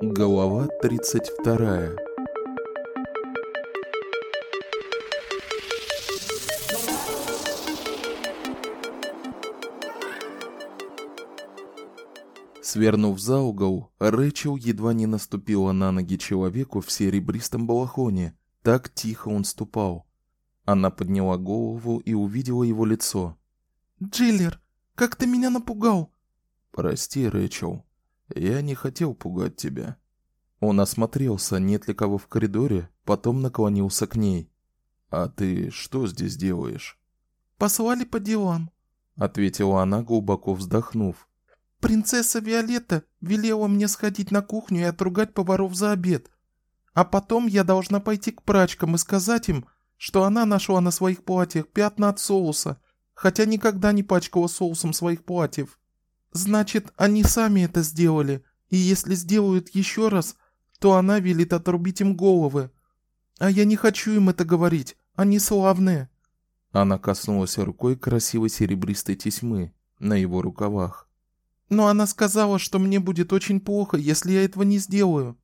Голова 32. Свернув за угол, Рэчел едва не наступила на ноги человеку в серебристом балахоне. Так тихо он ступал. Она подняла голову и увидела его лицо. "Джиллер, как ты меня напугал!" "Прости, Рэчел. Я не хотел пугать тебя". Он осмотрелся, нет ли кого в коридоре, потом наклонился к ней. "А ты что здесь делаешь?" "Послали по делам", ответила она, глубоко вздохнув. Принцесса Виолетта велела мне сходить на кухню и отругать поваров за обед. А потом я должна пойти к прачкам и сказать им, что она нашла на своих платьях пятна от соуса, хотя никогда не пачкала соусом своих платьев. Значит, они сами это сделали, и если сделают еще раз, то она велит отрубить им головы. А я не хочу им это говорить, они славные. Она коснулась рукой красивой серебристой тесьмы на его рукавах. Но она сказала, что мне будет очень плохо, если я этого не сделаю.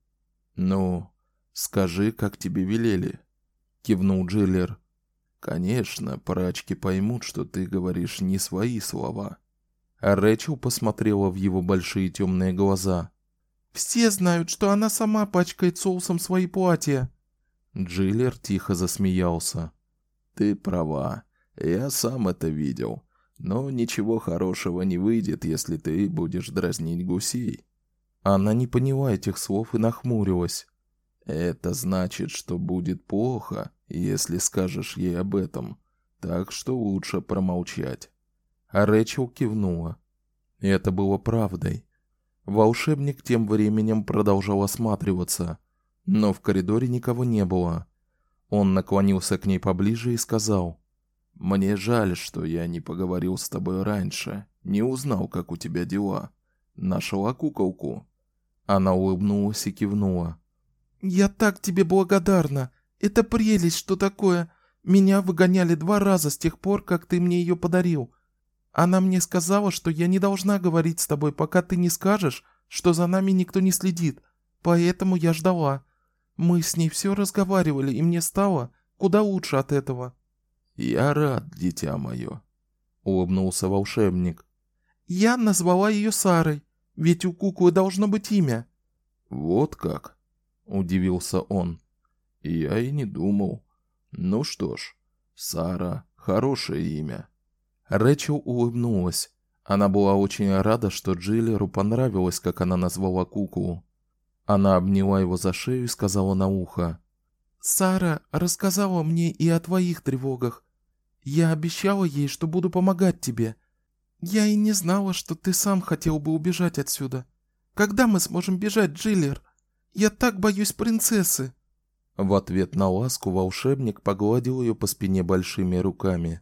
Ну, скажи, как тебе велели, кивнул Джиллер. Конечно, прачки поймут, что ты говоришь не свои слова. А Рэчел посмотрела в его большие темные глаза. Все знают, что она сама пачкает соусом свои платья. Джиллер тихо засмеялся. Ты права. Я сам это видел. Но ничего хорошего не выйдет, если ты будешь дразнить гусей. Она не поняла этих слов и нахмурилась. Это значит, что будет плохо, если скажешь ей об этом. Так что лучше промолчать. А Рэчел кивнула. Это было правдой. Волшебник тем временем продолжал осматриваться, но в коридоре никого не было. Он наклонился к ней поближе и сказал: мне жаль, что я не поговорил с тобой раньше, не узнал, как у тебя дела. Нашла куколку. Она улыбнулась и кивнула. Я так тебе благодарна. Это прелесть, что такое. Меня выгоняли два раза с тех пор, как ты мне ее подарил. Она мне сказала, что я не должна говорить с тобой, пока ты не скажешь, что за нами никто не следит. Поэтому я ждала. Мы с ней все разговаривали, и мне стало куда лучше от этого. Я рад, дитя мое, улыбнулся волшебник. Я назвала ее Сарой, ведь у куклы должно быть имя. Вот как, удивился он. Я и не думал. Ну что ж, Сара хорошее имя. Рэчел улыбнулась. Она была очень рада, что Джиллеру понравилось, как она назвала куклу. Она обняла его за шею и сказала на ухо: "Сара рассказала мне и о твоих тревогах. Я обещала ей, что буду помогать тебе. Я и не знала, что ты сам хотел бы убежать отсюда. Когда мы сможем бежать, Джиллер? Я так боюсь принцессы. В ответ на ласку волшебник погладил ее по спине большими руками.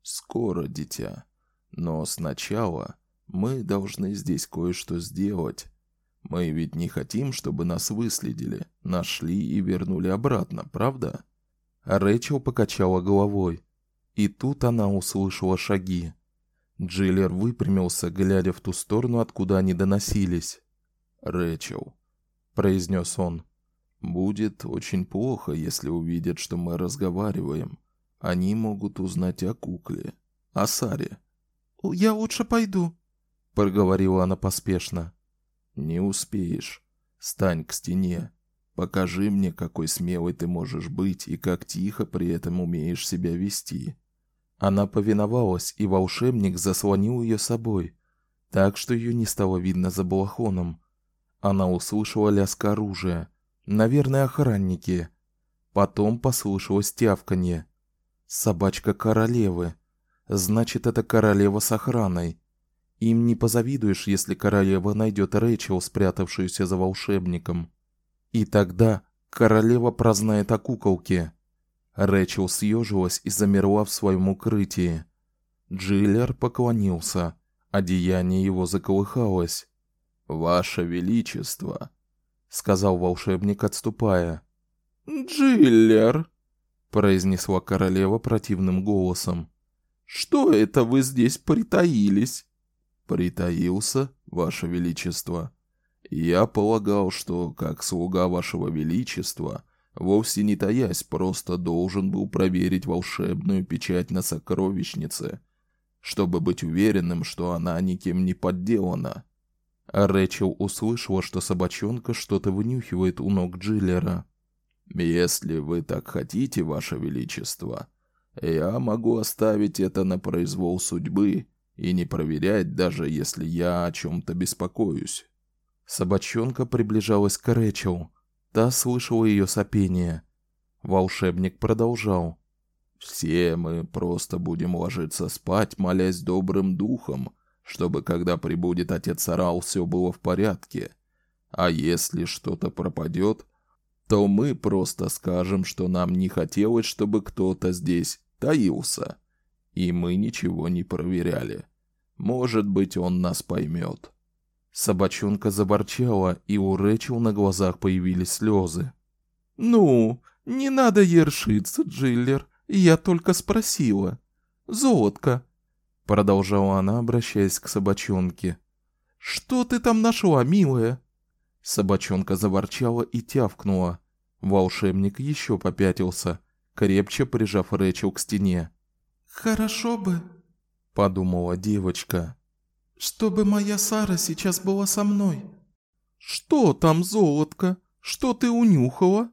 Скоро, дитя. Но сначала мы должны здесь кое-что сделать. Мы ведь не хотим, чтобы нас выследили, нашли и вернули обратно, правда? Рэчел покачала головой. И тут она услышала шаги. Джиллер выпрямился, глядя в ту сторону, откуда они доносились. "Рэчел", произнес он. "Будет очень плохо, если увидят, что мы разговариваем. Они могут узнать о кукле, о Саре". "Я лучше пойду", проговорила она поспешно. "Не успеешь. Стань к стене. Покажи мне, какой смелой ты можешь быть и как тихо при этом умеешь себя вести". Она повиновалась, и волшебник заслонил ее собой, так что ее не стало видно за балахоном. Она услышала лязг оружия, наверное, охранники. Потом послышалось тявканье. Собачка королевы. Значит, это королева с охраной. Им не позавидуешь, если королева найдет Рэйчел, спрятавшуюся за волшебником. И тогда королева прознает о куколке. Рэчел съежилась и замерла в своем укрытии. Джиллер поклонился. Одеяние его заколыхалось. "Ваше величество", сказал волшебник, отступая. "Джиллер", произнесла королева противным голосом. "Что это вы здесь притаились?" Притаился, ваше величество. Я полагал, что, как слуга вашего величества, вовсе не таясь, просто должен был проверить волшебную печать на сокровищнице, чтобы быть уверенным, что она никем не подделана. А Рэчел услышала, что собачонка что-то вынюхивает у ног Джиллера. «Если вы так хотите, ваше величество, я могу оставить это на произвол судьбы и не проверять, даже если я о чем-то беспокоюсь». Собачонка приближалась к Рэчел. Та слышала ее сопение. Волшебник продолжал. «Все мы просто будем ложиться спать, молясь добрым духом, чтобы когда прибудет отец Арал, все было в порядке. А если что-то пропадет, то мы просто скажем, что нам не хотелось, чтобы кто-то здесь таился, и мы ничего не проверяли. Может быть, он нас поймет. Собачонка заборчала, и у Рэчел на глазах появились слезы. «Ну, не надо ершиться, Джиллер, я только спросила. Золотка, продолжала она, обращаясь к собачонке. Что ты там нашла, милая? Собачонка заворчала и тявкнула. Волшебник еще попятился, крепче прижав Рэчел к стене. Хорошо бы, подумала девочка, чтобы моя Сара сейчас была со мной. Что там, золотко? Что ты унюхала?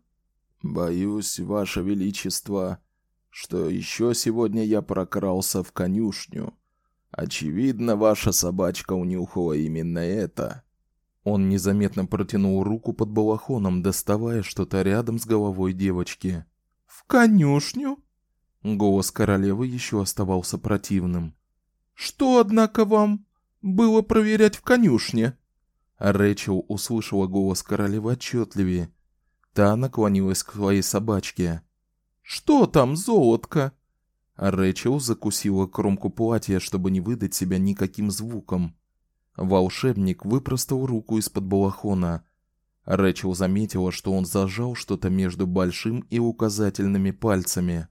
Боюсь, ваше величество, что еще сегодня я прокрался в конюшню Очевидно, ваша собачка унюхала именно это. Он незаметно протянул руку под балахоном, доставая что-то рядом с головой девочки. В конюшню? Голос королевы еще оставался противным. Что, однако, вам было проверять в конюшне? Рэчел услышала голос королевы отчетливее. Та наклонилась к своей собачке. Что там, золотко? Рэчел закусила кромку платья, чтобы не выдать себя никаким звуком. Волшебник выпростал руку из-под балахона. Рэчел заметила, что он зажал что-то между большим и указательными пальцами.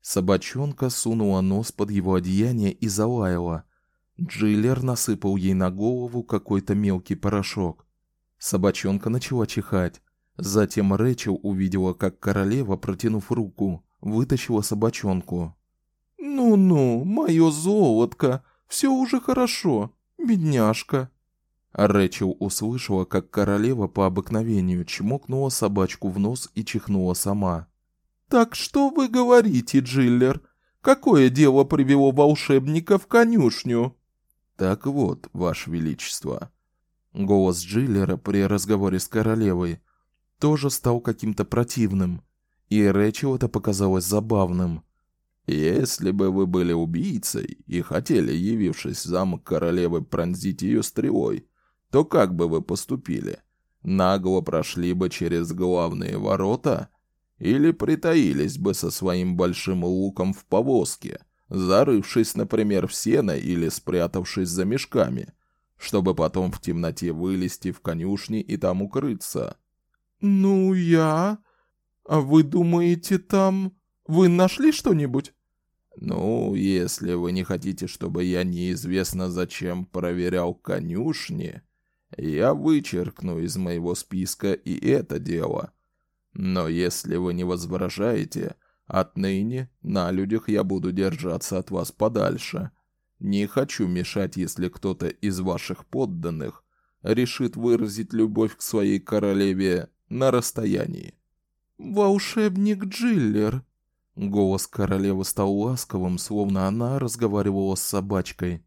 Собачонка сунула нос под его одеяние и залаяла. Джиллер насыпал ей на голову какой-то мелкий порошок. Собачонка начала чихать. Затем Рэчел увидела, как королева, протянув руку, вытащила собачонку. «Ну-ну, мое золотко, все уже хорошо, бедняжка». Рэчел услышала, как королева по обыкновению чмокнула собачку в нос и чихнула сама. «Так что вы говорите, Джиллер? Какое дело привело волшебника в конюшню?» «Так вот, ваше величество». Голос Джиллера при разговоре с королевой тоже стал каким-то противным, и Рэчел это показалось забавным. Если бы вы были убийцей и хотели, явившись в замок королевы, пронзить ее стрелой, то как бы вы поступили? Нагло прошли бы через главные ворота или притаились бы со своим большим луком в повозке, зарывшись, например, в сено или спрятавшись за мешками, чтобы потом в темноте вылезти в конюшни и там укрыться? Ну, я... А вы думаете, там... Вы нашли что-нибудь? Ну, если вы не хотите, чтобы я неизвестно зачем проверял конюшни, я вычеркну из моего списка и это дело. Но если вы не возражаете, отныне на людях я буду держаться от вас подальше. Не хочу мешать, если кто-то из ваших подданных решит выразить любовь к своей королеве на расстоянии. Волшебник Джиллер, Голос королевы стал ласковым, словно она разговаривала с собачкой.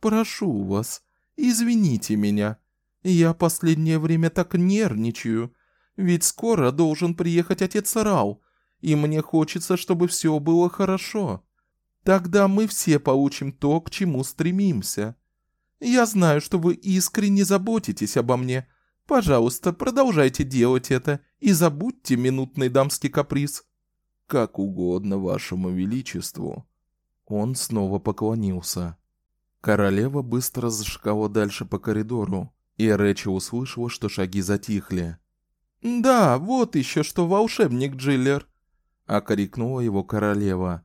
Прошу вас, извините меня. Я последнее время так нервничаю, ведь скоро должен приехать отец Рау, и мне хочется, чтобы все было хорошо. Тогда мы все получим то, к чему стремимся. Я знаю, что вы искренне заботитесь обо мне. Пожалуйста, продолжайте делать это и забудьте минутный дамский каприз как угодно вашему величеству». Он снова поклонился. Королева быстро зашагала дальше по коридору, и Рэчи услышала, что шаги затихли. «Да, вот еще что волшебник Джиллер!» — окрикнула его королева.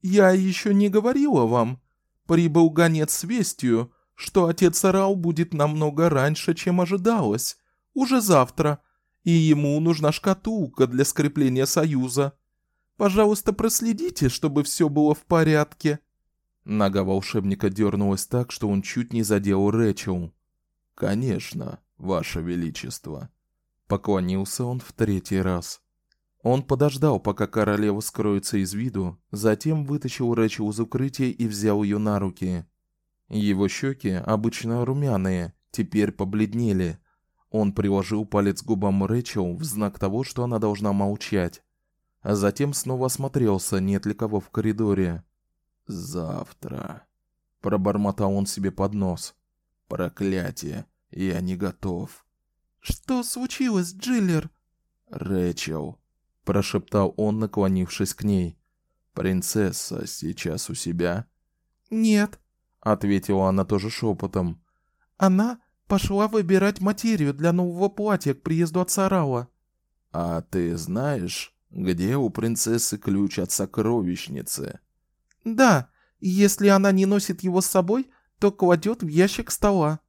«Я еще не говорила вам. Прибыл гонец с вестью, что отец Рау будет намного раньше, чем ожидалось. Уже завтра. И ему нужна шкатулка для скрепления союза. Пожалуйста, проследите, чтобы все было в порядке. Нога волшебника дернулась так, что он чуть не задел Рэчел. Конечно, ваше величество. Поклонился он в третий раз. Он подождал, пока королева скроется из виду, затем вытащил Рэчел из укрытия и взял ее на руки. Его щеки, обычно румяные, теперь побледнели. Он приложил палец к губам Рэчел в знак того, что она должна молчать. А затем снова осмотрелся, нет ли кого в коридоре. Завтра, пробормотал он себе под нос. Проклятие, я не готов. Что случилось, Джиллер? Рэчел, прошептал он, наклонившись к ней. Принцесса сейчас у себя? Нет, ответила она тоже шепотом. Она пошла выбирать материю для нового платья к приезду отца Рала. А ты знаешь, где у принцессы ключ от сокровищницы? Да, если она не носит его с собой, то кладет в ящик стола.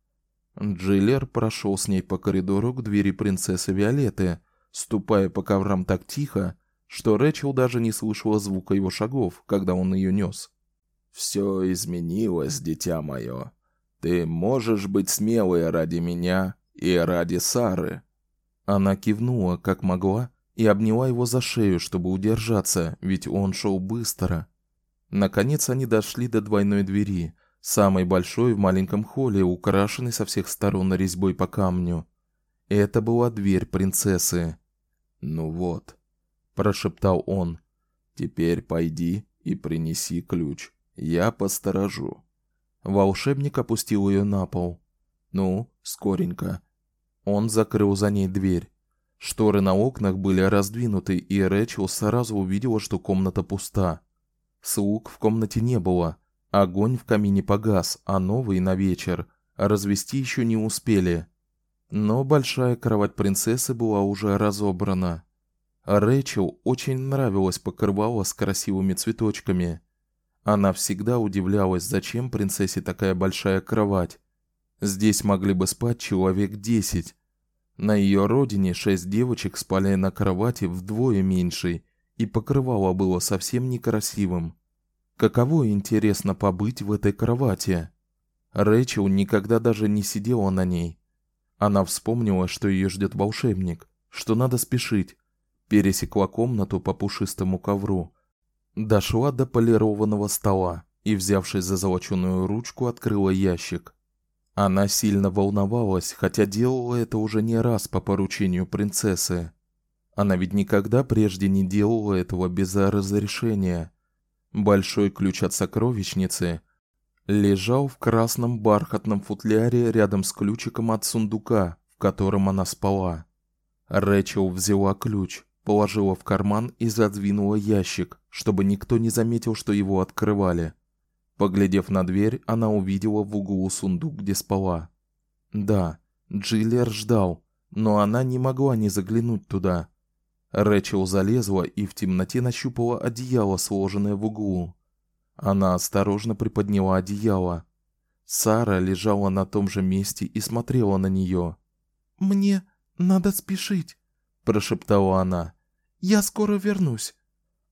Джиллер прошел с ней по коридору к двери принцессы Виолетты, ступая по коврам так тихо, что Рэчел даже не слышала звука его шагов, когда он ее нес. Все изменилось, дитя мое. Ты можешь быть смелой ради меня и ради Сары. Она кивнула, как могла, и обняла его за шею, чтобы удержаться, ведь он шел быстро. Наконец они дошли до двойной двери, самой большой в маленьком холле, украшенной со всех сторон резьбой по камню. Это была дверь принцессы. "Ну вот", прошептал он. "Теперь пойди и принеси ключ. Я посторожу". Волшебник опустил ее на пол. "Ну, скоренько". Он закрыл за ней дверь. Шторы на окнах были раздвинуты, и Рэчел сразу увидела, что комната пуста. Слуг в комнате не было. Огонь в камине погас, а новый на вечер развести еще не успели. Но большая кровать принцессы была уже разобрана. Рэчел очень нравилось покрывало с красивыми цветочками. Она всегда удивлялась, зачем принцессе такая большая кровать. Здесь могли бы спать человек десять. На ее родине шесть девочек спали на кровати вдвое меньшей, и покрывало было совсем некрасивым. Каково интересно побыть в этой кровати. Рэчел никогда даже не сидела на ней. Она вспомнила, что ее ждет волшебник, что надо спешить. Пересекла комнату по пушистому ковру, дошла до полированного стола и, взявшись за золочёную ручку, открыла ящик. Она сильно волновалась, хотя делала это уже не раз по поручению принцессы. Она ведь никогда прежде не делала этого без разрешения. Большой ключ от сокровищницы лежал в красном бархатном футляре рядом с ключиком от сундука, в котором она спала. Рэчел взяла ключ, положила в карман и задвинула ящик, чтобы никто не заметил, что его открывали. Поглядев на дверь, она увидела в углу сундук, где спала. Да, Джиллер ждал, но она не могла не заглянуть туда. Рэчел залезла и в темноте нащупала одеяло, сложенное в углу. Она осторожно приподняла одеяло. Сара лежала на том же месте и смотрела на нее. "Мне надо спешить", прошептала она. "Я скоро вернусь".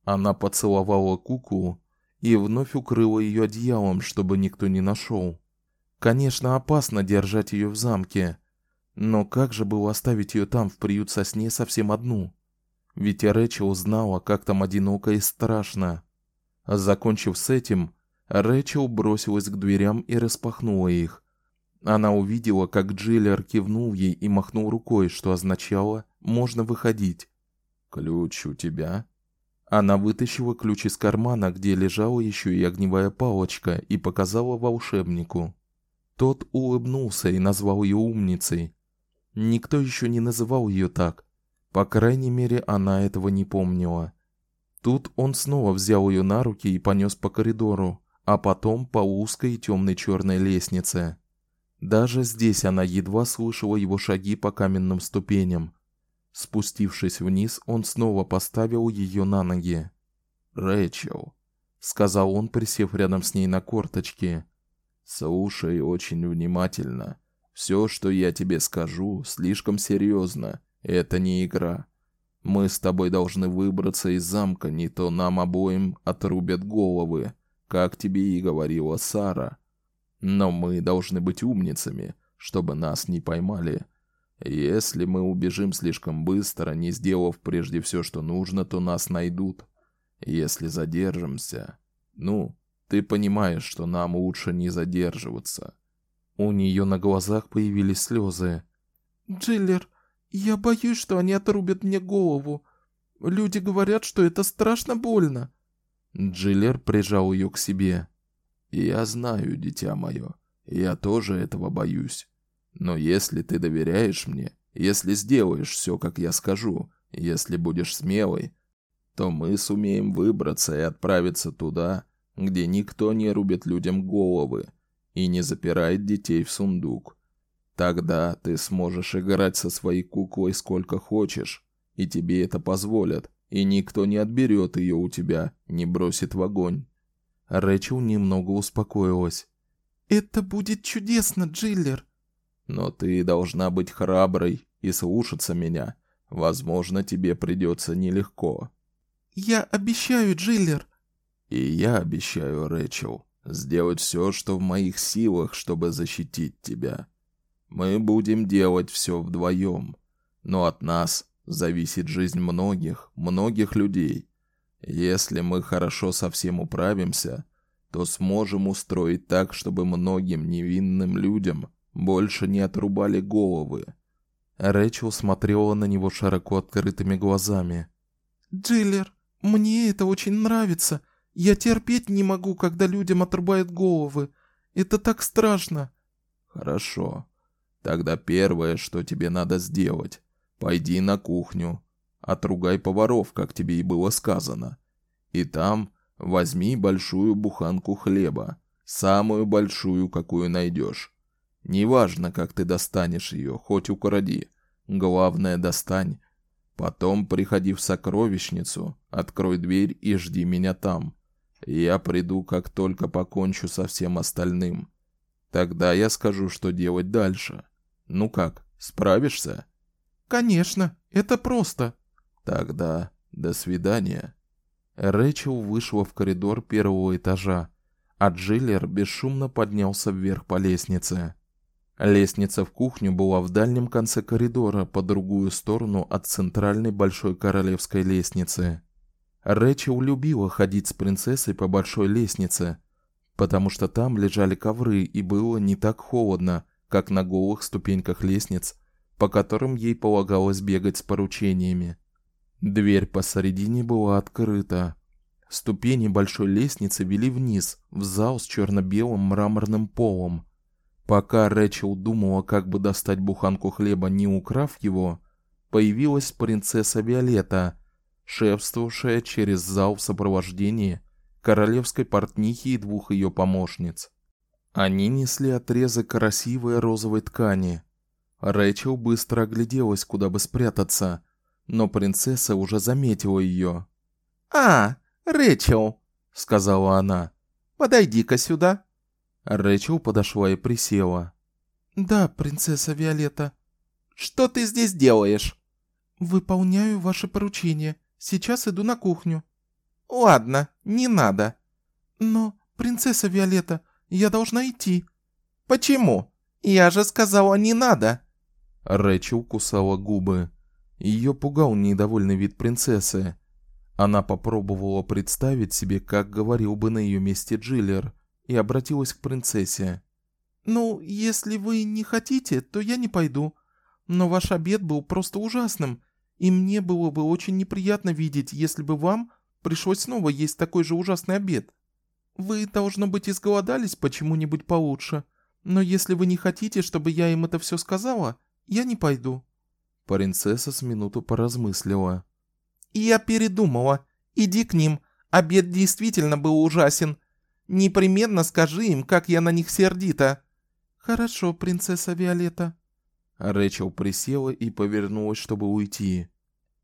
Она поцеловала куклу и вновь укрыла ее одеялом, чтобы никто не нашел. Конечно, опасно держать ее в замке, но как же было оставить ее там в приют со совсем одну? Ведь Рэчел знала, как там одиноко и страшно. Закончив с этим, Рэчел бросилась к дверям и распахнула их. Она увидела, как Джиллер кивнул ей и махнул рукой, что означало: можно выходить. Ключ у тебя? Она вытащила ключ из кармана, где лежала еще и огневая палочка, и показала волшебнику. Тот улыбнулся и назвал ее умницей. Никто еще не называл ее так. По крайней мере, она этого не помнила. Тут он снова взял ее на руки и понес по коридору, а потом по узкой и темной черной лестнице. Даже здесь она едва слышала его шаги по каменным ступеням. Спустившись вниз, он снова поставил ее на ноги. "Рэчел", сказал он, присев рядом с ней на корточки. Слушай очень внимательно. Все, что я тебе скажу, слишком серьезно. Это не игра. Мы с тобой должны выбраться из замка, не то нам обоим отрубят головы, как тебе и говорила Сара. Но мы должны быть умницами, чтобы нас не поймали. Если мы убежим слишком быстро, не сделав прежде все, что нужно, то нас найдут. Если задержимся, ну, ты понимаешь, что нам лучше не задерживаться. У нее на глазах появились слезы. Джиллер, я боюсь, что они отрубят мне голову. Люди говорят, что это страшно больно. Джиллер прижал ее к себе. Я знаю, дитя мое, я тоже этого боюсь. Но если ты доверяешь мне, если сделаешь все, как я скажу, если будешь смелой, то мы сумеем выбраться и отправиться туда, где никто не рубит людям головы и не запирает детей в сундук. Тогда ты сможешь играть со своей куклой сколько хочешь, и тебе это позволят, и никто не отберет ее у тебя, не бросит в огонь. Рэчел немного успокоилась. Это будет чудесно, Джиллер. Но ты должна быть храброй и слушаться меня. Возможно, тебе придется нелегко. Я обещаю, Джиллер. И я обещаю, Рэчел, сделать все, что в моих силах, чтобы защитить тебя. Мы будем делать все вдвоем, но от нас зависит жизнь многих, многих людей. Если мы хорошо со всем управимся, то сможем устроить так, чтобы многим невинным людям больше не отрубали головы. Рэчел смотрела на него широко открытыми глазами. Джиллер, мне это очень нравится. Я терпеть не могу, когда людям отрубают головы. Это так страшно. Хорошо. Тогда первое, что тебе надо сделать, пойди на кухню, отругай поваров, как тебе и было сказано. И там возьми большую буханку хлеба, самую большую, какую найдешь. Неважно, как ты достанешь ее, хоть укради. Главное, достань. Потом приходи в сокровищницу, открой дверь и жди меня там. Я приду, как только покончу со всем остальным. Тогда я скажу, что делать дальше. Ну как, справишься? Конечно, это просто. Тогда до свидания. Рэчел вышла в коридор первого этажа, а Джиллер бесшумно поднялся вверх по лестнице. Лестница в кухню была в дальнем конце коридора, по другую сторону от центральной большой королевской лестницы. Рэчел любила ходить с принцессой по большой лестнице, потому что там лежали ковры и было не так холодно, как на голых ступеньках лестниц, по которым ей полагалось бегать с поручениями. Дверь посередине была открыта. Ступени большой лестницы вели вниз, в зал с черно белым мраморным полом. Пока Рэчел думала, как бы достать буханку хлеба, не украв его, появилась принцесса Виолетта шефствовавшая через зал в сопровождении королевской портнихи и двух ее помощниц. Они несли отрезок красивой розовой ткани. Рэйчел быстро огляделась, куда бы спрятаться, но принцесса уже заметила ее. "А, Рэйчел", сказала она. "Подойди-ка сюда". Рэйчел подошла и присела. "Да, принцесса Виолетта. Что ты здесь делаешь?" "Выполняю ваше поручение. Сейчас иду на кухню. Ладно, не надо. Но, принцесса Виолетта, я должна идти. Почему? Я же сказала, не надо. Рэчел кусала губы. Ее пугал недовольный вид принцессы. Она попробовала представить себе, как говорил бы на ее месте Джиллер, и обратилась к принцессе. Ну, если вы не хотите, то я не пойду. Но ваш обед был просто ужасным, и мне было бы очень неприятно видеть, если бы вам пришлось снова есть такой же ужасный обед. Вы, должно быть, изголодались почему-нибудь получше. Но если вы не хотите, чтобы я им это все сказала, я не пойду». Принцесса с минуту поразмыслила. «Я передумала. Иди к ним. Обед действительно был ужасен. Непременно скажи им, как я на них сердита». «Хорошо, принцесса Виолетта», Рэчел присела и повернулась, чтобы уйти.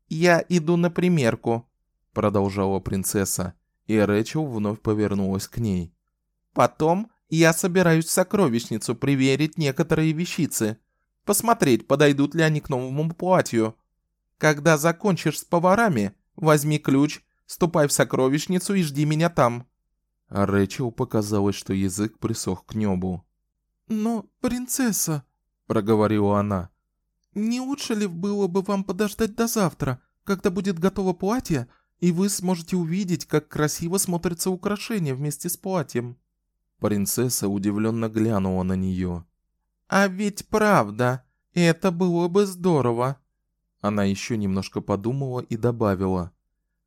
«Я иду на примерку», продолжала принцесса, и Рэчел вновь повернулась к ней. «Потом Я собираюсь в сокровищницу проверить некоторые вещицы. Посмотреть, подойдут ли они к новому платью. Когда закончишь с поварами, возьми ключ, ступай в сокровищницу и жди меня там». А Рэчел показалось, что язык присох к небу. «Но, принцесса», — проговорила она, — «не лучше ли было бы вам подождать до завтра, когда будет готово платье, и вы сможете увидеть, как красиво смотрится украшение вместе с платьем?» Принцесса удивленно глянула на нее. «А ведь правда, это было бы здорово!» Она еще немножко подумала и добавила.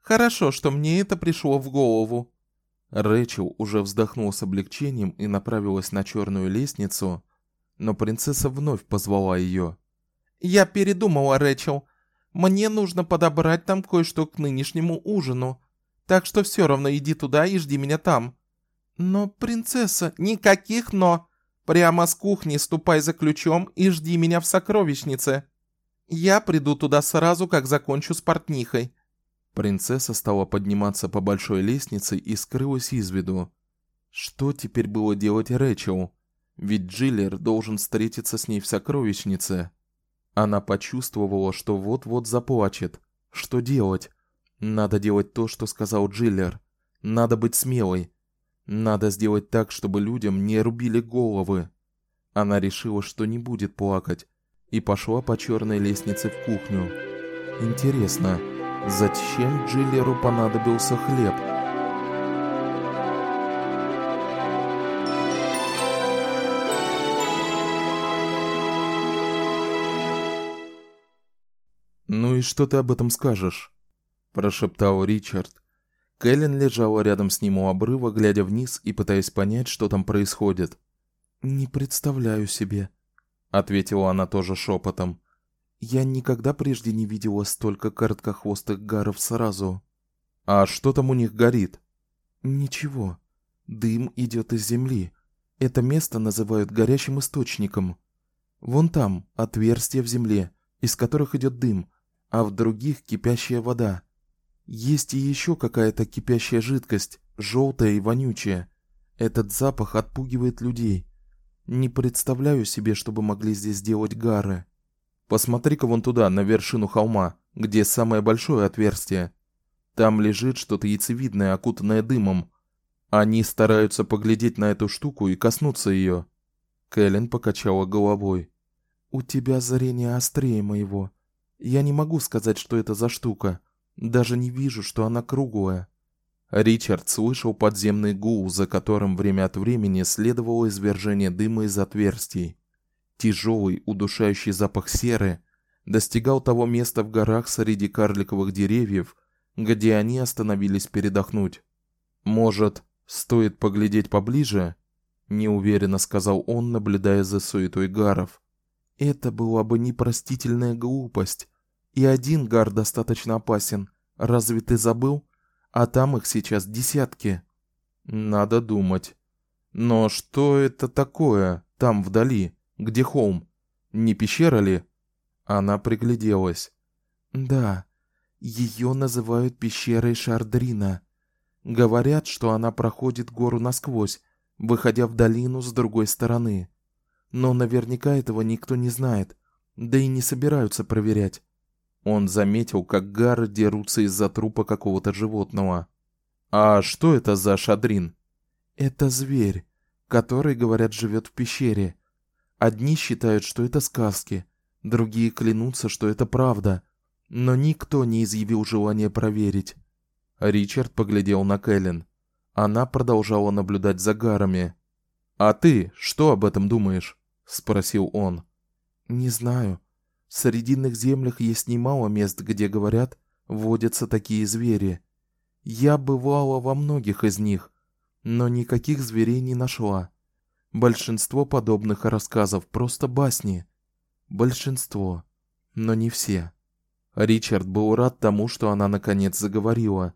«Хорошо, что мне это пришло в голову». Рэчел уже вздохнула с облегчением и направилась на черную лестницу, но принцесса вновь позвала ее. «Я передумала, Рэчел. Мне нужно подобрать там кое-что к нынешнему ужину. Так что все равно иди туда и жди меня там». «Но, принцесса...» «Никаких «но». Прямо с кухни ступай за ключом и жди меня в сокровищнице». Я приду туда сразу, как закончу с портнихой. Принцесса стала подниматься по большой лестнице и скрылась из виду. Что теперь было делать Рэчел? Ведь Джиллер должен встретиться с ней в сокровищнице. Она почувствовала, что вот-вот заплачет. Что делать? Надо делать то, что сказал Джиллер. Надо быть смелой. Надо сделать так, чтобы людям не рубили головы. Она решила, что не будет плакать, и пошла по черной лестнице в кухню. Интересно, зачем Джиллеру понадобился хлеб? Ну и что ты об этом скажешь? прошептал Ричард. Кэлен лежала рядом с ним у обрыва, глядя вниз и пытаясь понять, что там происходит. Не представляю себе, ответила она тоже шепотом. Я никогда прежде не видела столько короткохвостых гаров сразу. А что там у них горит? Ничего. Дым идет из земли. Это место называют горящим источником. Вон там отверстия в земле, из которых идет дым, а в других кипящая вода. Есть и еще какая-то кипящая жидкость, желтая и вонючая. Этот запах отпугивает людей. Не представляю себе, что бы могли здесь делать гары. Посмотри-ка вон туда, на вершину холма, где самое большое отверстие. Там лежит что-то яйцевидное, окутанное дымом. Они стараются поглядеть на эту штуку и коснуться ее. Кэлен покачала головой. У тебя зрение острее моего. Я не могу сказать, что это за штука. Даже не вижу, что она круглая. Ричард слышал подземный гул, за которым время от времени следовало извержение дыма из отверстий. Тяжелый, удушающий запах серы достигал того места в горах среди карликовых деревьев, где они остановились передохнуть. Может, стоит поглядеть поближе? неуверенно сказал он, наблюдая за суетой гаров. Это была бы непростительная глупость. И один гар достаточно опасен. Разве ты забыл? а там их сейчас десятки. Надо думать. Но что это такое там вдали, где холм? Не пещера ли? Она пригляделась. Да, ее называют пещерой Шардрина. Говорят, что она проходит гору насквозь, выходя в долину с другой стороны. Но наверняка этого никто не знает, да и не собираются проверять. Он заметил, как гары дерутся из-за трупа какого-то животного. А что это за шадрин? Это зверь, который, говорят, живет в пещере. Одни считают, что это сказки, другие клянутся, что это правда, но никто не изъявил желания проверить. Ричард поглядел на Кэлен. Она продолжала наблюдать за гарами. "А ты что об этом думаешь?" спросил он. "Не знаю. В срединных землях есть немало мест, где, говорят, водятся такие звери. Я бывала во многих из них, но никаких зверей не нашла. Большинство подобных рассказов просто басни. Большинство, но не все. Ричард был рад тому, что она наконец заговорила.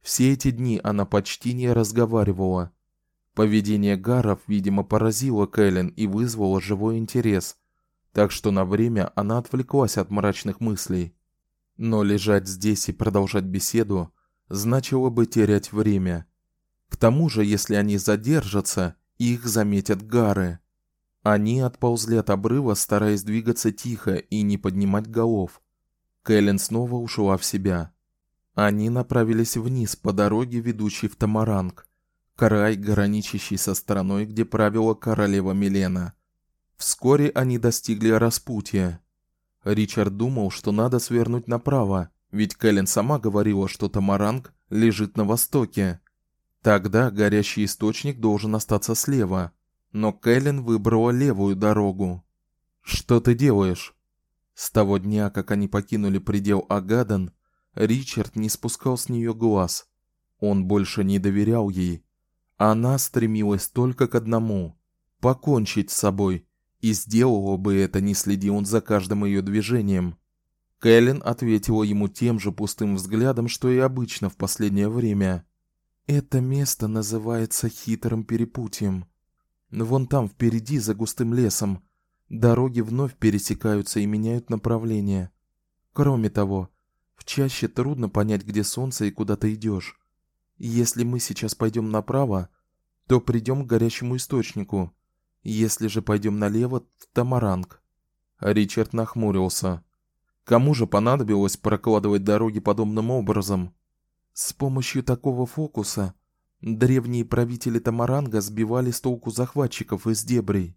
Все эти дни она почти не разговаривала. Поведение Гаров, видимо, поразило Кэлен и вызвало живой интерес так что на время она отвлеклась от мрачных мыслей. Но лежать здесь и продолжать беседу значило бы терять время. К тому же, если они задержатся Их заметят гары. Они отползли от обрыва, стараясь двигаться тихо и не поднимать голов. Кэлен снова ушла в себя. Они направились вниз по дороге, ведущей в Тамаранг, край, граничащий со страной, где правила королева Милена. Вскоре они достигли распутья. Ричард думал, что надо свернуть направо, ведь Кэлен сама говорила, что Тамаранг лежит на востоке. Тогда горящий источник должен остаться слева, но Кэлен выбрала левую дорогу. Что ты делаешь? С того дня, как они покинули предел Агадан, Ричард не спускал с нее глаз. Он больше не доверял ей. Она стремилась только к одному покончить с собой и сделала бы это, не следи он за каждым ее движением. Кэлен ответила ему тем же пустым взглядом, что и обычно в последнее время. Это место называется хитрым перепутьем. Вон там впереди, за густым лесом, дороги вновь пересекаются и меняют направление. Кроме того, в чаще трудно понять, где солнце и куда ты идешь. Если мы сейчас пойдем направо, то придем к горящему источнику. Если же пойдем налево, в Тамаранг. Ричард нахмурился. Кому же понадобилось прокладывать дороги подобным образом? С помощью такого фокуса древние правители Тамаранга сбивали с толку захватчиков из дебрей.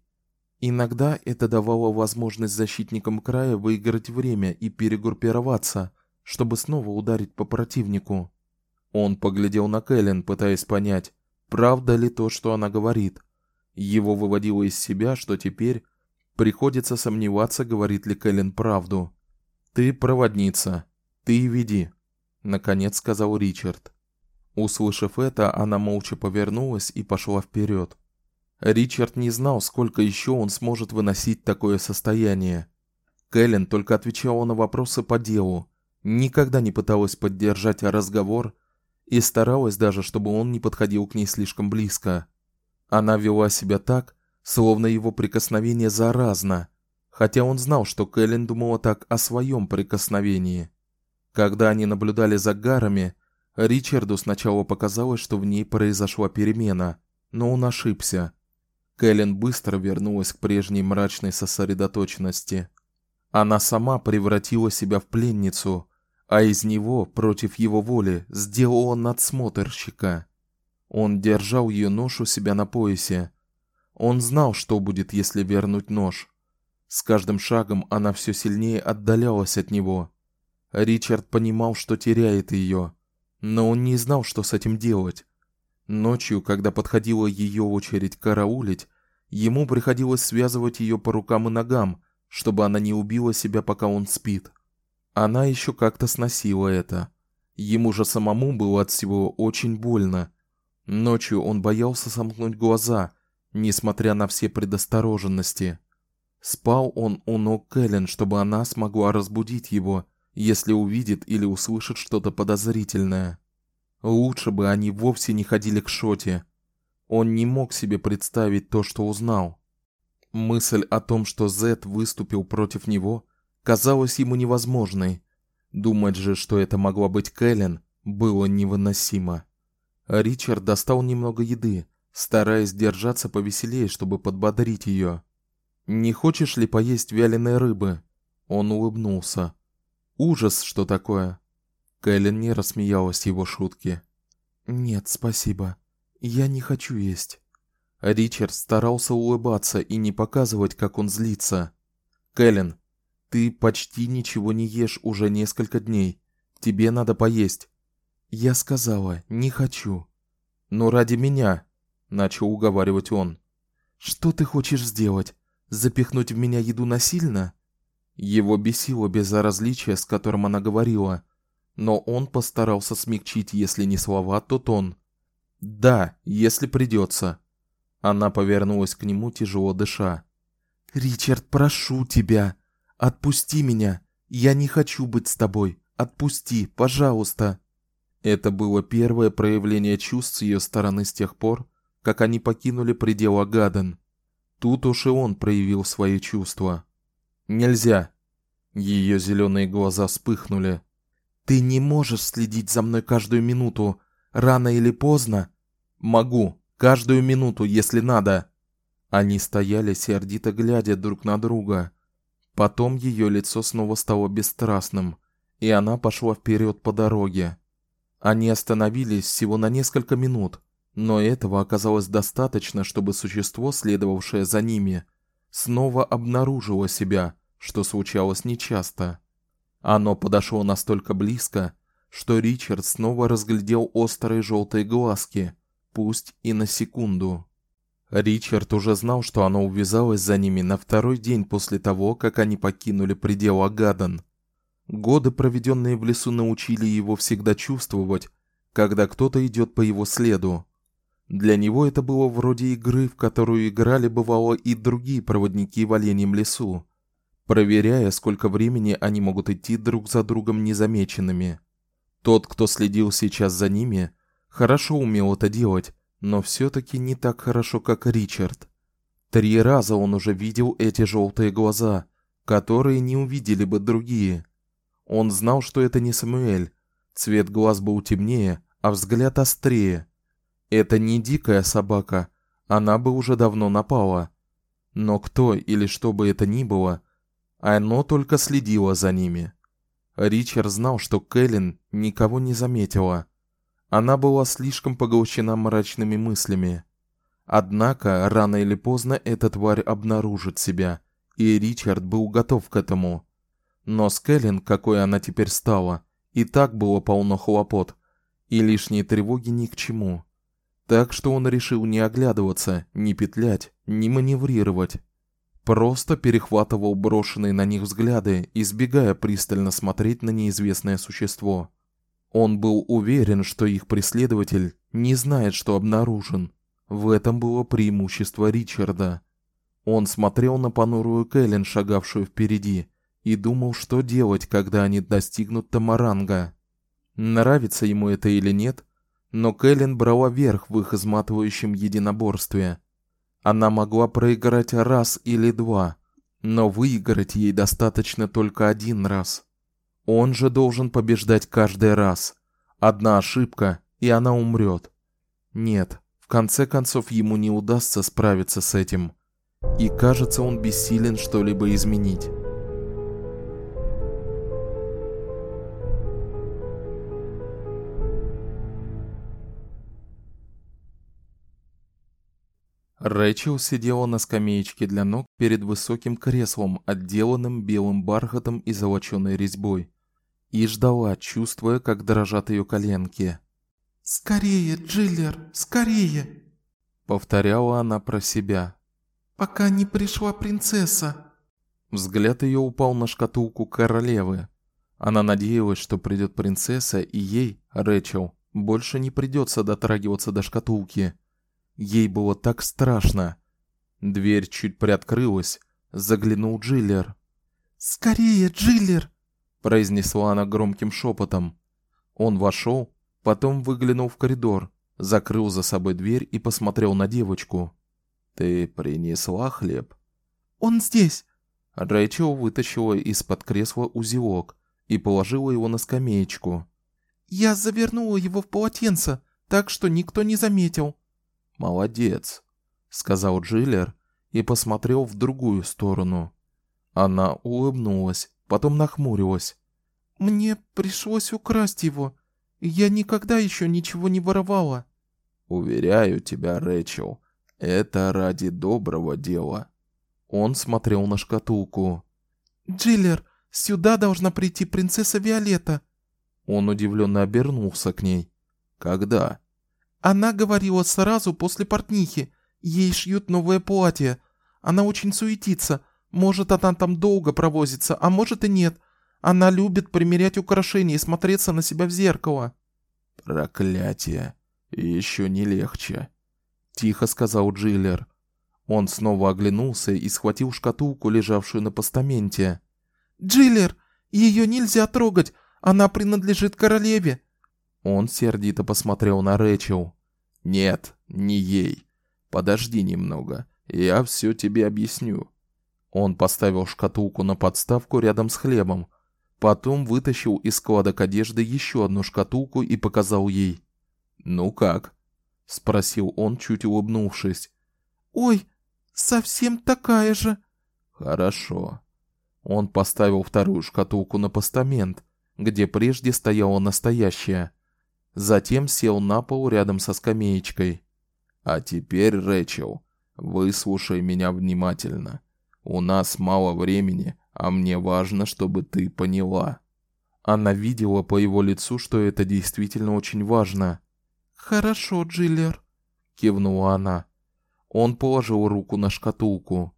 Иногда это давало возможность защитникам края выиграть время и перегруппироваться, чтобы снова ударить по противнику. Он поглядел на Кэлен, пытаясь понять, правда ли то, что она говорит. Его выводило из себя, что теперь приходится сомневаться, говорит ли Кэлен правду. Ты проводница. Ты веди, наконец сказал Ричард. Услышав это, она молча повернулась и пошла вперед. Ричард не знал, сколько еще он сможет выносить такое состояние. Кэлен только отвечала на вопросы по делу, никогда не пыталась поддержать разговор и старалась даже, чтобы он не подходил к ней слишком близко. Она вела себя так, словно его прикосновение заразно, хотя он знал, что Кэлен думала так о своем прикосновении. Когда они наблюдали за гарами, Ричарду сначала показалось, что в ней произошла перемена, но он ошибся. Кэлен быстро вернулась к прежней мрачной сосредоточенности. Она сама превратила себя в пленницу, а из него, против его воли, сделала надсмотрщика. Он держал ее нож у себя на поясе. Он знал, что будет, если вернуть нож. С каждым шагом она все сильнее отдалялась от него. Ричард понимал, что теряет ее, но он не знал, что с этим делать. Ночью, когда подходила ее очередь караулить, ему приходилось связывать ее по рукам и ногам, чтобы она не убила себя, пока он спит. Она еще как-то сносила это. Ему же самому было от всего очень больно. Ночью он боялся сомкнуть глаза, несмотря на все предосторожности. Спал он у ног Кэлен, чтобы она смогла разбудить его, если увидит или услышит что-то подозрительное. Лучше бы они вовсе не ходили к Шоте. Он не мог себе представить то, что узнал. Мысль о том, что Зет выступил против него, казалась ему невозможной. Думать же, что это могла быть Кэлен, было невыносимо. Ричард достал немного еды, стараясь держаться повеселее, чтобы подбодрить ее. Не хочешь ли поесть вяленой рыбы? Он улыбнулся. Ужас, что такое? Кэлен не рассмеялась его шутке. Нет, спасибо. Я не хочу есть. Ричард старался улыбаться и не показывать, как он злится. Кэлен, ты почти ничего не ешь уже несколько дней. Тебе надо поесть. Я сказала, не хочу. Но ради меня, начал уговаривать он. Что ты хочешь сделать? Запихнуть в меня еду насильно? Его бесило безразличие, с которым она говорила, но он постарался смягчить, если не слова, то тон. Да, если придется. Она повернулась к нему, тяжело дыша. Ричард, прошу тебя, отпусти меня. Я не хочу быть с тобой. Отпусти, пожалуйста. Это было первое проявление чувств с ее стороны с тех пор, как они покинули пределы Гаден. Тут уж и он проявил свои чувства. Нельзя. Ее зеленые глаза вспыхнули. Ты не можешь следить за мной каждую минуту, рано или поздно. Могу, Каждую минуту, если надо. Они стояли сердито глядя друг на друга. Потом ее лицо снова стало бесстрастным, и она пошла вперед по дороге. Они остановились всего на несколько минут, но этого оказалось достаточно, чтобы существо, следовавшее за ними, снова обнаружило себя, что случалось нечасто. Оно подошло настолько близко, что Ричард снова разглядел острые желтые глазки, пусть и на секунду. Ричард уже знал, что оно увязалось за ними на второй день после того, как они покинули пределы Агадан. Годы, проведенные в лесу, научили его всегда чувствовать, когда кто-то идет по его следу. Для него это было вроде игры, в которую играли бывало и другие проводники в оленьем лесу, проверяя, сколько времени они могут идти друг за другом незамеченными. Тот, кто следил сейчас за ними, хорошо умел это делать, но все таки не так хорошо, как Ричард. Три раза он уже видел эти желтые глаза, которые не увидели бы другие. Он знал, что это не Самуэль. Цвет глаз был темнее, а взгляд острее. Это не дикая собака, она бы уже давно напала. Но кто или что бы это ни было, оно только следило за ними. Ричард знал, что Кэлен никого не заметила. Она была слишком поглощена мрачными мыслями. Однако рано или поздно эта тварь обнаружит себя, и Ричард был готов к этому. Но с Кэлен, какой она теперь стала, и так было полно хлопот, и лишние тревоги ни к чему. Так что он решил не оглядываться, не петлять, не маневрировать. Просто перехватывал брошенные на них взгляды, избегая пристально смотреть на неизвестное существо. Он был уверен, что их преследователь не знает, что обнаружен. В этом было преимущество Ричарда. Он смотрел на понурую Кэлен, шагавшую впереди, и думал, что делать, когда они достигнут Тамаранга. Нравится ему это или нет, но Кэлен брала верх в их изматывающем единоборстве. Она могла проиграть раз или два, но выиграть ей достаточно только один раз. Он же должен побеждать каждый раз. Одна ошибка, и она умрет. Нет, в конце концов ему не удастся справиться с этим. И кажется, он бессилен что-либо изменить. Рэчел сидела на скамеечке для ног перед высоким креслом, отделанным белым бархатом и золочёной резьбой и ждала, чувствуя, как дрожат ее коленки. «Скорее, Джиллер, скорее!» Повторяла она про себя. «Пока не пришла принцесса!» Взгляд ее упал на шкатулку королевы. Она надеялась, что придет принцесса, и ей, Рэчел, больше не придется дотрагиваться до шкатулки. Ей было так страшно. Дверь чуть приоткрылась, заглянул Джиллер. «Скорее, Джиллер!» произнесла она громким шепотом. Он вошел, потом выглянул в коридор, закрыл за собой дверь и посмотрел на девочку. Ты принесла хлеб? Он здесь. Рэйчел вытащила из-под кресла узелок и положила его на скамеечку. Я завернула его в полотенце, так что никто не заметил. Молодец, сказал Джиллер и посмотрел в другую сторону. Она улыбнулась потом нахмурилась. Мне пришлось украсть его. Я никогда еще ничего не воровала. Уверяю тебя, Рэчел, это ради доброго дела. Он смотрел на шкатулку. Джиллер, сюда должна прийти принцесса Виолетта. Он удивленно обернулся к ней. Когда? Она говорила сразу после портнихи. Ей шьют новое платье. Она очень суетится, может, она там долго провозится, а может и нет. Она любит примерять украшения и смотреться на себя в зеркало. Проклятие. Еще не легче, тихо сказал Джиллер. Он снова оглянулся и схватил шкатулку, лежавшую на постаменте. Джиллер, ее нельзя трогать. Она принадлежит королеве. Он сердито посмотрел на Рэчел. Нет, не ей. Подожди немного. Я все тебе объясню. Он поставил шкатулку на подставку рядом с хлебом, потом вытащил из складок одежды еще одну шкатулку и показал ей. "Ну как?" спросил он, чуть улыбнувшись. Ой, совсем такая же. Хорошо. Он поставил вторую шкатулку на постамент, где прежде стояла настоящая. Затем сел на пол рядом со скамеечкой. А теперь, Рэчел, выслушай меня внимательно. У нас мало времени, а мне важно, чтобы ты поняла. Она видела по его лицу, что это действительно очень важно. Хорошо, Джиллер, кивнула она. Он положил руку на шкатулку.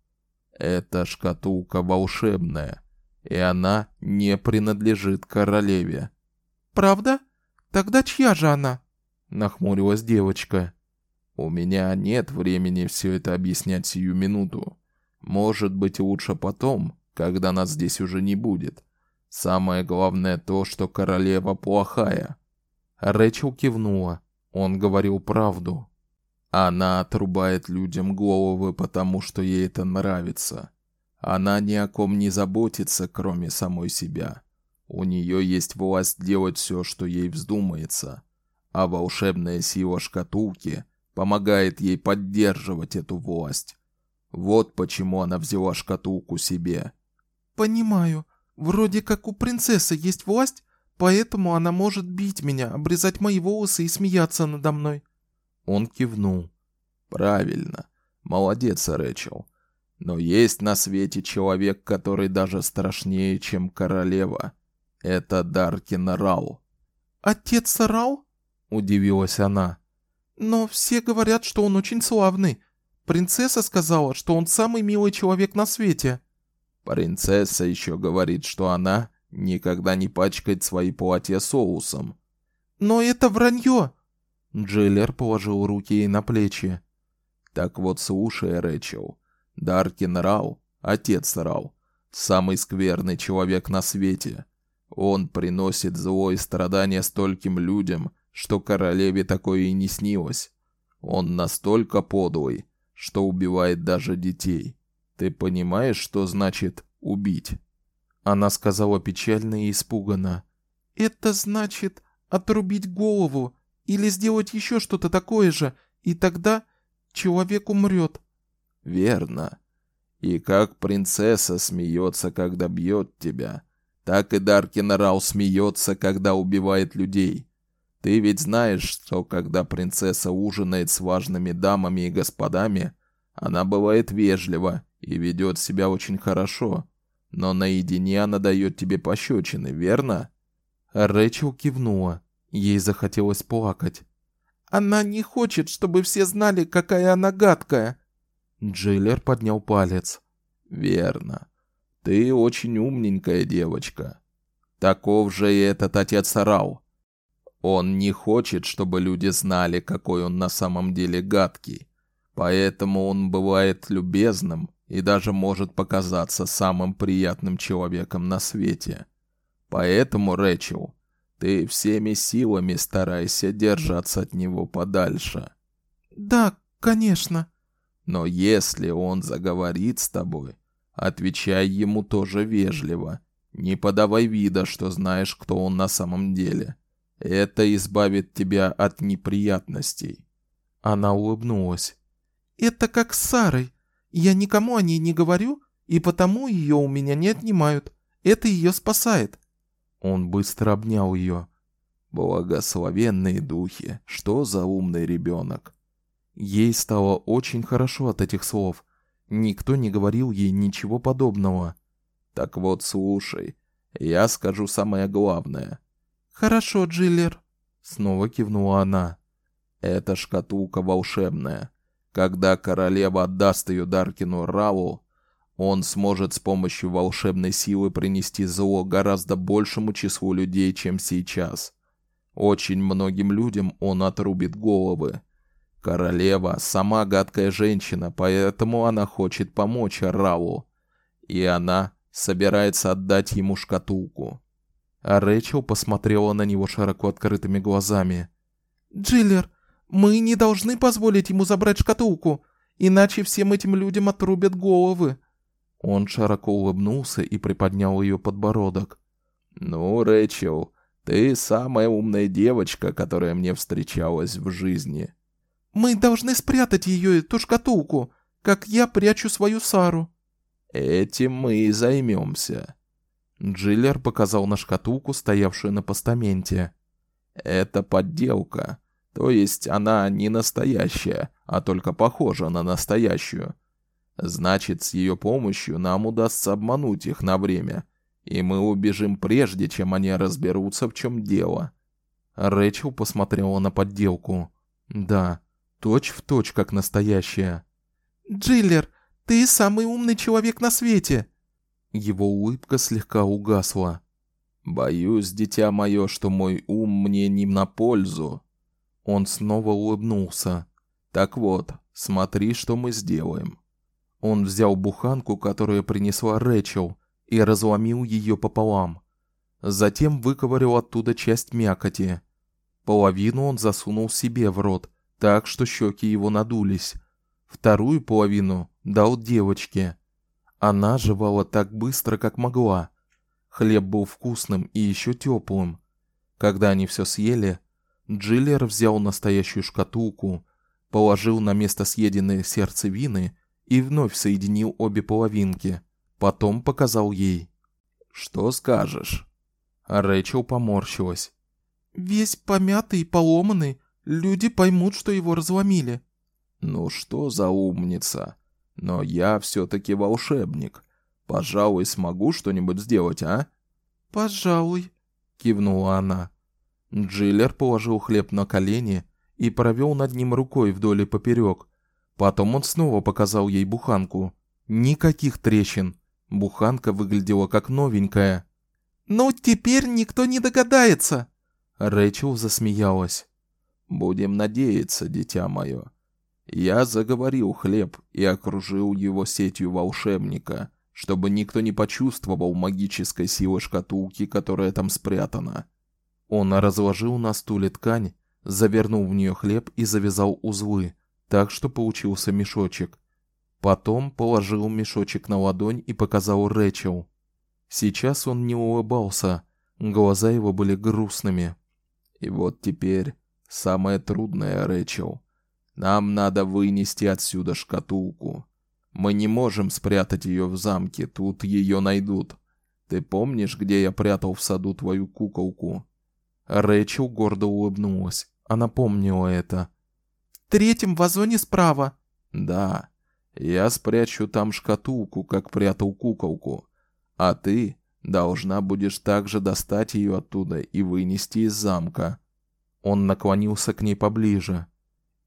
Эта шкатулка волшебная, и она не принадлежит королеве. Правда? Тогда чья же она? нахмурилась девочка. У меня нет времени все это объяснять сию минуту. Может быть, лучше потом, когда нас здесь уже не будет. Самое главное то, что королева плохая. Рэчел кивнула. Он говорил правду. Она отрубает людям головы, потому что ей это нравится. Она ни о ком не заботится, кроме самой себя. У нее есть власть делать все, что ей вздумается, а волшебная сила шкатулки помогает ей поддерживать эту власть. Вот почему она взяла шкатулку себе. Понимаю. Вроде как у принцессы есть власть, поэтому она может бить меня, обрезать мои волосы и смеяться надо мной. Он кивнул. Правильно. Молодец, Рэчел. Но есть на свете человек, который даже страшнее, чем королева. Это Даркин Рау. Отец Рау? Удивилась она. Но все говорят, что он очень славный. Принцесса сказала, что он самый милый человек на свете. Принцесса еще говорит, что она никогда не пачкает свои платья соусом. Но это вранье. Джиллер положил руки ей на плечи. Так вот, слушай, Рэчел. Даркин Рау, отец Рау, самый скверный человек на свете. Он приносит зло и страдания стольким людям, что королеве такое и не снилось. Он настолько подлый, что убивает даже детей. Ты понимаешь, что значит убить? Она сказала печально и испуганно. Это значит отрубить голову или сделать еще что-то такое же, и тогда человек умрет. Верно. И как принцесса смеется, когда бьет тебя, так и Даркин Рау смеется, когда убивает людей. Ты ведь знаешь, что когда принцесса ужинает с важными дамами и господами, она бывает вежлива и ведет себя очень хорошо, но наедине она дает тебе пощечины, верно? Рэчел кивнула. Ей захотелось плакать. Она не хочет, чтобы все знали, какая она гадкая. Джиллер поднял палец. Верно. Ты очень умненькая девочка. Таков же и этот отец Рау. Он не хочет, чтобы люди знали, какой он на самом деле гадкий. Поэтому он бывает любезным и даже может показаться самым приятным человеком на свете. Поэтому, Рэчел, ты всеми силами старайся держаться от него подальше. Да, конечно. Но если он заговорит с тобой, отвечай ему тоже вежливо. Не подавай вида, что знаешь, кто он на самом деле. Это избавит тебя от неприятностей. Она улыбнулась. Это как с Сарой. Я никому о ней не говорю, и потому ее у меня не отнимают. Это ее спасает. Он быстро обнял ее. Благословенные духи, что за умный ребенок. Ей стало очень хорошо от этих слов. Никто не говорил ей ничего подобного. Так вот, слушай, я скажу самое главное. Хорошо, Джиллер, снова кивнула она. Эта шкатулка волшебная. Когда королева отдаст ее Даркину Раву, он сможет с помощью волшебной силы принести зло гораздо большему числу людей, чем сейчас. Очень многим людям он отрубит головы. Королева сама гадкая женщина, поэтому она хочет помочь Раву. И она собирается отдать ему шкатулку. А Рэчел посмотрела на него широко открытыми глазами. «Джиллер, мы не должны позволить ему забрать шкатулку, иначе всем этим людям отрубят головы. Он широко улыбнулся и приподнял ее подбородок. «Ну, Рэчел, ты самая умная девочка, которая мне встречалась в жизни. Мы должны спрятать ее, эту шкатулку, как я прячу свою Сару». «Этим мы и займемся». Джиллер показал на шкатулку, стоявшую на постаменте. «Это подделка. То есть она не настоящая, а только похожа на настоящую. Значит, с ее помощью нам удастся обмануть их на время, и мы убежим прежде, чем они разберутся, в чем дело». Рэчел посмотрела на подделку. «Да, точь в точь, как настоящая». «Джиллер, ты самый умный человек на свете!» Его улыбка слегка угасла. «Боюсь, дитя мое, что мой ум мне не на пользу». Он снова улыбнулся. «Так вот, смотри, что мы сделаем». Он взял буханку, которую принесла Рэчел, и разломил ее пополам. Затем выковырял оттуда часть мякоти. Половину он засунул себе в рот, так что щеки его надулись. Вторую половину дал девочке. Она жевала так быстро, как могла. Хлеб был вкусным и еще теплым. Когда они все съели, Джиллер взял настоящую шкатулку, положил на место съеденные сердцевины и вновь соединил обе половинки. Потом показал ей. «Что скажешь?» Рэйчел поморщилась. «Весь помятый и поломанный. Люди поймут, что его разломили». «Ну что за умница? Но я все-таки волшебник. Пожалуй, смогу что-нибудь сделать, а?» «Пожалуй», — кивнула она. Джиллер положил хлеб на колени и провел над ним рукой вдоль и поперек. Потом он снова показал ей буханку. Никаких трещин. Буханка выглядела как новенькая. «Ну, теперь никто не догадается!» Рэчел засмеялась. «Будем надеяться, дитя мое. Я заговорил хлеб и окружил его сетью волшебника, чтобы никто не почувствовал магической силы шкатулки, которая там спрятана». Он разложил на стуле ткань, завернул в нее хлеб и завязал узлы, так что получился мешочек. Потом положил мешочек на ладонь и показал Рэчел. Сейчас он не улыбался, глаза его были грустными. И вот теперь самое трудное, Рэчел. Нам надо вынести отсюда шкатулку. Мы не можем спрятать ее в замке, тут ее найдут. Ты помнишь, где я прятал в саду твою куколку? Рэчел гордо улыбнулась. Она помнила это. В третьем вазоне справа. Да. Я спрячу там шкатулку, как прятал куколку. А ты должна будешь также достать ее оттуда и вынести из замка. Он наклонился к ней поближе.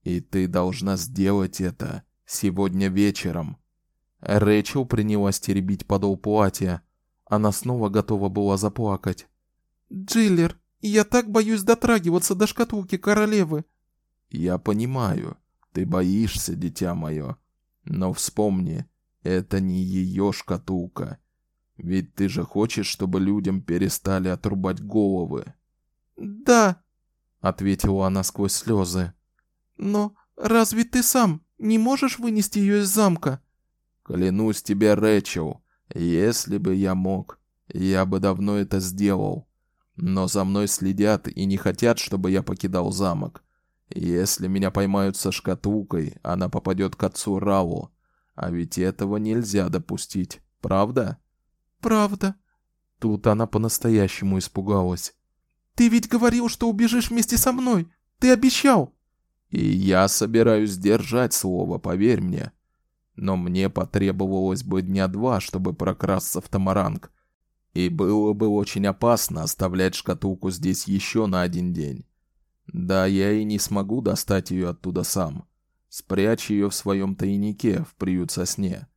И ты должна сделать это сегодня вечером. Рэчел принялась теребить подол платья. Она снова готова была заплакать. Джиллер, я так боюсь дотрагиваться до шкатулки королевы. Я понимаю. Ты боишься, дитя мое. Но вспомни, это не ее шкатулка. Ведь ты же хочешь, чтобы людям перестали отрубать головы. Да, ответила она сквозь слезы. Но разве ты сам не можешь вынести ее из замка? Клянусь тебе, Рэчел, если бы я мог, я бы давно это сделал. Но за мной следят и не хотят, чтобы я покидал замок. Если меня поймают со шкатулкой, она попадет к отцу Раву. А ведь этого нельзя допустить, правда? Правда. Тут она по-настоящему испугалась. Ты ведь говорил, что убежишь вместе со мной. Ты обещал. И я собираюсь держать слово, поверь мне. Но мне потребовалось бы дня два, чтобы прокрасться в Тамаранг. И было бы очень опасно оставлять шкатулку здесь еще на один день. Да, я и не смогу достать ее оттуда сам. Спрячь ее в своем тайнике в приют сосне.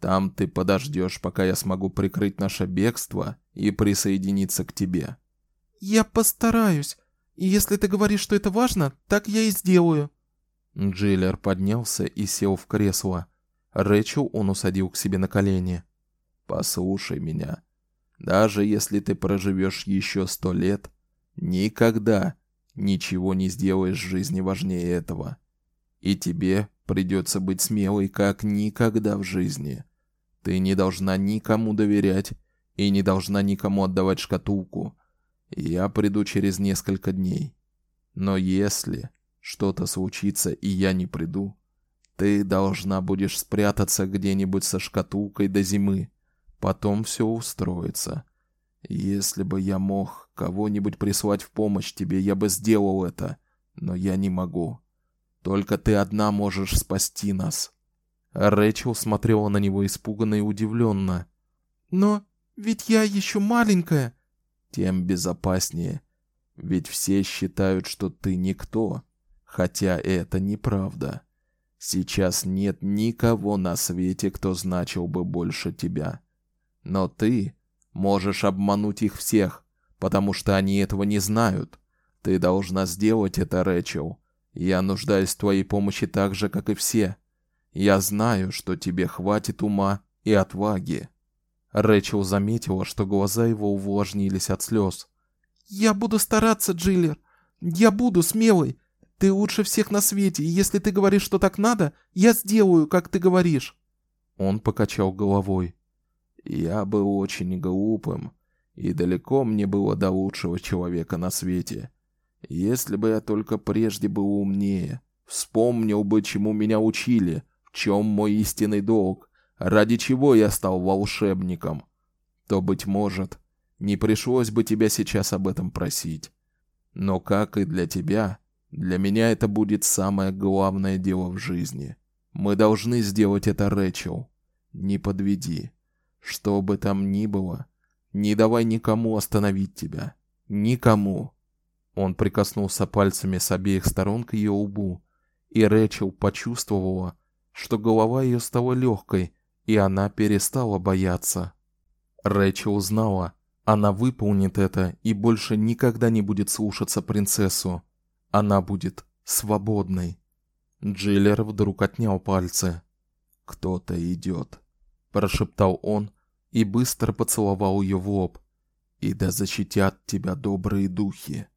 Там ты подождешь, пока я смогу прикрыть наше бегство и присоединиться к тебе. Я постараюсь. И если ты говоришь, что это важно, так я и сделаю. Джиллер поднялся и сел в кресло. Рэчел он усадил к себе на колени. Послушай меня. Даже если ты проживешь еще сто лет, никогда ничего не сделаешь в жизни важнее этого. И тебе придется быть смелой, как никогда в жизни. Ты не должна никому доверять и не должна никому отдавать шкатулку. Я приду через несколько дней. Но если что-то случится, и я не приду, ты должна будешь спрятаться где-нибудь со шкатулкой до зимы. Потом все устроится. Если бы я мог кого-нибудь прислать в помощь тебе, я бы сделал это, но я не могу. Только ты одна можешь спасти нас. Рэчел смотрела на него испуганно и удивленно. Но ведь я еще маленькая. Тем безопаснее. Ведь все считают, что ты никто, хотя это неправда. Сейчас нет никого на свете, кто значил бы больше тебя. Но ты можешь обмануть их всех, потому что они этого не знают. Ты должна сделать это, Рэчел. Я нуждаюсь в твоей помощи так же, как и все. Я знаю, что тебе хватит ума и отваги. Рэчел заметила, что глаза его увлажнились от слез. Я буду стараться, Джиллер. Я буду смелой. Ты лучше всех на свете, и если ты говоришь, что так надо, я сделаю, как ты говоришь. Он покачал головой. Я был очень глупым, и далеко мне было до лучшего человека на свете. Если бы я только прежде был умнее, вспомнил бы, чему меня учили, в чем мой истинный долг, ради чего я стал волшебником, то быть может, не пришлось бы тебя сейчас об этом просить. Но как и для тебя, для меня это будет самое главное дело в жизни. Мы должны сделать это, Рэчел. Не подведи. Что бы там ни было, не давай никому остановить тебя. Никому. Он прикоснулся пальцами с обеих сторон к ее лбу, и Рэчел почувствовала, что голова ее стала легкой, и она перестала бояться. Рэчел знала, она выполнит это и больше никогда не будет слушаться принцессу. Она будет свободной. Джиллер вдруг отнял пальцы. Кто-то идет, прошептал он и быстро поцеловал ее в лоб. И да защитят тебя добрые духи.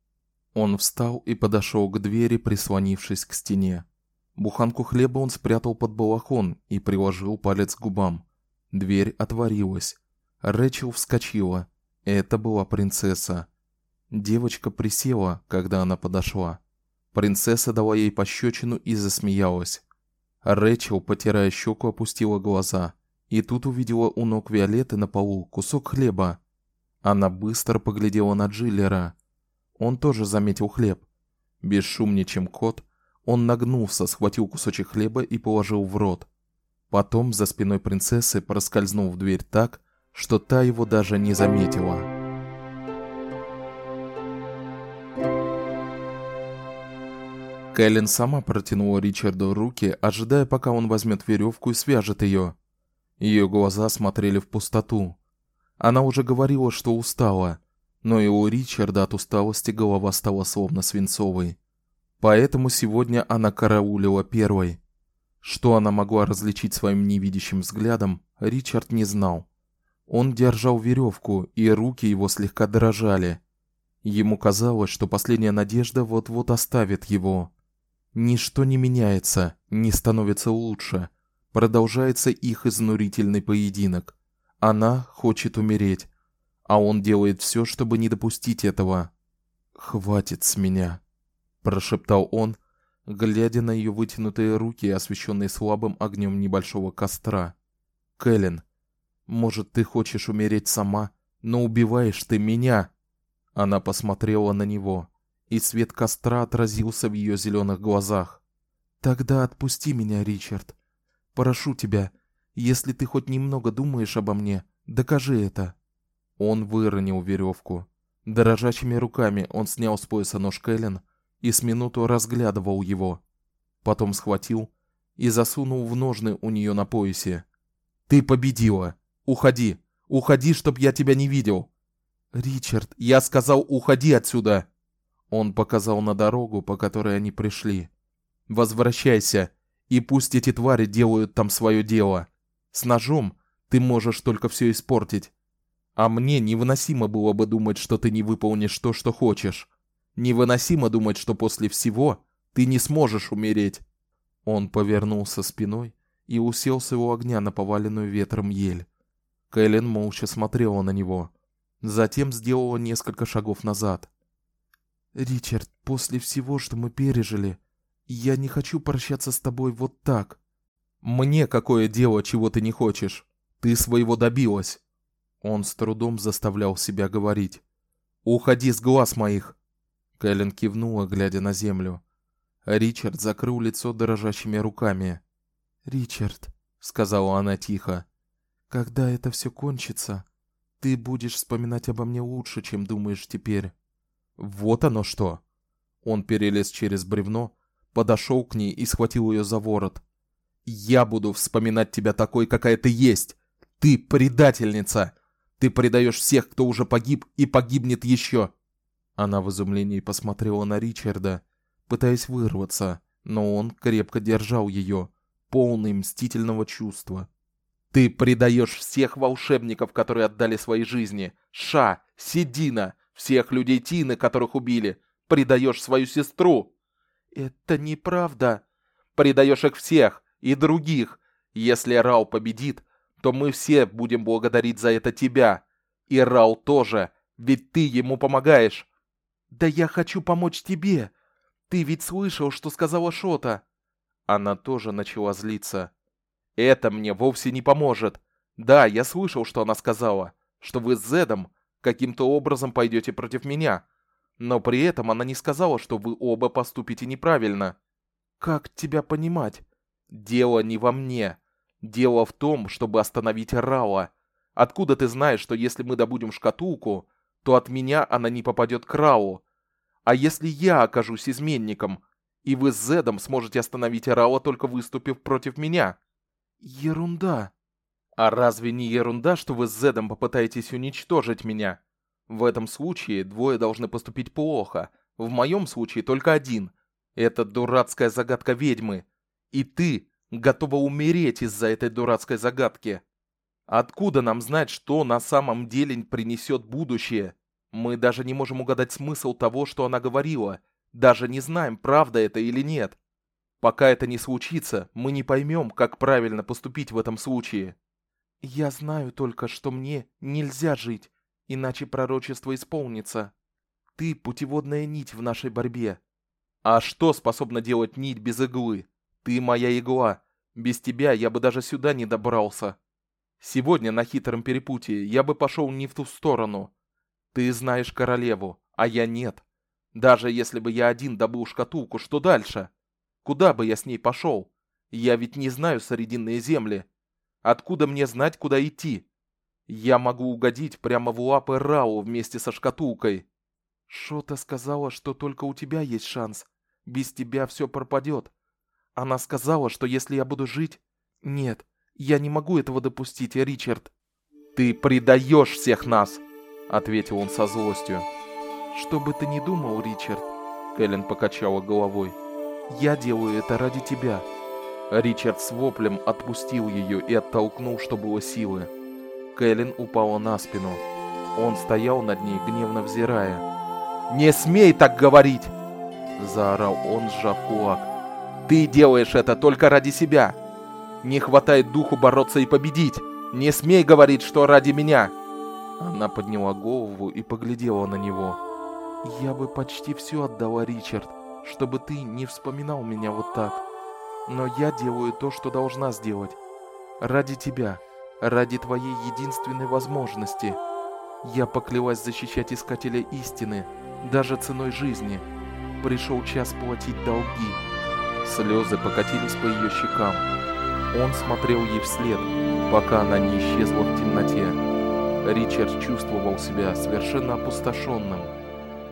Он встал и подошел к двери, прислонившись к стене. Буханку хлеба он спрятал под балахон и приложил палец к губам. Дверь отворилась. Рэчел вскочила. Это была принцесса. Девочка присела, когда она подошла. Принцесса дала ей пощечину и засмеялась. Рэчел, потирая щеку, опустила глаза и тут увидела у ног Виолетты на полу кусок хлеба. Она быстро поглядела на Джиллера. Он тоже заметил хлеб. Бесшумнее, чем кот, он нагнулся, схватил кусочек хлеба и положил в рот. Потом за спиной принцессы проскользнул в дверь так, что та его даже не заметила. Кэлен сама протянула Ричарду руки, ожидая, пока он возьмет веревку и свяжет ее. Ее глаза смотрели в пустоту. Она уже говорила, что устала, но и у Ричарда от усталости голова стала словно свинцовой. Поэтому сегодня она караулила первой. Что она могла различить своим невидящим взглядом, Ричард не знал. Он держал веревку, и руки его слегка дрожали. Ему казалось, что последняя надежда вот-вот оставит его. Ничто не меняется, не становится лучше. Продолжается их изнурительный поединок. Она хочет умереть, а он делает все, чтобы не допустить этого. Хватит с меня, прошептал он, глядя на ее вытянутые руки, освещенные слабым огнем небольшого костра. Кэлен, может, ты хочешь умереть сама, но убиваешь ты меня. Она посмотрела на него и свет костра отразился в ее зеленых глазах. Тогда отпусти меня, Ричард. Прошу тебя, если ты хоть немного думаешь обо мне, докажи это. Он выронил веревку. Дрожащими руками он снял с пояса нож Кэлен и с минуту разглядывал его. Потом схватил и засунул в ножны у нее на поясе. Ты победила. Уходи. Уходи, чтоб я тебя не видел. Ричард, я сказал, уходи отсюда. Он показал на дорогу, по которой они пришли. Возвращайся, и пусть эти твари делают там свое дело. С ножом ты можешь только все испортить. А мне невыносимо было бы думать, что ты не выполнишь то, что хочешь. Невыносимо думать, что после всего ты не сможешь умереть. Он повернулся спиной и уселся у огня на поваленную ветром ель. Кэлен молча смотрела на него, затем сделала несколько шагов назад. Ричард, после всего, что мы пережили, Я не хочу прощаться с тобой вот так. Мне какое дело, чего ты не хочешь? Ты своего добилась. Он с трудом заставлял себя говорить. Уходи с глаз моих. Кэлен кивнула, глядя на землю. Ричард закрыл лицо дрожащими руками. "Ричард", сказала она тихо. "Когда это все кончится, ты будешь вспоминать обо мне лучше, чем думаешь теперь". Вот оно что. Он перелез через бревно, подошел к ней и схватил ее за ворот. Я буду вспоминать тебя такой, какая ты есть. Ты предательница. Ты предаешь всех, кто уже погиб и погибнет еще. Она в изумлении посмотрела на Ричарда, пытаясь вырваться, но он крепко держал ее, полный мстительного чувства. Ты предаешь всех волшебников, которые отдали свои жизни. Ша, Седина, всех людей Тины, которых убили. Предаешь свою сестру. Это неправда. Предаешь их всех и других. Если Рау победит, то мы все будем благодарить за это тебя. И Рау тоже, ведь ты ему помогаешь. Да я хочу помочь тебе. Ты ведь слышал, что сказала Шота. Она тоже начала злиться. Это мне вовсе не поможет. Да, я слышал, что она сказала, что вы с Зедом каким-то образом пойдете против меня. Но при этом она не сказала, что вы оба поступите неправильно. Как тебя понимать? Дело не во мне. Дело в том, чтобы остановить Рауа. Откуда ты знаешь, что если мы добудем шкатулку, то от меня она не попадет к Рау? А если я окажусь изменником, и вы с Зедом сможете остановить Рауа, только выступив против меня? Ерунда. А разве не ерунда, что вы с Зедом попытаетесь уничтожить меня? В этом случае двое должны поступить плохо. В моем случае только один. Это дурацкая загадка ведьмы. И ты готова умереть из-за этой дурацкой загадки. Откуда нам знать, что на самом деле принесет будущее? Мы даже не можем угадать смысл того, что она говорила. Даже не знаем, правда это или нет. Пока это не случится, мы не поймем, как правильно поступить в этом случае. Я знаю только, что мне нельзя жить, иначе пророчество исполнится. Ты путеводная нить в нашей борьбе. А что способна делать нить без иглы? Ты моя игла. Без тебя я бы даже сюда не добрался. Сегодня на хитром перепутье я бы пошел не в ту сторону. Ты знаешь королеву, а я нет. Даже если бы я один добыл шкатулку, что дальше? Куда бы я с ней пошел? Я ведь не знаю Срединные земли. Откуда мне знать, куда идти? Я могу угодить прямо в лапы Рау вместе со шкатулкой. Шота сказала, что только у тебя есть шанс. Без тебя все пропадет. Она сказала, что если я буду жить... Нет, я не могу этого допустить, Ричард. Ты предаешь всех нас, ответил он со злостью. Что бы ты ни думал, Ричард, Кэлен покачала головой. Я делаю это ради тебя. Ричард с воплем отпустил ее и оттолкнул, что было силы. Кэлен упала на спину. Он стоял над ней, гневно взирая. «Не смей так говорить!» Заорал он, сжав кулак. Ты делаешь это только ради себя. Не хватает духу бороться и победить. Не смей говорить, что ради меня. Она подняла голову и поглядела на него. Я бы почти все отдала, Ричард, чтобы ты не вспоминал меня вот так. Но я делаю то, что должна сделать. Ради тебя, ради твоей единственной возможности. Я поклялась защищать искателя истины, даже ценой жизни. Пришел час платить долги. Слезы покатились по ее щекам. Он смотрел ей вслед, пока она не исчезла в темноте. Ричард чувствовал себя совершенно опустошенным.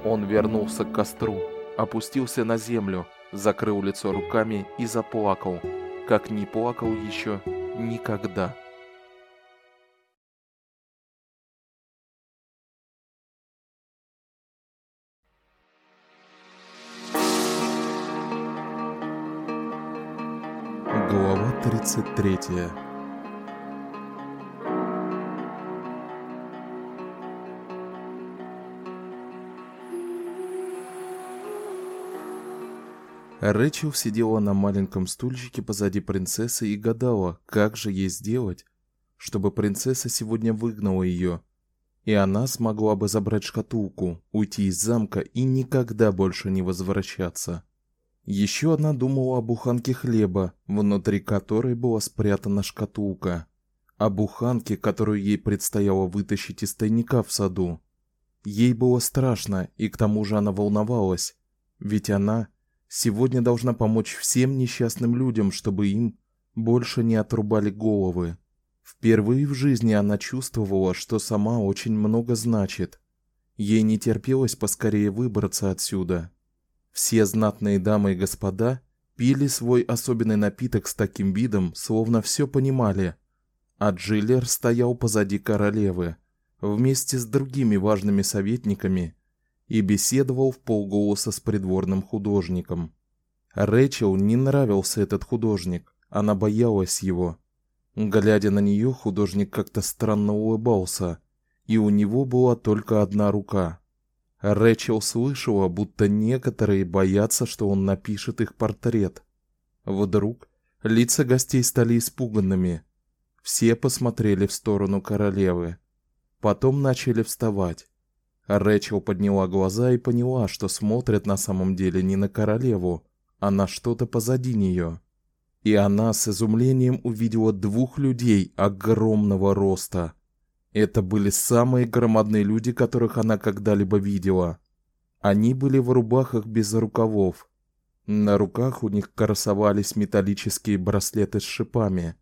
Он вернулся к костру, опустился на землю, закрыл лицо руками и заплакал, как не плакал еще никогда. Глава 33 Рэчел сидела на маленьком стульчике позади принцессы и гадала, как же ей сделать, чтобы принцесса сегодня выгнала ее, и она смогла бы забрать шкатулку, уйти из замка и никогда больше не возвращаться. Еще одна думала о буханке хлеба, внутри которой была спрятана шкатулка, о буханке, которую ей предстояло вытащить из тайника в саду. Ей было страшно, и к тому же она волновалась, ведь она сегодня должна помочь всем несчастным людям, чтобы им больше не отрубали головы. Впервые в жизни она чувствовала, что сама очень много значит. Ей не терпелось поскорее выбраться отсюда. Все знатные дамы и господа пили свой особенный напиток с таким видом, словно все понимали. А Джиллер стоял позади королевы, вместе с другими важными советниками и беседовал в полголоса с придворным художником. Рэчел не нравился этот художник, она боялась его. Глядя на нее, художник как-то странно улыбался, и у него была только одна рука. Рэчел слышала, будто некоторые боятся, что он напишет их портрет. Вдруг лица гостей стали испуганными. Все посмотрели в сторону королевы. Потом начали вставать. Рэчел подняла глаза и поняла, что смотрят на самом деле не на королеву, а на что-то позади нее. И она с изумлением увидела двух людей огромного роста. Это были самые громадные люди, которых она когда-либо видела. Они были в рубахах без рукавов. На руках у них красовались металлические браслеты с шипами.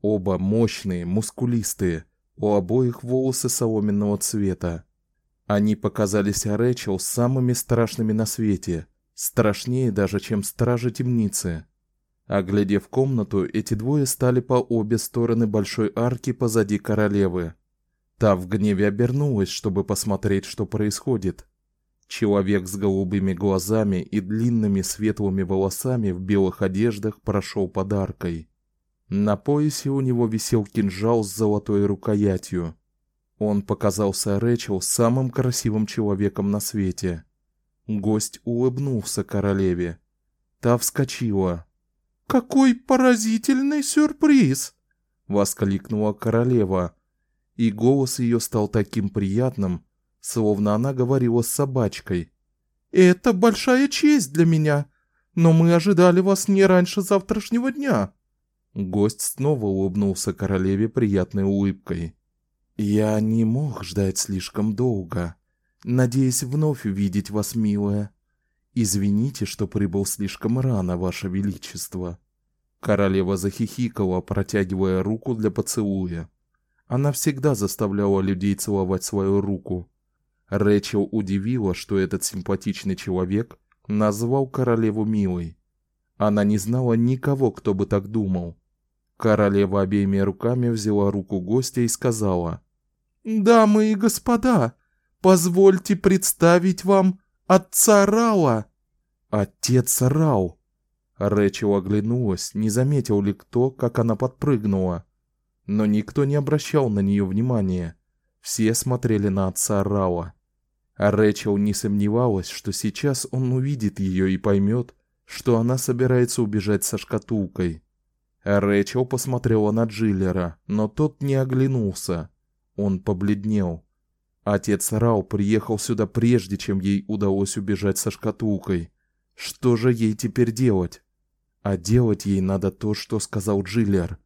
Оба мощные, мускулистые, у обоих волосы соломенного цвета. Они показались Рэчел самыми страшными на свете, страшнее даже, чем стражи темницы. Оглядев комнату, эти двое стали по обе стороны большой арки позади королевы. Та в гневе обернулась, чтобы посмотреть, что происходит. Человек с голубыми глазами и длинными светлыми волосами в белых одеждах прошел подаркой. На поясе у него висел кинжал с золотой рукоятью. Он показался Рэчел самым красивым человеком на свете. Гость улыбнулся королеве. Та вскочила. "Какой поразительный сюрприз!" воскликнула королева и голос ее стал таким приятным, словно она говорила с собачкой. Это большая честь для меня, но мы ожидали вас не раньше завтрашнего дня. Гость снова улыбнулся королеве приятной улыбкой. Я не мог ждать слишком долго, надеясь вновь увидеть вас, милая. Извините, что прибыл слишком рано, ваше величество. Королева захихикала, протягивая руку для поцелуя. Она всегда заставляла людей целовать свою руку. Рэчел удивила, что этот симпатичный человек назвал королеву милой. Она не знала никого, кто бы так думал. Королева обеими руками взяла руку гостя и сказала: "Дамы и господа, позвольте представить вам отца Рауа". Отец Рау. Рэчел оглянулась, не заметил ли кто, как она подпрыгнула но никто не обращал на нее внимания. Все смотрели на отца Рауа. А Рэчел не сомневалась, что сейчас он увидит ее и поймет, что она собирается убежать со шкатулкой. Рэчел посмотрела на Джиллера, но тот не оглянулся. Он побледнел. Отец Рау приехал сюда прежде, чем ей удалось убежать со шкатулкой. Что же ей теперь делать? А делать ей надо то, что сказал Джиллер.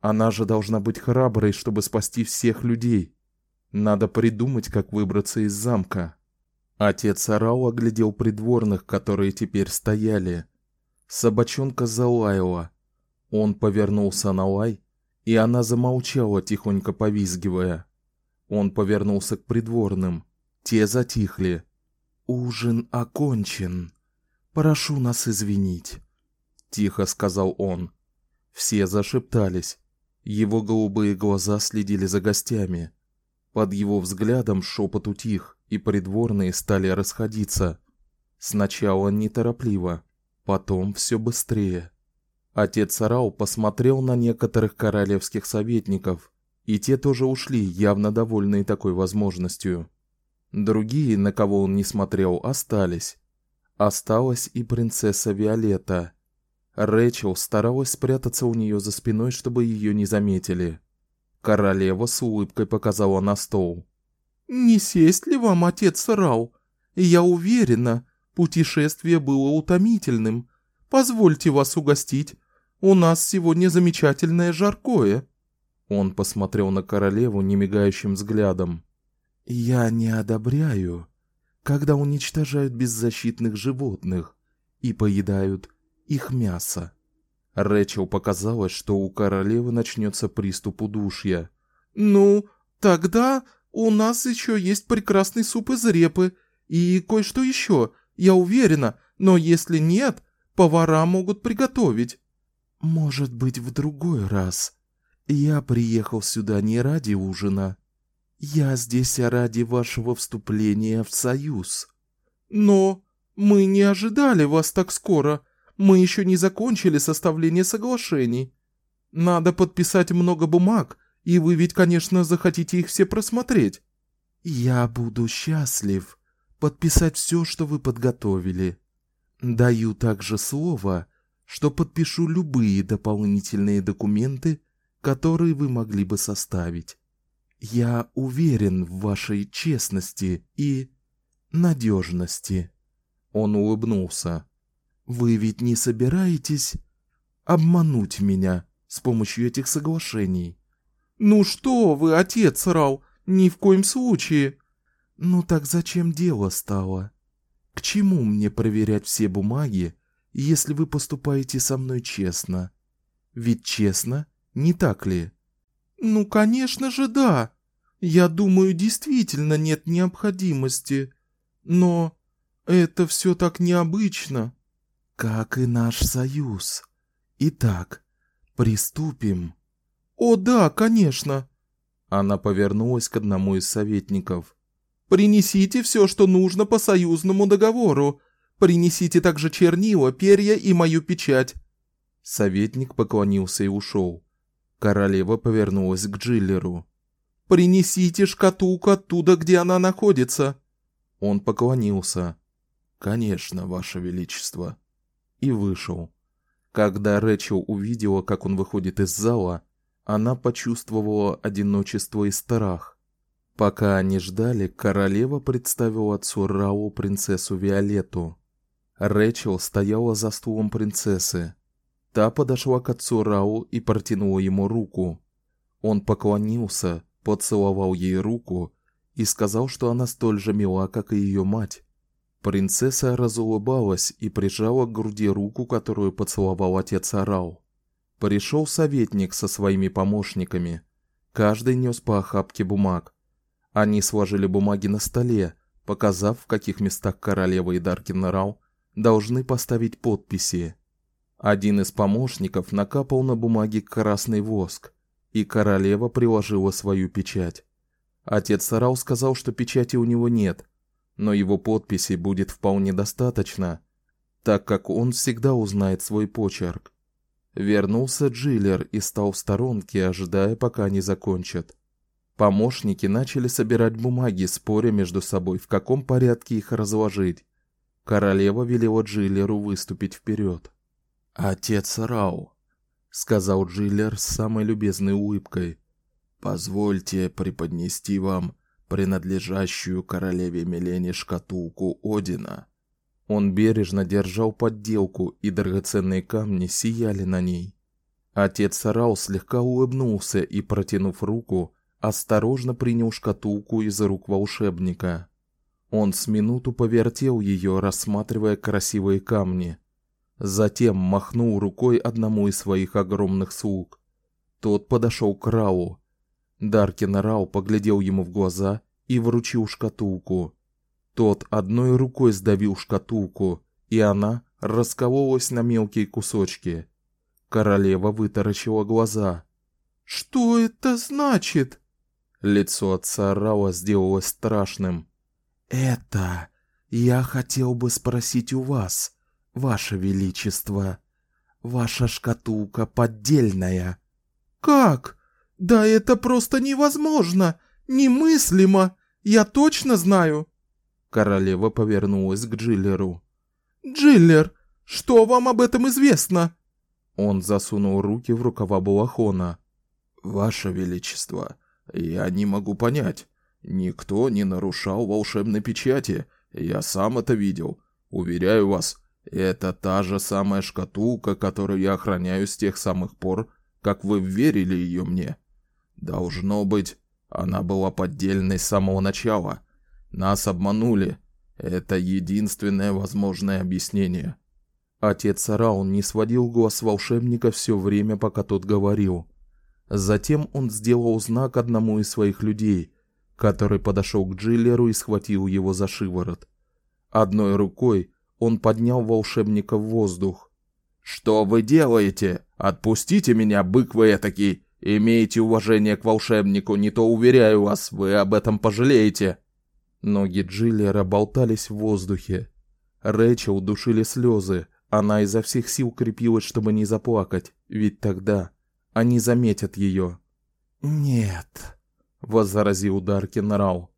Она же должна быть храброй, чтобы спасти всех людей. Надо придумать, как выбраться из замка. Отец Арау оглядел придворных, которые теперь стояли. Собачонка залаяла. Он повернулся на лай, и она замолчала, тихонько повизгивая. Он повернулся к придворным. Те затихли. Ужин окончен. Прошу нас извинить, тихо сказал он. Все зашептались. Его голубые глаза следили за гостями. Под его взглядом шепот утих, и придворные стали расходиться. Сначала неторопливо, потом все быстрее. Отец Рау посмотрел на некоторых королевских советников, и те тоже ушли, явно довольные такой возможностью. Другие, на кого он не смотрел, остались. Осталась и принцесса Виолетта. Рэчел старалась спрятаться у нее за спиной, чтобы ее не заметили. Королева с улыбкой показала на стол. Не сесть ли вам, отец Рау? Я уверена, путешествие было утомительным, Позвольте вас угостить. У нас сегодня замечательное жаркое». Он посмотрел на королеву немигающим взглядом. «Я не одобряю, когда уничтожают беззащитных животных и поедают их мясо». Рэчел показалось, что у королевы начнется приступ удушья. «Ну, тогда у нас еще есть прекрасный суп из репы и кое-что еще, я уверена, но если нет, повара могут приготовить». «Может быть, в другой раз. Я приехал сюда не ради ужина. Я здесь ради вашего вступления в союз». «Но мы не ожидали вас так скоро. Мы еще не закончили составление соглашений. Надо подписать много бумаг, и вы ведь, конечно, захотите их все просмотреть». «Я буду счастлив подписать все, что вы подготовили. Даю также слово, что подпишу любые дополнительные документы, которые вы могли бы составить. Я уверен в вашей честности и надежности. Он улыбнулся. Вы ведь не собираетесь обмануть меня с помощью этих соглашений? Ну что вы, отец Рау, ни в коем случае. Ну так зачем дело стало? К чему мне проверять все бумаги, если вы поступаете со мной честно? Ведь честно, не так ли? Ну, конечно же, да. Я думаю, действительно нет необходимости. Но это все так необычно. Как и наш союз. Итак, приступим. О, да, конечно. Она повернулась к одному из советников. Принесите все, что нужно по союзному договору. Принесите также чернила, перья и мою печать. Советник поклонился и ушел. Королева повернулась к Джиллеру. Принесите шкатулку оттуда, где она находится. Он поклонился. Конечно, ваше величество. И вышел. Когда Рэчел увидела, как он выходит из зала, она почувствовала одиночество и страх. Пока они ждали, королева представила отцу Рау принцессу Виолетту. Рэчел стояла за стулом принцессы. Та подошла к отцу Рау и протянула ему руку. Он поклонился, поцеловал ей руку и сказал, что она столь же мила, как и ее мать. Принцесса разулыбалась и прижала к груди руку, которую поцеловал отец Рау. Пришел советник со своими помощниками. Каждый нес по охапке бумаг. Они сложили бумаги на столе, показав, в каких местах королева и Даркин должны поставить подписи. Один из помощников накапал на бумаге красный воск, и королева приложила свою печать. Отец Рау сказал, что печати у него нет, но его подписи будет вполне достаточно, так как он всегда узнает свой почерк. Вернулся Джиллер и стал в сторонке, ожидая, пока они закончат. Помощники начали собирать бумаги, споря между собой, в каком порядке их разложить. Королева велела Джиллеру выступить вперед. "Отец Рау", сказал Джиллер с самой любезной улыбкой. "Позвольте преподнести вам принадлежащую королеве Милене шкатулку Одина". Он бережно держал подделку, и драгоценные камни сияли на ней. Отец Рау слегка улыбнулся и, протянув руку, осторожно принял шкатулку из рук волшебника. Он с минуту повертел ее, рассматривая красивые камни. Затем махнул рукой одному из своих огромных слуг. Тот подошел к Рау. Даркин Рау поглядел ему в глаза и вручил шкатулку. Тот одной рукой сдавил шкатулку, и она раскололась на мелкие кусочки. Королева вытаращила глаза. Что это значит? Лицо отца Рауа сделалось страшным. Это я хотел бы спросить у вас, ваше величество. Ваша шкатулка поддельная. Как? Да это просто невозможно, немыслимо. Я точно знаю. Королева повернулась к Джиллеру. Джиллер, что вам об этом известно? Он засунул руки в рукава балахона. Ваше величество, я не могу понять. Никто не нарушал волшебной печати. Я сам это видел. Уверяю вас, Это та же самая шкатулка, которую я охраняю с тех самых пор, как вы верили ее мне. Должно быть, она была поддельной с самого начала. Нас обманули. Это единственное возможное объяснение. Отец Раун не сводил глаз с волшебника все время, пока тот говорил. Затем он сделал знак одному из своих людей, который подошел к Джиллеру и схватил его за шиворот. Одной рукой он поднял волшебника в воздух. Что вы делаете? Отпустите меня, бык вы этакий. Имейте уважение к волшебнику, не то уверяю вас, вы об этом пожалеете. Ноги Джиллера болтались в воздухе. Рэчел душили слезы. Она изо всех сил крепилась, чтобы не заплакать, ведь тогда они заметят ее. "Нет", возразил Даркин Рау.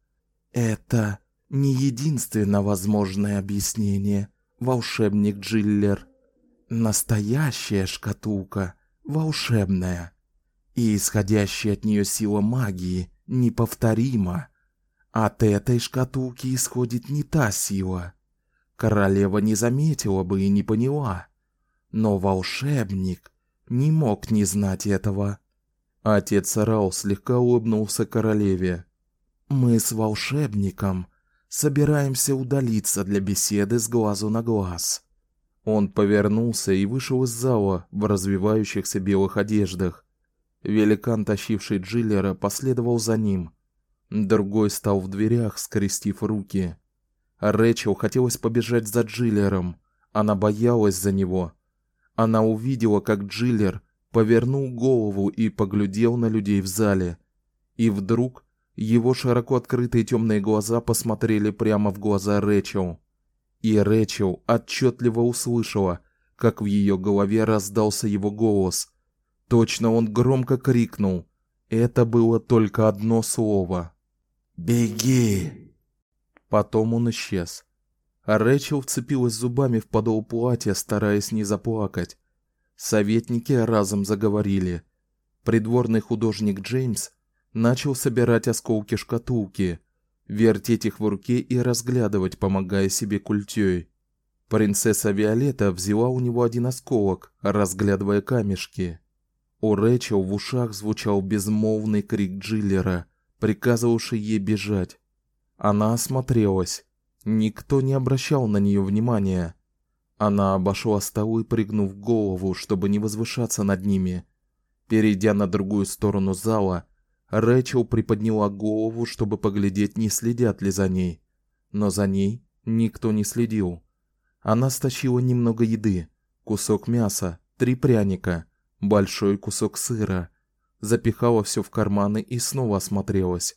"Это не единственное возможное объяснение, волшебник Джиллер. Настоящая шкатулка волшебная, и исходящая от нее сила магии неповторима. От этой шкатулки исходит не та сила. Королева не заметила бы и не поняла. Но волшебник не мог не знать этого. Отец Рау слегка улыбнулся королеве. Мы с волшебником собираемся удалиться для беседы с глазу на глаз. Он повернулся и вышел из зала в развивающихся белых одеждах. Великан, тащивший Джиллера, последовал за ним. Другой стал в дверях, скрестив руки. Рэчел хотелось побежать за Джиллером. Она боялась за него. Она увидела, как Джиллер повернул голову и поглядел на людей в зале. И вдруг его широко открытые темные глаза посмотрели прямо в глаза Рэчел. И Рэчел отчетливо услышала, как в ее голове раздался его голос. Точно он громко крикнул. Это было только одно слово. «Беги!» Потом он исчез. А Рэчел вцепилась зубами в подол платья, стараясь не заплакать. Советники разом заговорили. Придворный художник Джеймс начал собирать осколки шкатулки, вертеть их в руке и разглядывать, помогая себе культёй. Принцесса Виолетта взяла у него один осколок, разглядывая камешки. У Рэчел в ушах звучал безмолвный крик Джиллера, приказывавший ей бежать. Она осмотрелась. Никто не обращал на нее внимания. Она обошла стол и пригнув голову, чтобы не возвышаться над ними. Перейдя на другую сторону зала, Рэчел приподняла голову, чтобы поглядеть, не следят ли за ней. Но за ней никто не следил. Она стащила немного еды: кусок мяса, три пряника, большой кусок сыра, запихала все в карманы и снова осмотрелась.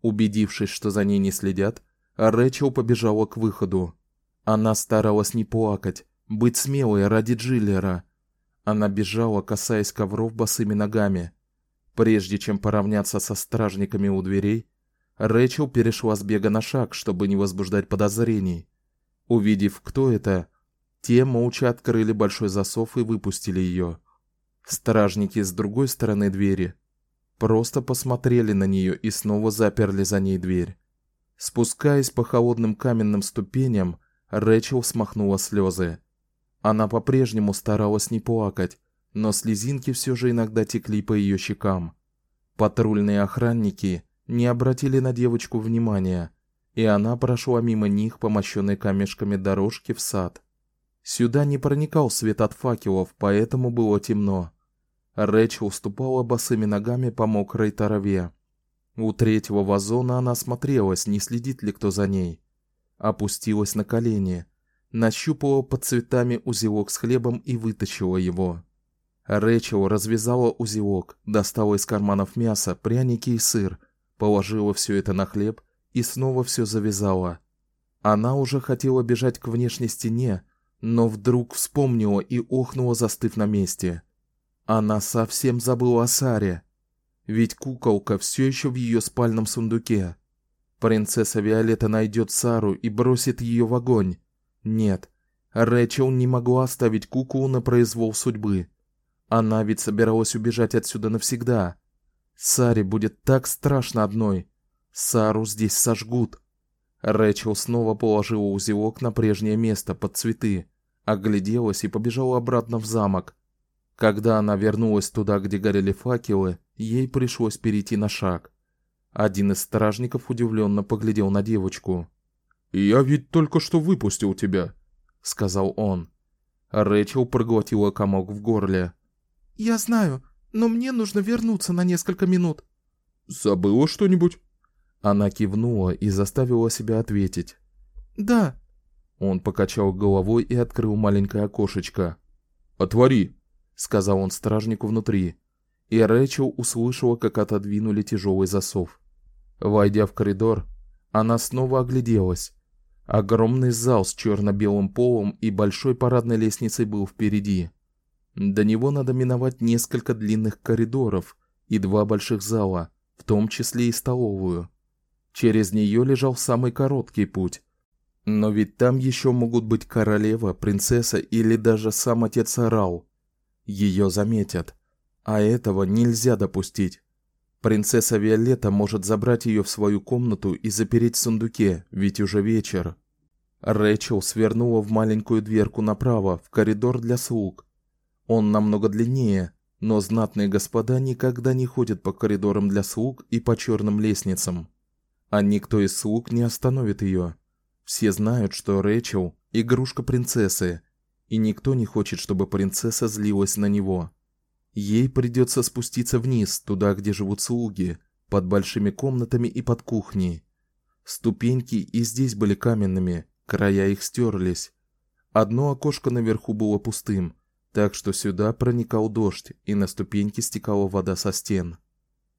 Убедившись, что за ней не следят, Рэчел побежала к выходу. Она старалась не плакать, быть смелой ради Джиллера. Она бежала, касаясь ковров босыми ногами. Прежде чем поравняться со стражниками у дверей, Рэчел перешла с бега на шаг, чтобы не возбуждать подозрений. Увидев, кто это, те молча открыли большой засов и выпустили ее. Стражники с другой стороны двери просто посмотрели на нее и снова заперли за ней дверь. Спускаясь по холодным каменным ступеням, Рэчел смахнула слезы. Она по-прежнему старалась не плакать, но слезинки все же иногда текли по ее щекам. Патрульные охранники не обратили на девочку внимания, и она прошла мимо них по мощенной камешками дорожке в сад. Сюда не проникал свет от факелов, поэтому было темно. Рэчел ступала босыми ногами по мокрой траве. У третьего вазона она смотрелась, не следит ли кто за ней. Опустилась на колени, нащупала под цветами узелок с хлебом и вытащила его. Рэчел развязала узелок, достала из карманов мясо, пряники и сыр, положила все это на хлеб и снова все завязала. Она уже хотела бежать к внешней стене, но вдруг вспомнила и охнула, застыв на месте. Она совсем забыла о Саре. Ведь куколка все еще в ее спальном сундуке. Принцесса Виолетта найдет Сару и бросит ее в огонь. Нет, Рэчел не могла оставить куклу на произвол судьбы. Она ведь собиралась убежать отсюда навсегда. Саре будет так страшно одной. Сару здесь сожгут. Рэчел снова положила узелок на прежнее место под цветы, огляделась и побежала обратно в замок. Когда она вернулась туда, где горели факелы, ей пришлось перейти на шаг. Один из стражников удивленно поглядел на девочку. "Я ведь только что выпустил тебя", сказал он. Рэчел проглотила комок в горле. "Я знаю, но мне нужно вернуться на несколько минут". "Забыла что-нибудь?" Она кивнула и заставила себя ответить. "Да". Он покачал головой и открыл маленькое окошечко. "Отвори", сказал он стражнику внутри. И Рэчел услышала, как отодвинули тяжелый засов. Войдя в коридор, она снова огляделась. Огромный зал с черно белым полом и большой парадной лестницей был впереди. До него надо миновать несколько длинных коридоров и два больших зала, в том числе и столовую. Через нее лежал самый короткий путь. Но ведь там еще могут быть королева, принцесса или даже сам отец Арал. Ее заметят, а этого нельзя допустить. Принцесса Виолетта может забрать ее в свою комнату и запереть в сундуке, ведь уже вечер. Рэчел свернула в маленькую дверку направо, в коридор для слуг. Он намного длиннее, но знатные господа никогда не ходят по коридорам для слуг и по черным лестницам. А никто из слуг не остановит ее. Все знают, что Рэчел игрушка принцессы, и никто не хочет, чтобы принцесса злилась на него. Ей придется спуститься вниз, туда, где живут слуги, под большими комнатами и под кухней. Ступеньки и здесь были каменными, края их стерлись. Одно окошко наверху было пустым, так что сюда проникал дождь, и на ступеньки стекала вода со стен.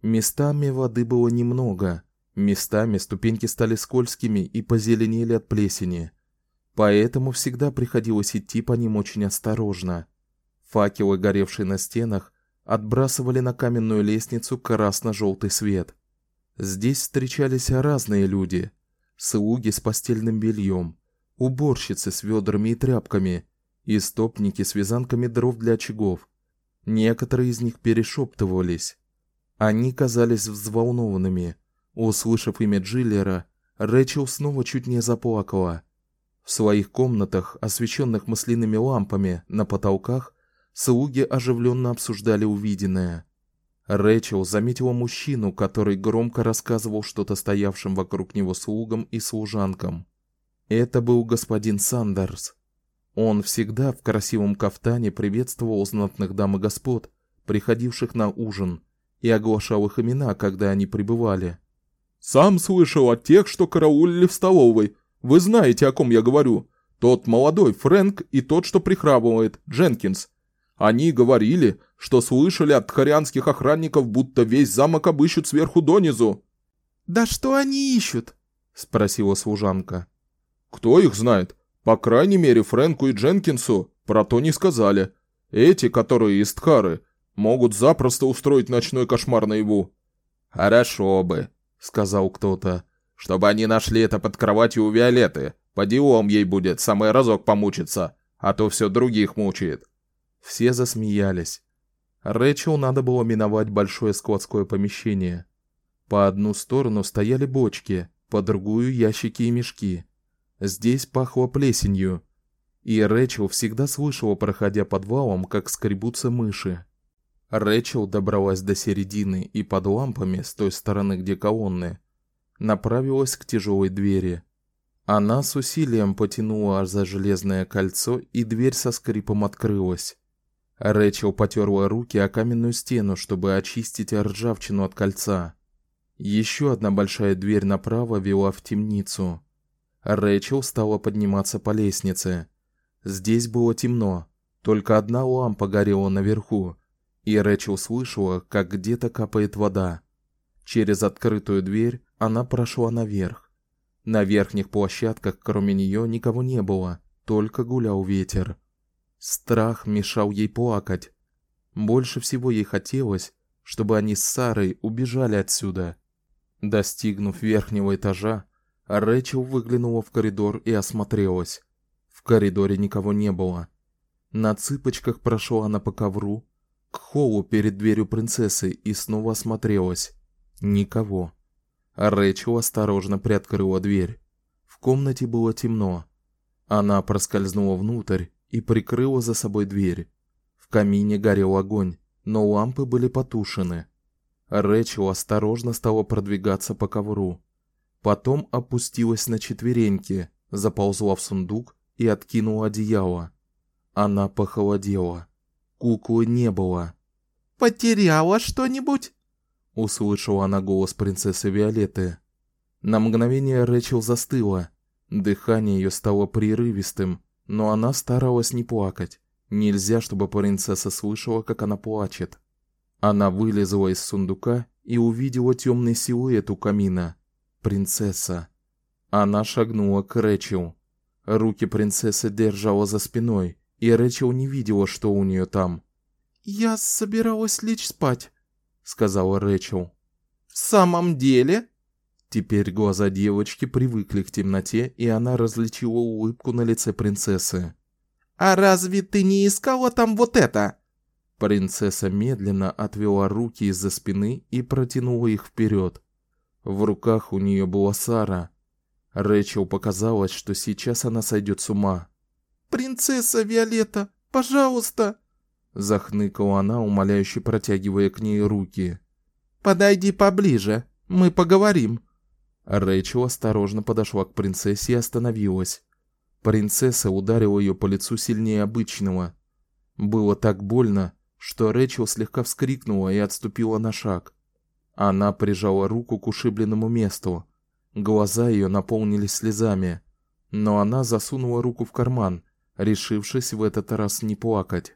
Местами воды было немного, местами ступеньки стали скользкими и позеленели от плесени. Поэтому всегда приходилось идти по ним очень осторожно. Факелы, горевшие на стенах, отбрасывали на каменную лестницу красно желтый свет. Здесь встречались разные люди: слуги с постельным бельем, уборщицы с ведрами и тряпками, и стопники с вязанками дров для очагов. Некоторые из них перешептывались. Они казались взволнованными. Услышав имя Джиллера, Рэчел снова чуть не заплакала. В своих комнатах, освещенных масляными лампами, на потолках Слуги оживленно обсуждали увиденное. Рэчел заметила мужчину, который громко рассказывал что-то стоявшим вокруг него слугам и служанкам. Это был господин Сандерс. Он всегда в красивом кафтане приветствовал знатных дам и господ, приходивших на ужин, и оглашал их имена, когда они прибывали. Сам слышал от тех, что караулили в столовой. Вы знаете, о ком я говорю? Тот молодой Фрэнк и тот, что прихрамывает, Дженкинс. Они говорили, что слышали от тхарианских охранников, будто весь замок обыщут сверху донизу. Да что они ищут? спросила служанка. Кто их знает? По крайней мере, Фрэнку и Дженкинсу про то не сказали. Эти, которые из Тхары, могут запросто устроить ночной кошмар наяву. Хорошо бы, сказал кто-то, чтобы они нашли это под кроватью у Виолетты. По делам ей будет самый разок помучиться, а то все других мучает. Все засмеялись. Рэчел надо было миновать большое складское помещение. По одну сторону стояли бочки, по другую ящики и мешки. Здесь пахло плесенью, и Рэчел всегда слышала, проходя подвалом, как скребутся мыши. Рэчел добралась до середины и под лампами с той стороны, где колонны, направилась к тяжелой двери. Она с усилием потянула за железное кольцо, и дверь со скрипом открылась. Рэчел потерла руки о каменную стену, чтобы очистить ржавчину от кольца. Еще одна большая дверь направо вела в темницу. Рэчел стала подниматься по лестнице. Здесь было темно, только одна лампа горела наверху, и Рэчел слышала, как где-то капает вода. Через открытую дверь она прошла наверх. На верхних площадках, кроме нее, никого не было, только гулял ветер. Страх мешал ей плакать. Больше всего ей хотелось, чтобы они с Сарой убежали отсюда. Достигнув верхнего этажа, Рэчел выглянула в коридор и осмотрелась. В коридоре никого не было. На цыпочках прошла она по ковру к холлу перед дверью принцессы и снова осмотрелась. Никого. Рэчел осторожно приоткрыла дверь. В комнате было темно. Она проскользнула внутрь и прикрыла за собой дверь. В камине горел огонь, но лампы были потушены. Рэчел осторожно стала продвигаться по ковру. Потом опустилась на четвереньки, заползла в сундук и откинула одеяло. Она похолодела. Куклы не было. Потеряла что-нибудь? услышала она голос принцессы Виолетты. На мгновение Рэчел застыла. Дыхание ее стало прерывистым, но она старалась не плакать. Нельзя, чтобы принцесса слышала, как она плачет. Она вылезла из сундука и увидела темный силуэт у камина. Принцесса. Она шагнула к Рэчел. Руки принцессы держала за спиной, и Рэчел не видела, что у нее там. "Я собиралась лечь спать", сказала Рэчел. "В самом деле?" Теперь глаза девочки привыкли к темноте, и она различила улыбку на лице принцессы. А разве ты не искала там вот это? Принцесса медленно отвела руки из-за спины и протянула их вперед. В руках у нее была Сара. Рэчел показалось, что сейчас она сойдет с ума. Принцесса Виолетта, пожалуйста, захныкала она, умоляюще протягивая к ней руки. Подойди поближе, мы поговорим. Рэйчел осторожно подошла к принцессе и остановилась. Принцесса ударила ее по лицу сильнее обычного. Было так больно, что Рэйчел слегка вскрикнула и отступила на шаг. Она прижала руку к ушибленному месту. Глаза ее наполнились слезами, но она засунула руку в карман, решившись в этот раз не плакать.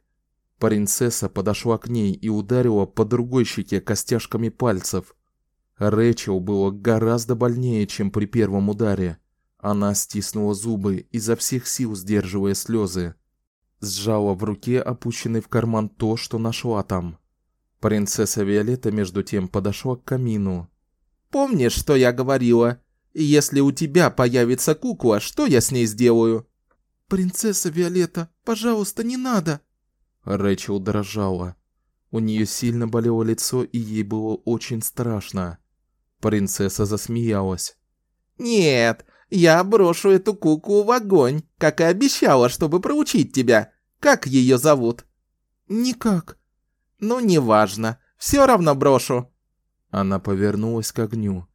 Принцесса подошла к ней и ударила по другой щеке костяшками пальцев. Рэчел было гораздо больнее, чем при первом ударе. Она стиснула зубы, изо всех сил сдерживая слезы. Сжала в руке опущенный в карман то, что нашла там. Принцесса Виолетта между тем подошла к камину. Помнишь, что я говорила? Если у тебя появится кукла, что я с ней сделаю? Принцесса Виолетта, пожалуйста, не надо. Рэчел дрожала. У нее сильно болело лицо, и ей было очень страшно. Принцесса засмеялась. Нет, я брошу эту куклу в огонь, как и обещала, чтобы проучить тебя. Как ее зовут? Никак. Ну, неважно. Все равно брошу. Она повернулась к огню.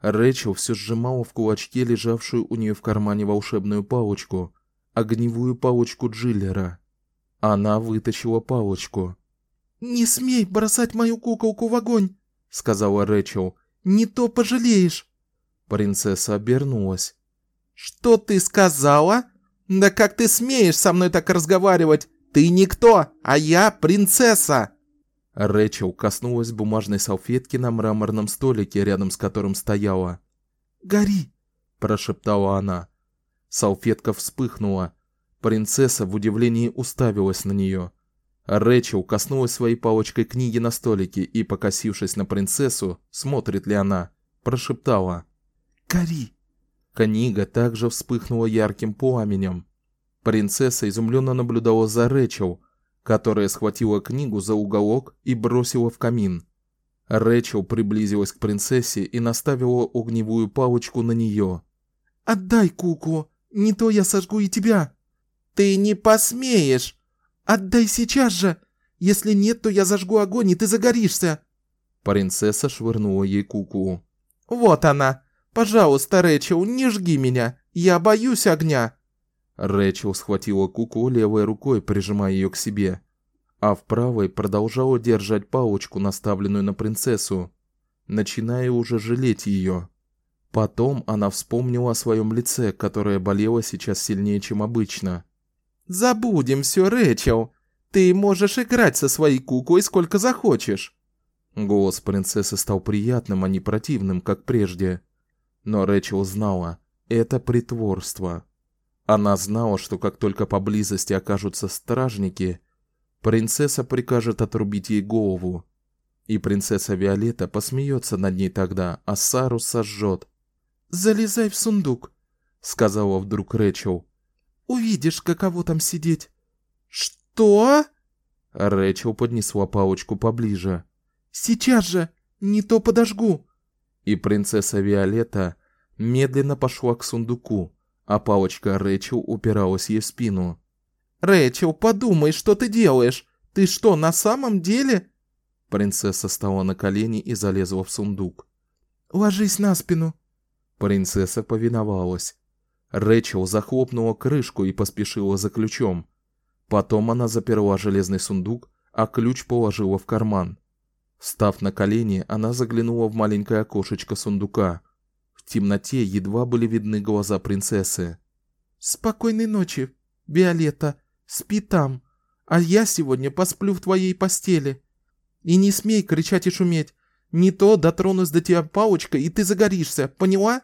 Рэчел все сжимала в кулачке лежавшую у нее в кармане волшебную палочку, огневую палочку Джиллера. Она вытащила палочку. "Не смей бросать мою куколку в огонь", сказала Рэчел. Не то пожалеешь. Принцесса обернулась. Что ты сказала? Да как ты смеешь со мной так разговаривать? Ты никто, а я принцесса. Рэчел коснулась бумажной салфетки на мраморном столике, рядом с которым стояла. "Гори", прошептала она. Салфетка вспыхнула. Принцесса в удивлении уставилась на нее. Рэчел коснулась своей палочкой книги на столике и, покосившись на принцессу, смотрит ли она, прошептала: "Гори". Книга также вспыхнула ярким пламенем. Принцесса изумленно наблюдала за Рэчел, которая схватила книгу за уголок и бросила в камин. Рэчел приблизилась к принцессе и наставила огневую палочку на нее. "Отдай куклу, не то я сожгу и тебя". "Ты не посмеешь", Отдай сейчас же! Если нет, то я зажгу огонь, и ты загоришься!» Принцесса швырнула ей куклу. «Вот она! Пожалуйста, Рэчел, не жги меня! Я боюсь огня!» Рэчел схватила куклу левой рукой, прижимая ее к себе, а в правой продолжала держать палочку, наставленную на принцессу, начиная уже жалеть ее. Потом она вспомнила о своем лице, которое болело сейчас сильнее, чем обычно. Забудем все, Рэчел. Ты можешь играть со своей куклой сколько захочешь. Голос принцессы стал приятным, а не противным, как прежде. Но Рэчел знала, это притворство. Она знала, что как только поблизости окажутся стражники, принцесса прикажет отрубить ей голову. И принцесса Виолетта посмеется над ней тогда, а Сару сожжет. "Залезай в сундук", сказала вдруг Рэчел. Увидишь, каково там сидеть. Что? Рэчел поднесла палочку поближе. Сейчас же, не то подожгу. И принцесса Виолетта медленно пошла к сундуку, а палочка Рэчел упиралась ей в спину. Рэчел, подумай, что ты делаешь? Ты что, на самом деле? Принцесса стала на колени и залезла в сундук. Ложись на спину. Принцесса повиновалась. Рэчел захлопнула крышку и поспешила за ключом. Потом она заперла железный сундук, а ключ положила в карман. Став на колени, она заглянула в маленькое окошечко сундука. В темноте едва были видны глаза принцессы. Спокойной ночи, Виолетта. Спи там, а я сегодня посплю в твоей постели. И не смей кричать и шуметь. Не то дотронусь до тебя палочкой, и ты загоришься, поняла?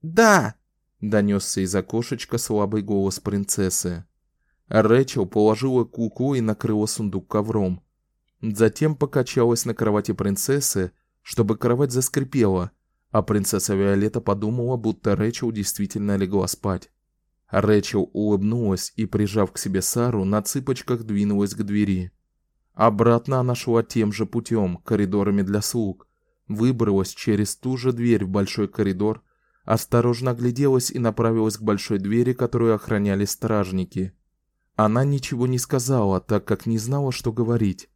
Да, донесся из окошечка слабый голос принцессы. Рэчел положила куклу и накрыла сундук ковром. Затем покачалась на кровати принцессы, чтобы кровать заскрипела, а принцесса Виолетта подумала, будто Рэчел действительно легла спать. Рэчел улыбнулась и, прижав к себе Сару, на цыпочках двинулась к двери. Обратно она шла тем же путем, коридорами для слуг, выбралась через ту же дверь в большой коридор, осторожно огляделась и направилась к большой двери, которую охраняли стражники. Она ничего не сказала, так как не знала, что говорить.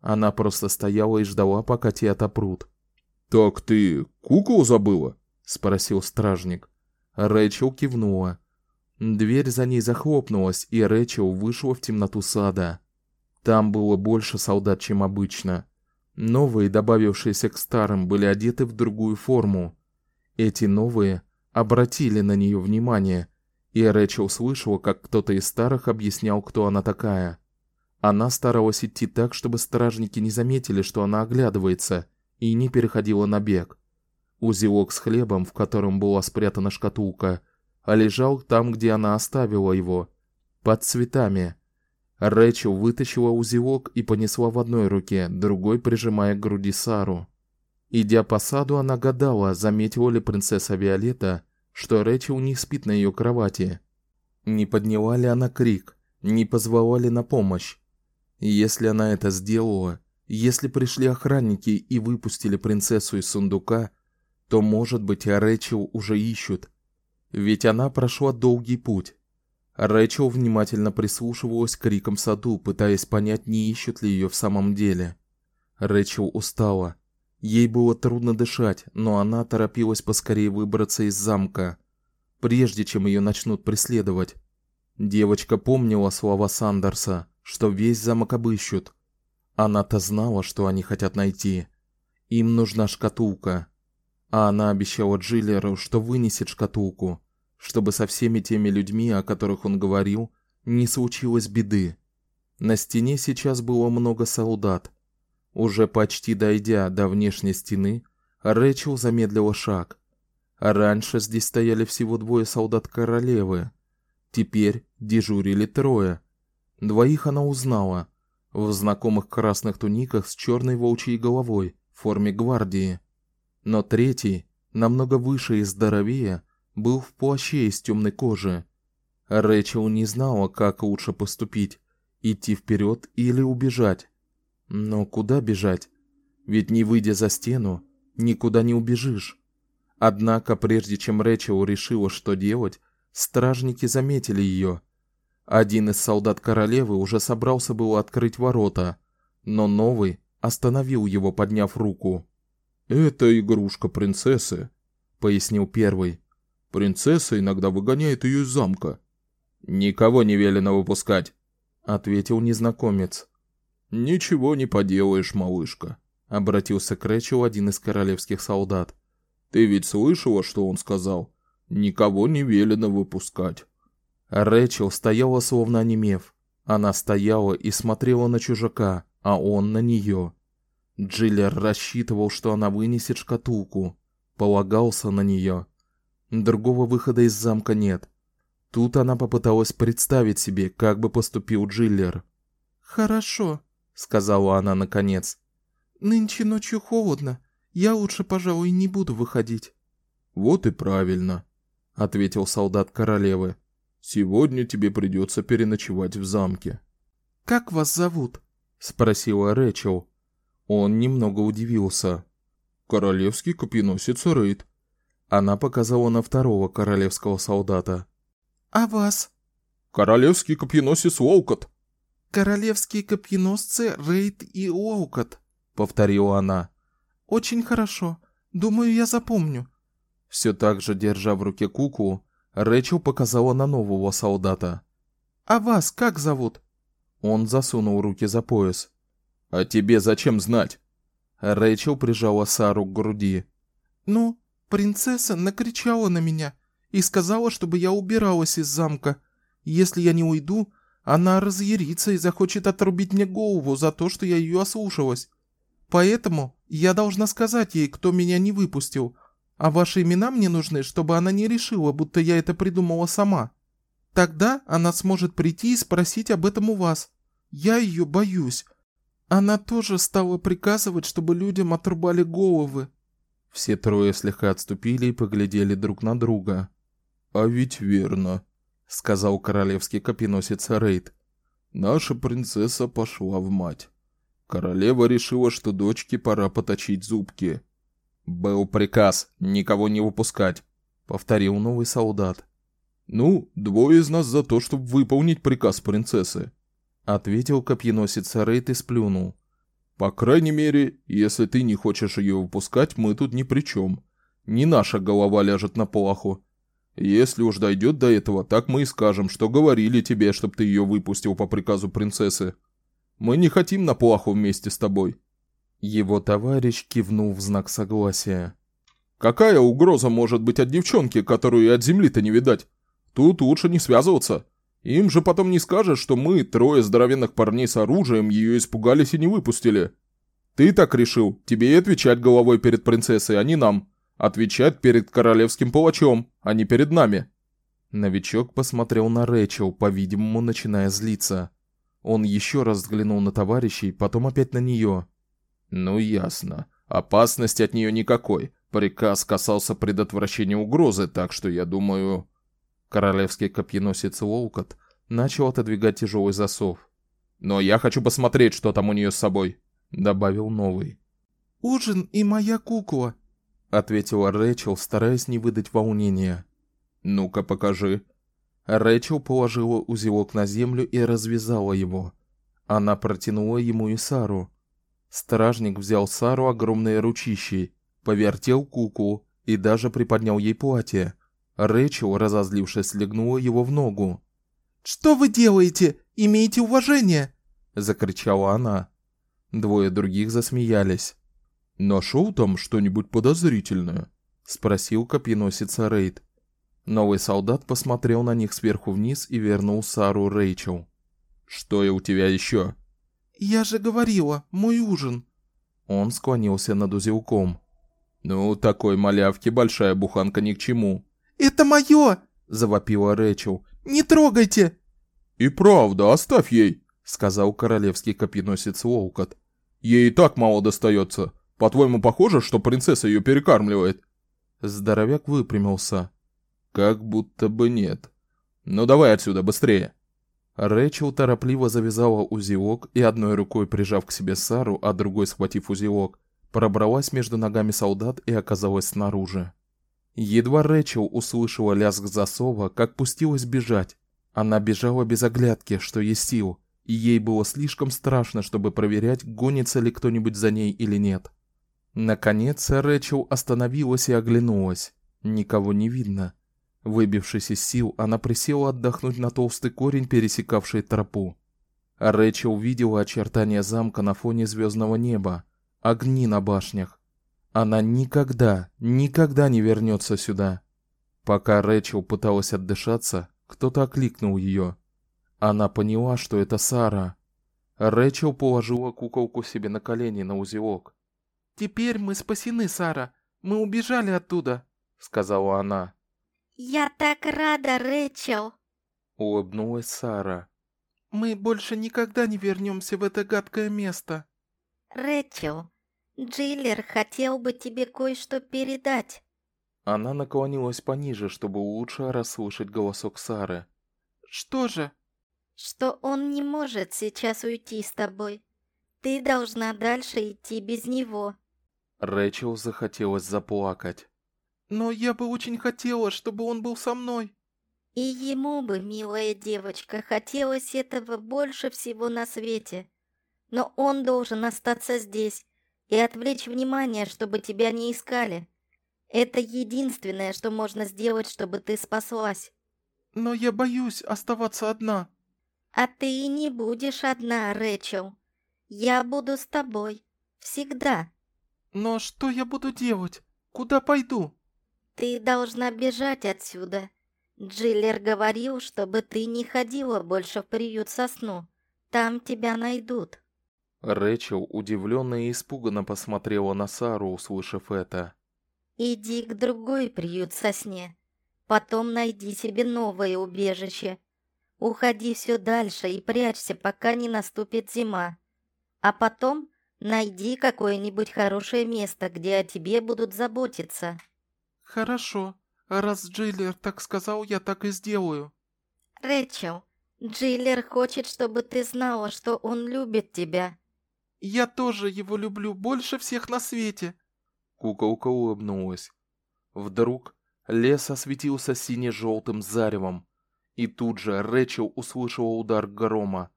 Она просто стояла и ждала, пока те отопрут. "Так ты куклу забыла?" спросил стражник. Рэчел кивнула. Дверь за ней захлопнулась, и Рэчел вышла в темноту сада. Там было больше солдат, чем обычно. Новые, добавившиеся к старым, были одеты в другую форму. Эти новые обратили на нее внимание, и Рэчел слышала, как кто-то из старых объяснял, кто она такая. Она старалась идти так, чтобы стражники не заметили, что она оглядывается, и не переходила на бег. Узелок с хлебом, в котором была спрятана шкатулка, лежал там, где она оставила его, под цветами. Рэчел вытащила узелок и понесла в одной руке, другой прижимая к груди Сару. Идя по саду, она гадала, заметила ли принцесса Виолетта, что Рэчел не спит на ее кровати. Не подняла ли она крик, не позвала ли на помощь. Если она это сделала, если пришли охранники и выпустили принцессу из сундука, то, может быть, Рэчел уже ищут. Ведь она прошла долгий путь. Рэчел внимательно прислушивалась к крикам в саду, пытаясь понять, не ищут ли ее в самом деле. Рэчел устала. Ей было трудно дышать, но она торопилась поскорее выбраться из замка, прежде чем ее начнут преследовать. Девочка помнила слова Сандерса, что весь замок обыщут. Она-то знала, что они хотят найти. Им нужна шкатулка. А она обещала Джиллеру, что вынесет шкатулку чтобы со всеми теми людьми, о которых он говорил, не случилось беды. На стене сейчас было много солдат. Уже почти дойдя до внешней стены, Рэчел замедлила шаг. Раньше здесь стояли всего двое солдат королевы. Теперь дежурили трое. Двоих она узнала в знакомых красных туниках с черной волчьей головой в форме гвардии. Но третий, намного выше и здоровее, был в плаще из темной кожи. Рэчел не знала, как лучше поступить: идти вперед или убежать. Но куда бежать? Ведь не выйдя за стену, никуда не убежишь. Однако, прежде чем Рэчел решила, что делать, стражники заметили ее. Один из солдат королевы уже собрался было открыть ворота, но новый остановил его, подняв руку. "Это игрушка принцессы", пояснил первый. Принцесса иногда выгоняет ее из замка. Никого не велено выпускать, ответил незнакомец. Ничего не поделаешь, малышка, обратился к Рэчел один из королевских солдат. Ты ведь слышала, что он сказал? Никого не велено выпускать. Рэчел стояла словно онемев. Она стояла и смотрела на чужака, а он на нее. Джиллер рассчитывал, что она вынесет шкатулку, полагался на нее. Другого выхода из замка нет. Тут она попыталась представить себе, как бы поступил Джиллер. "Хорошо", сказала она наконец. "Нынче ночью холодно. Я лучше, пожалуй, не буду выходить". "Вот и правильно", ответил солдат королевы. "Сегодня тебе придется переночевать в замке". "Как вас зовут?" спросила Рэчел. Он немного удивился. "Королевский копьеносец Рейд", она показала на второго королевского солдата. А вас? Королевский копьеносец Уолкот». «Королевские копьеносцы Рейд и Уолкот», — повторила она. «Очень хорошо. Думаю, я запомню». Все так же, держа в руке куклу, Рэчел показала на нового солдата. «А вас как зовут?» Он засунул руки за пояс. «А тебе зачем знать?» Рэйчел прижала Сару к груди. «Ну, принцесса накричала на меня и сказала, чтобы я убиралась из замка. Если я не уйду, она разъярится и захочет отрубить мне голову за то, что я ее ослушалась. Поэтому я должна сказать ей, кто меня не выпустил. А ваши имена мне нужны, чтобы она не решила, будто я это придумала сама. Тогда она сможет прийти и спросить об этом у вас. Я ее боюсь. Она тоже стала приказывать, чтобы людям отрубали головы. Все трое слегка отступили и поглядели друг на друга. А ведь верно, сказал королевский копьеносец Рейд. Наша принцесса пошла в мать. Королева решила, что дочке пора поточить зубки. Был приказ никого не выпускать, повторил новый солдат. Ну, двое из нас за то, чтобы выполнить приказ принцессы, ответил копьеносец Рейд и сплюнул. По крайней мере, если ты не хочешь ее выпускать, мы тут ни при чем. Не наша голова ляжет на плаху. Если уж дойдет до этого, так мы и скажем, что говорили тебе, чтобы ты ее выпустил по приказу принцессы. Мы не хотим на плаху вместе с тобой. Его товарищ кивнул в знак согласия. Какая угроза может быть от девчонки, которую и от земли-то не видать? Тут лучше не связываться. Им же потом не скажешь, что мы, трое здоровенных парней с оружием, ее испугались и не выпустили. Ты так решил, тебе и отвечать головой перед принцессой, а не нам. Отвечать перед королевским палачом, а не перед нами. Новичок посмотрел на Рэчел, по-видимому, начиная злиться. Он еще раз взглянул на товарищей, потом опять на нее. Ну ясно. Опасности от нее никакой. Приказ касался предотвращения угрозы, так что я думаю, Королевский копьеносец Лоукот начал отодвигать тяжелый засов. «Но я хочу посмотреть, что там у нее с собой», — добавил новый. «Ужин и моя кукла», — ответила Рэчел, стараясь не выдать волнения. «Ну-ка, покажи». Рэчел положила узелок на землю и развязала его. Она протянула ему и Сару. Стражник взял Сару огромные ручищей, повертел куклу и даже приподнял ей платье. Рэчел, разозлившись, легнула его в ногу. «Что вы делаете? Имейте уважение!» закричала она. Двое других засмеялись. Нашел там что-нибудь подозрительное? спросил копьеносец Рейд. Новый солдат посмотрел на них сверху вниз и вернул Сару Рэйчел. Что я у тебя еще? Я же говорила, мой ужин. Он склонился над узелком. Ну, такой малявке большая буханка ни к чему. «Это мое!» – завопила Рэчел. «Не трогайте!» «И правда, оставь ей!» – сказал королевский копьеносец Уолкот. «Ей и так мало достается. По-твоему, похоже, что принцесса ее перекармливает?» Здоровяк выпрямился. «Как будто бы нет. Ну давай отсюда, быстрее!» Рэчел торопливо завязала узелок и одной рукой прижав к себе Сару, а другой схватив узелок, пробралась между ногами солдат и оказалась снаружи. Едва Рэчел услышала лязг засова, как пустилась бежать. Она бежала без оглядки, что есть сил, и ей было слишком страшно, чтобы проверять, гонится ли кто-нибудь за ней или нет. Наконец Рэчел остановилась и оглянулась. Никого не видно. Выбившись из сил, она присела отдохнуть на толстый корень, пересекавший тропу. Рэчел увидела очертания замка на фоне звездного неба, огни на башнях. Она никогда, никогда не вернется сюда. Пока Рэчел пыталась отдышаться, кто-то окликнул ее. Она поняла, что это Сара. Рэчел положила куколку себе на колени на узелок. «Теперь мы спасены, Сара. Мы убежали оттуда», — сказала она. «Я так рада, Рэчел!» — улыбнулась Сара. «Мы больше никогда не вернемся в это гадкое место». «Рэчел, Джиллер хотел бы тебе кое-что передать. Она наклонилась пониже, чтобы лучше расслышать голосок Сары. Что же? Что он не может сейчас уйти с тобой. Ты должна дальше идти без него. Рэчел захотелось заплакать. Но я бы очень хотела, чтобы он был со мной. И ему бы, милая девочка, хотелось этого больше всего на свете. Но он должен остаться здесь и отвлечь внимание, чтобы тебя не искали. Это единственное, что можно сделать, чтобы ты спаслась. Но я боюсь оставаться одна. А ты и не будешь одна, Рэчел. Я буду с тобой. Всегда. Но что я буду делать? Куда пойду? Ты должна бежать отсюда. Джиллер говорил, чтобы ты не ходила больше в приют сосну. Там тебя найдут. Рэчел удивленно и испуганно посмотрела на Сару, услышав это. Иди к другой приют сосне. Потом найди себе новое убежище. Уходи все дальше и прячься, пока не наступит зима. А потом найди какое-нибудь хорошее место, где о тебе будут заботиться. Хорошо. Раз Джиллер так сказал, я так и сделаю. Рэчел, Джиллер хочет, чтобы ты знала, что он любит тебя. Я тоже его люблю больше всех на свете. Куколка улыбнулась. Вдруг лес осветился сине-желтым заревом, и тут же Рэчел услышала удар грома.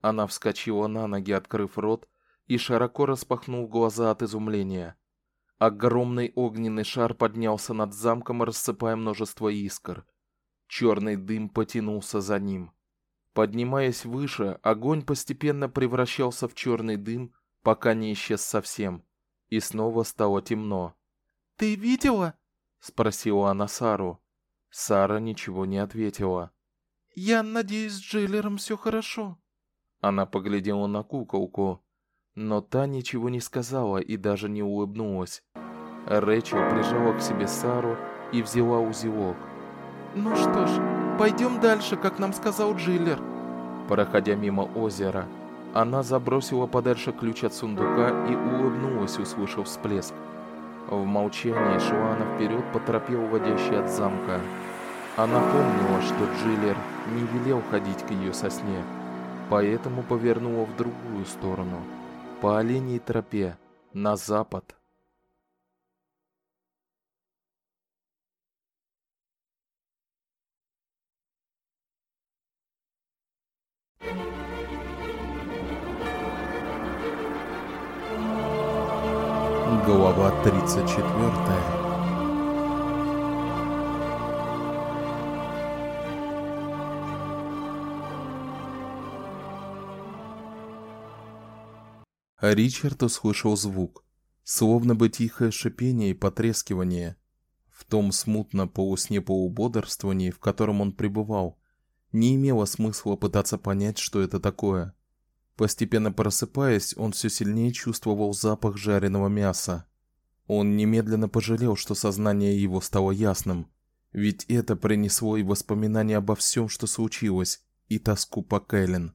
Она вскочила на ноги, открыв рот, и широко распахнув глаза от изумления. Огромный огненный шар поднялся над замком, рассыпая множество искр. Черный дым потянулся за ним. Поднимаясь выше, огонь постепенно превращался в черный дым, пока не исчез совсем, и снова стало темно. Ты видела? спросила она Сару. Сара ничего не ответила. Я надеюсь, с Джиллером все хорошо. Она поглядела на куколку, но та ничего не сказала и даже не улыбнулась. Рэчел прижала к себе Сару и взяла узелок. Ну что ж, Пойдем дальше, как нам сказал Джиллер. Проходя мимо озера, она забросила подальше ключ от сундука и улыбнулась, услышав всплеск. В молчании шла она вперед по тропе, уводящей от замка. Она помнила, что Джиллер не велел ходить к ее сосне, поэтому повернула в другую сторону, по оленьей тропе, на запад. Глава 34 Ричард услышал звук, словно бы тихое шипение и потрескивание. В том смутно полусне полубодрствовании, в котором он пребывал, не имело смысла пытаться понять, что это такое. Постепенно просыпаясь, он все сильнее чувствовал запах жареного мяса. Он немедленно пожалел, что сознание его стало ясным, ведь это принесло и воспоминания обо всем, что случилось, и тоску по Кэлен.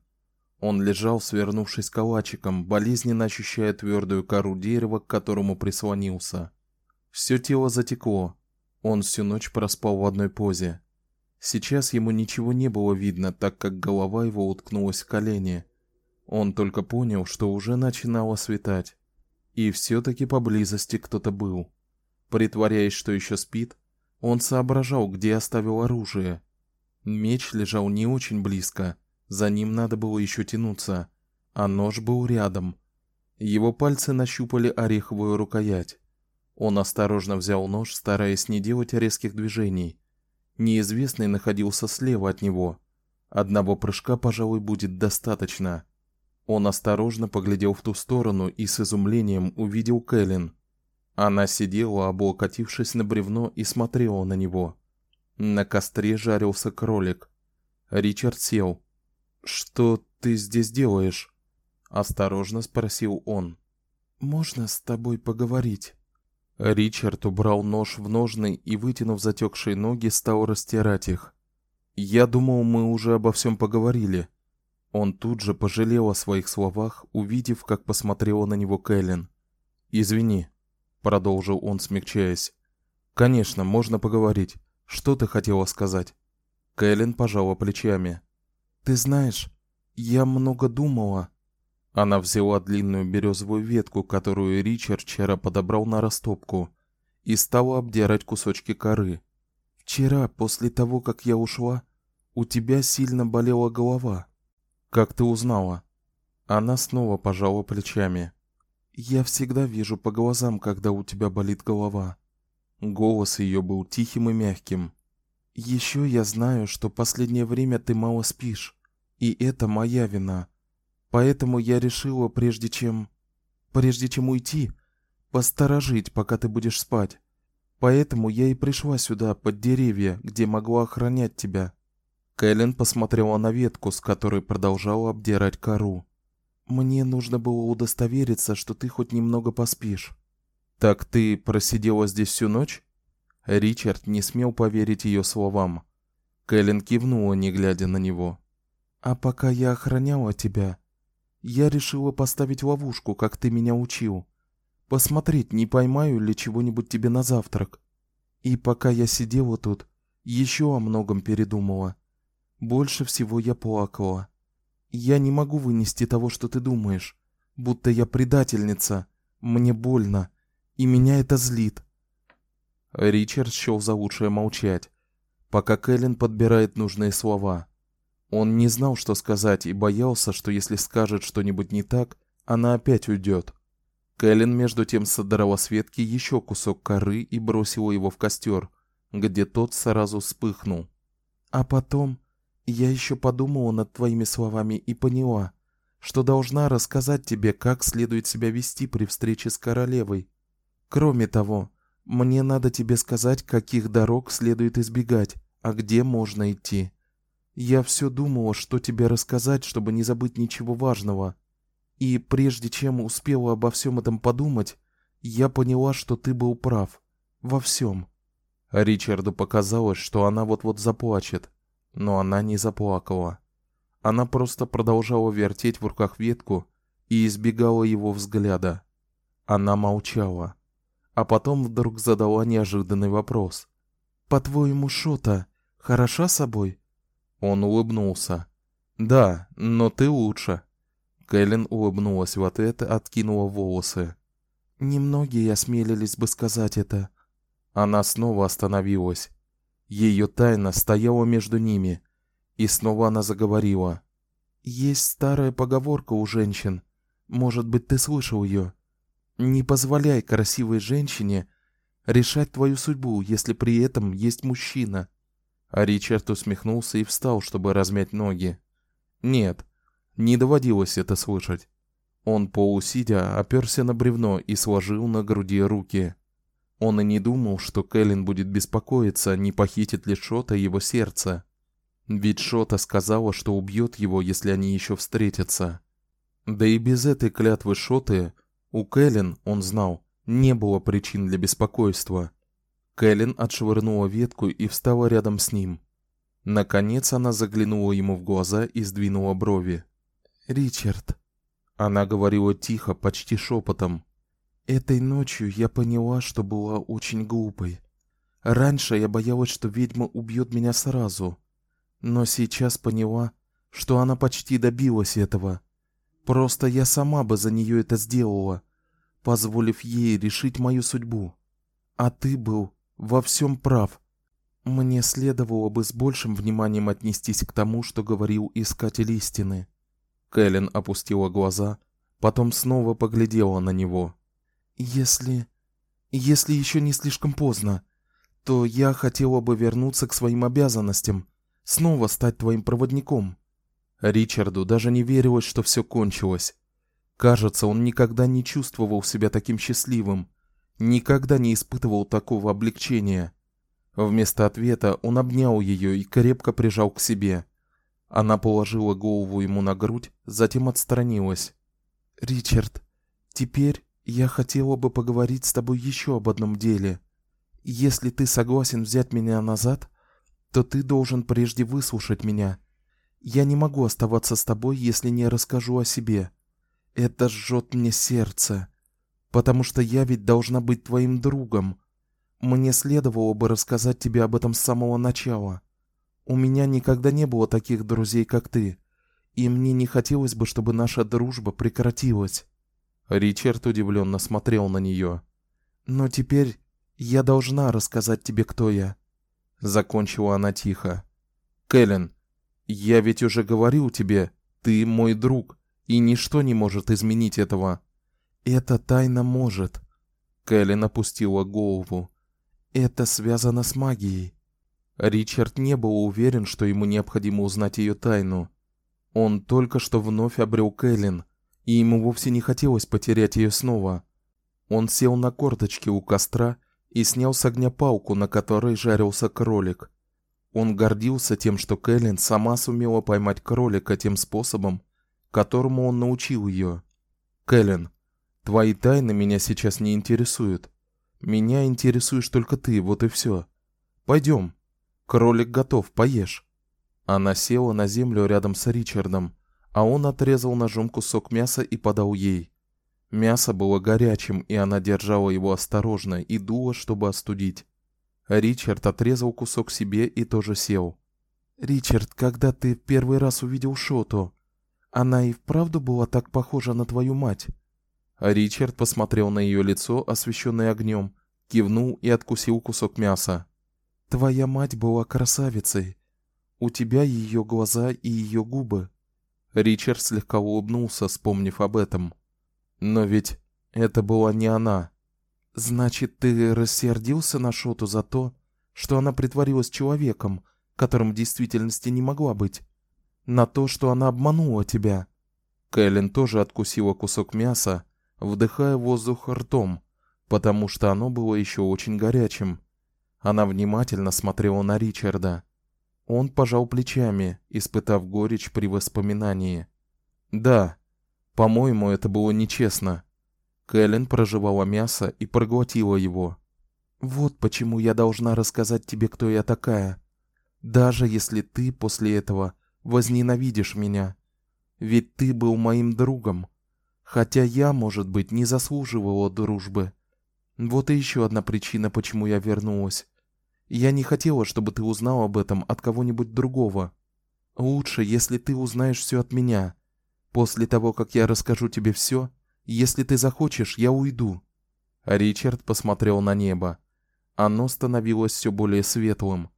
Он лежал, свернувшись калачиком, болезненно ощущая твердую кору дерева, к которому прислонился. Все тело затекло. Он всю ночь проспал в одной позе. Сейчас ему ничего не было видно, так как голова его уткнулась в колени. Он только понял, что уже начинало светать, и все таки поблизости кто-то был. Притворяясь, что еще спит, он соображал, где оставил оружие. Меч лежал не очень близко, за ним надо было еще тянуться, а нож был рядом. Его пальцы нащупали ореховую рукоять. Он осторожно взял нож, стараясь не делать резких движений. Неизвестный находился слева от него. Одного прыжка, пожалуй, будет достаточно. Он осторожно поглядел в ту сторону и с изумлением увидел Кэлен. Она сидела, облокотившись на бревно и смотрела на него. На костре жарился кролик. Ричард сел. "Что ты здесь делаешь?" осторожно спросил он. "Можно с тобой поговорить?" Ричард убрал нож в ножны и, вытянув затекшие ноги, стал растирать их. "Я думал, мы уже обо всем поговорили", он тут же пожалел о своих словах, увидев, как посмотрела на него Кэлен. "Извини", продолжил он, смягчаясь. "Конечно, можно поговорить. Что ты хотела сказать?" Кэлен пожала плечами. "Ты знаешь, я много думала". Она взяла длинную березовую ветку, которую Ричард вчера подобрал на растопку, и стала обдирать кусочки коры. Вчера, после того, как я ушла, у тебя сильно болела голова. Как ты узнала? Она снова пожала плечами. Я всегда вижу по глазам, когда у тебя болит голова. Голос ее был тихим и мягким. Еще я знаю, что последнее время ты мало спишь, и это моя вина. Поэтому я решила, прежде чем прежде чем уйти, посторожить, пока ты будешь спать. Поэтому я и пришла сюда под деревья, где могла охранять тебя. Кэлен посмотрела на ветку, с которой продолжала обдирать кору. Мне нужно было удостовериться, что ты хоть немного поспишь. Так ты просидела здесь всю ночь? Ричард не смел поверить ее словам. Кэлен кивнула, не глядя на него. А пока я охраняла тебя, я решила поставить ловушку, как ты меня учил. Посмотреть, не поймаю ли чего-нибудь тебе на завтрак. И пока я сидела тут, еще о многом передумала. Больше всего я плакала. Я не могу вынести того, что ты думаешь, будто я предательница. Мне больно, и меня это злит. Ричард счёл за лучшее молчать, пока Кэлен подбирает нужные слова. Он не знал, что сказать, и боялся, что если скажет что-нибудь не так, она опять уйдет. Кэлен между тем содрала с ветки еще кусок коры и бросила его в костер, где тот сразу вспыхнул. А потом я еще подумала над твоими словами и поняла, что должна рассказать тебе, как следует себя вести при встрече с королевой. Кроме того, мне надо тебе сказать, каких дорог следует избегать, а где можно идти. Я все думала, что тебе рассказать, чтобы не забыть ничего важного. И прежде чем успела обо всем этом подумать, я поняла, что ты был прав во всем. Ричарду показалось, что она вот-вот заплачет но она не заплакала. Она просто продолжала вертеть в руках ветку и избегала его взгляда. Она молчала, а потом вдруг задала неожиданный вопрос. По-твоему, Шота хороша собой? Он улыбнулся. Да, но ты лучше. Кэлен улыбнулась в ответ, откинула волосы. Немногие осмелились бы сказать это. Она снова остановилась. Ее тайна стояла между ними, и снова она заговорила. Есть старая поговорка у женщин. Может быть, ты слышал ее? Не позволяй красивой женщине решать твою судьбу, если при этом есть мужчина. А Ричард усмехнулся и встал, чтобы размять ноги. Нет, не доводилось это слышать. Он полусидя оперся на бревно и сложил на груди руки. Он и не думал, что Кэлен будет беспокоиться, не похитит ли Шота его сердце. Ведь Шота сказала, что убьет его, если они еще встретятся. Да и без этой клятвы Шоты у Кэлен, он знал, не было причин для беспокойства. Кэлен отшвырнула ветку и встала рядом с ним. Наконец она заглянула ему в глаза и сдвинула брови. "Ричард", она говорила тихо, почти шепотом. Этой ночью я поняла, что была очень глупой. Раньше я боялась, что ведьма убьет меня сразу, но сейчас поняла, что она почти добилась этого. Просто я сама бы за нее это сделала, позволив ей решить мою судьбу. А ты был во всем прав. Мне следовало бы с большим вниманием отнестись к тому, что говорил искатель истины. Кэлен опустила глаза, потом снова поглядела на него. Если если еще не слишком поздно, то я хотела бы вернуться к своим обязанностям, снова стать твоим проводником. Ричарду даже не верилось, что все кончилось. Кажется, он никогда не чувствовал себя таким счастливым, никогда не испытывал такого облегчения. Вместо ответа он обнял ее и крепко прижал к себе. Она положила голову ему на грудь, затем отстранилась. Ричард, теперь я хотела бы поговорить с тобой еще об одном деле. Если ты согласен взять меня назад, то ты должен прежде выслушать меня. Я не могу оставаться с тобой, если не расскажу о себе. Это жжет мне сердце, потому что я ведь должна быть твоим другом. Мне следовало бы рассказать тебе об этом с самого начала. У меня никогда не было таких друзей, как ты, и мне не хотелось бы, чтобы наша дружба прекратилась. Ричард удивленно смотрел на нее. Но теперь я должна рассказать тебе, кто я. закончила она тихо. Кэлен, я ведь уже говорил тебе, ты мой друг, и ничто не может изменить этого. Это тайна может. Кэлен опустила голову. Это связано с магией. Ричард не был уверен, что ему необходимо узнать ее тайну. Он только что вновь обрел Кэлен, и ему вовсе не хотелось потерять ее снова. Он сел на корточки у костра и снял с огня палку, на которой жарился кролик. Он гордился тем, что Кэлен сама сумела поймать кролика тем способом, которому он научил ее. Кэлен, твои тайны меня сейчас не интересуют. Меня интересуешь только ты, вот и все. Пойдем. Кролик готов, поешь. Она села на землю рядом с Ричардом, а он отрезал ножом кусок мяса и подал ей. Мясо было горячим, и она держала его осторожно и дула, чтобы остудить. Ричард отрезал кусок себе и тоже сел. Ричард, когда ты первый раз увидел Шоту, она и вправду была так похожа на твою мать. Ричард посмотрел на ее лицо, освещенное огнем, кивнул и откусил кусок мяса. Твоя мать была красавицей. У тебя ее глаза и ее губы. Ричард слегка улыбнулся, вспомнив об этом. Но ведь это была не она. Значит, ты рассердился на Шоту за то, что она притворилась человеком, которым в действительности не могла быть, на то, что она обманула тебя. Кэлен тоже откусила кусок мяса, вдыхая воздух ртом, потому что оно было еще очень горячим. Она внимательно смотрела на Ричарда. Он пожал плечами, испытав горечь при воспоминании. Да, по-моему, это было нечестно. Кэлен прожевала мясо и проглотила его. Вот почему я должна рассказать тебе, кто я такая. Даже если ты после этого возненавидишь меня. Ведь ты был моим другом, хотя я, может быть, не заслуживала дружбы. Вот и еще одна причина, почему я вернулась. Я не хотела, чтобы ты узнал об этом от кого-нибудь другого. Лучше, если ты узнаешь все от меня. После того, как я расскажу тебе все, если ты захочешь, я уйду. Ричард посмотрел на небо. Оно становилось все более светлым.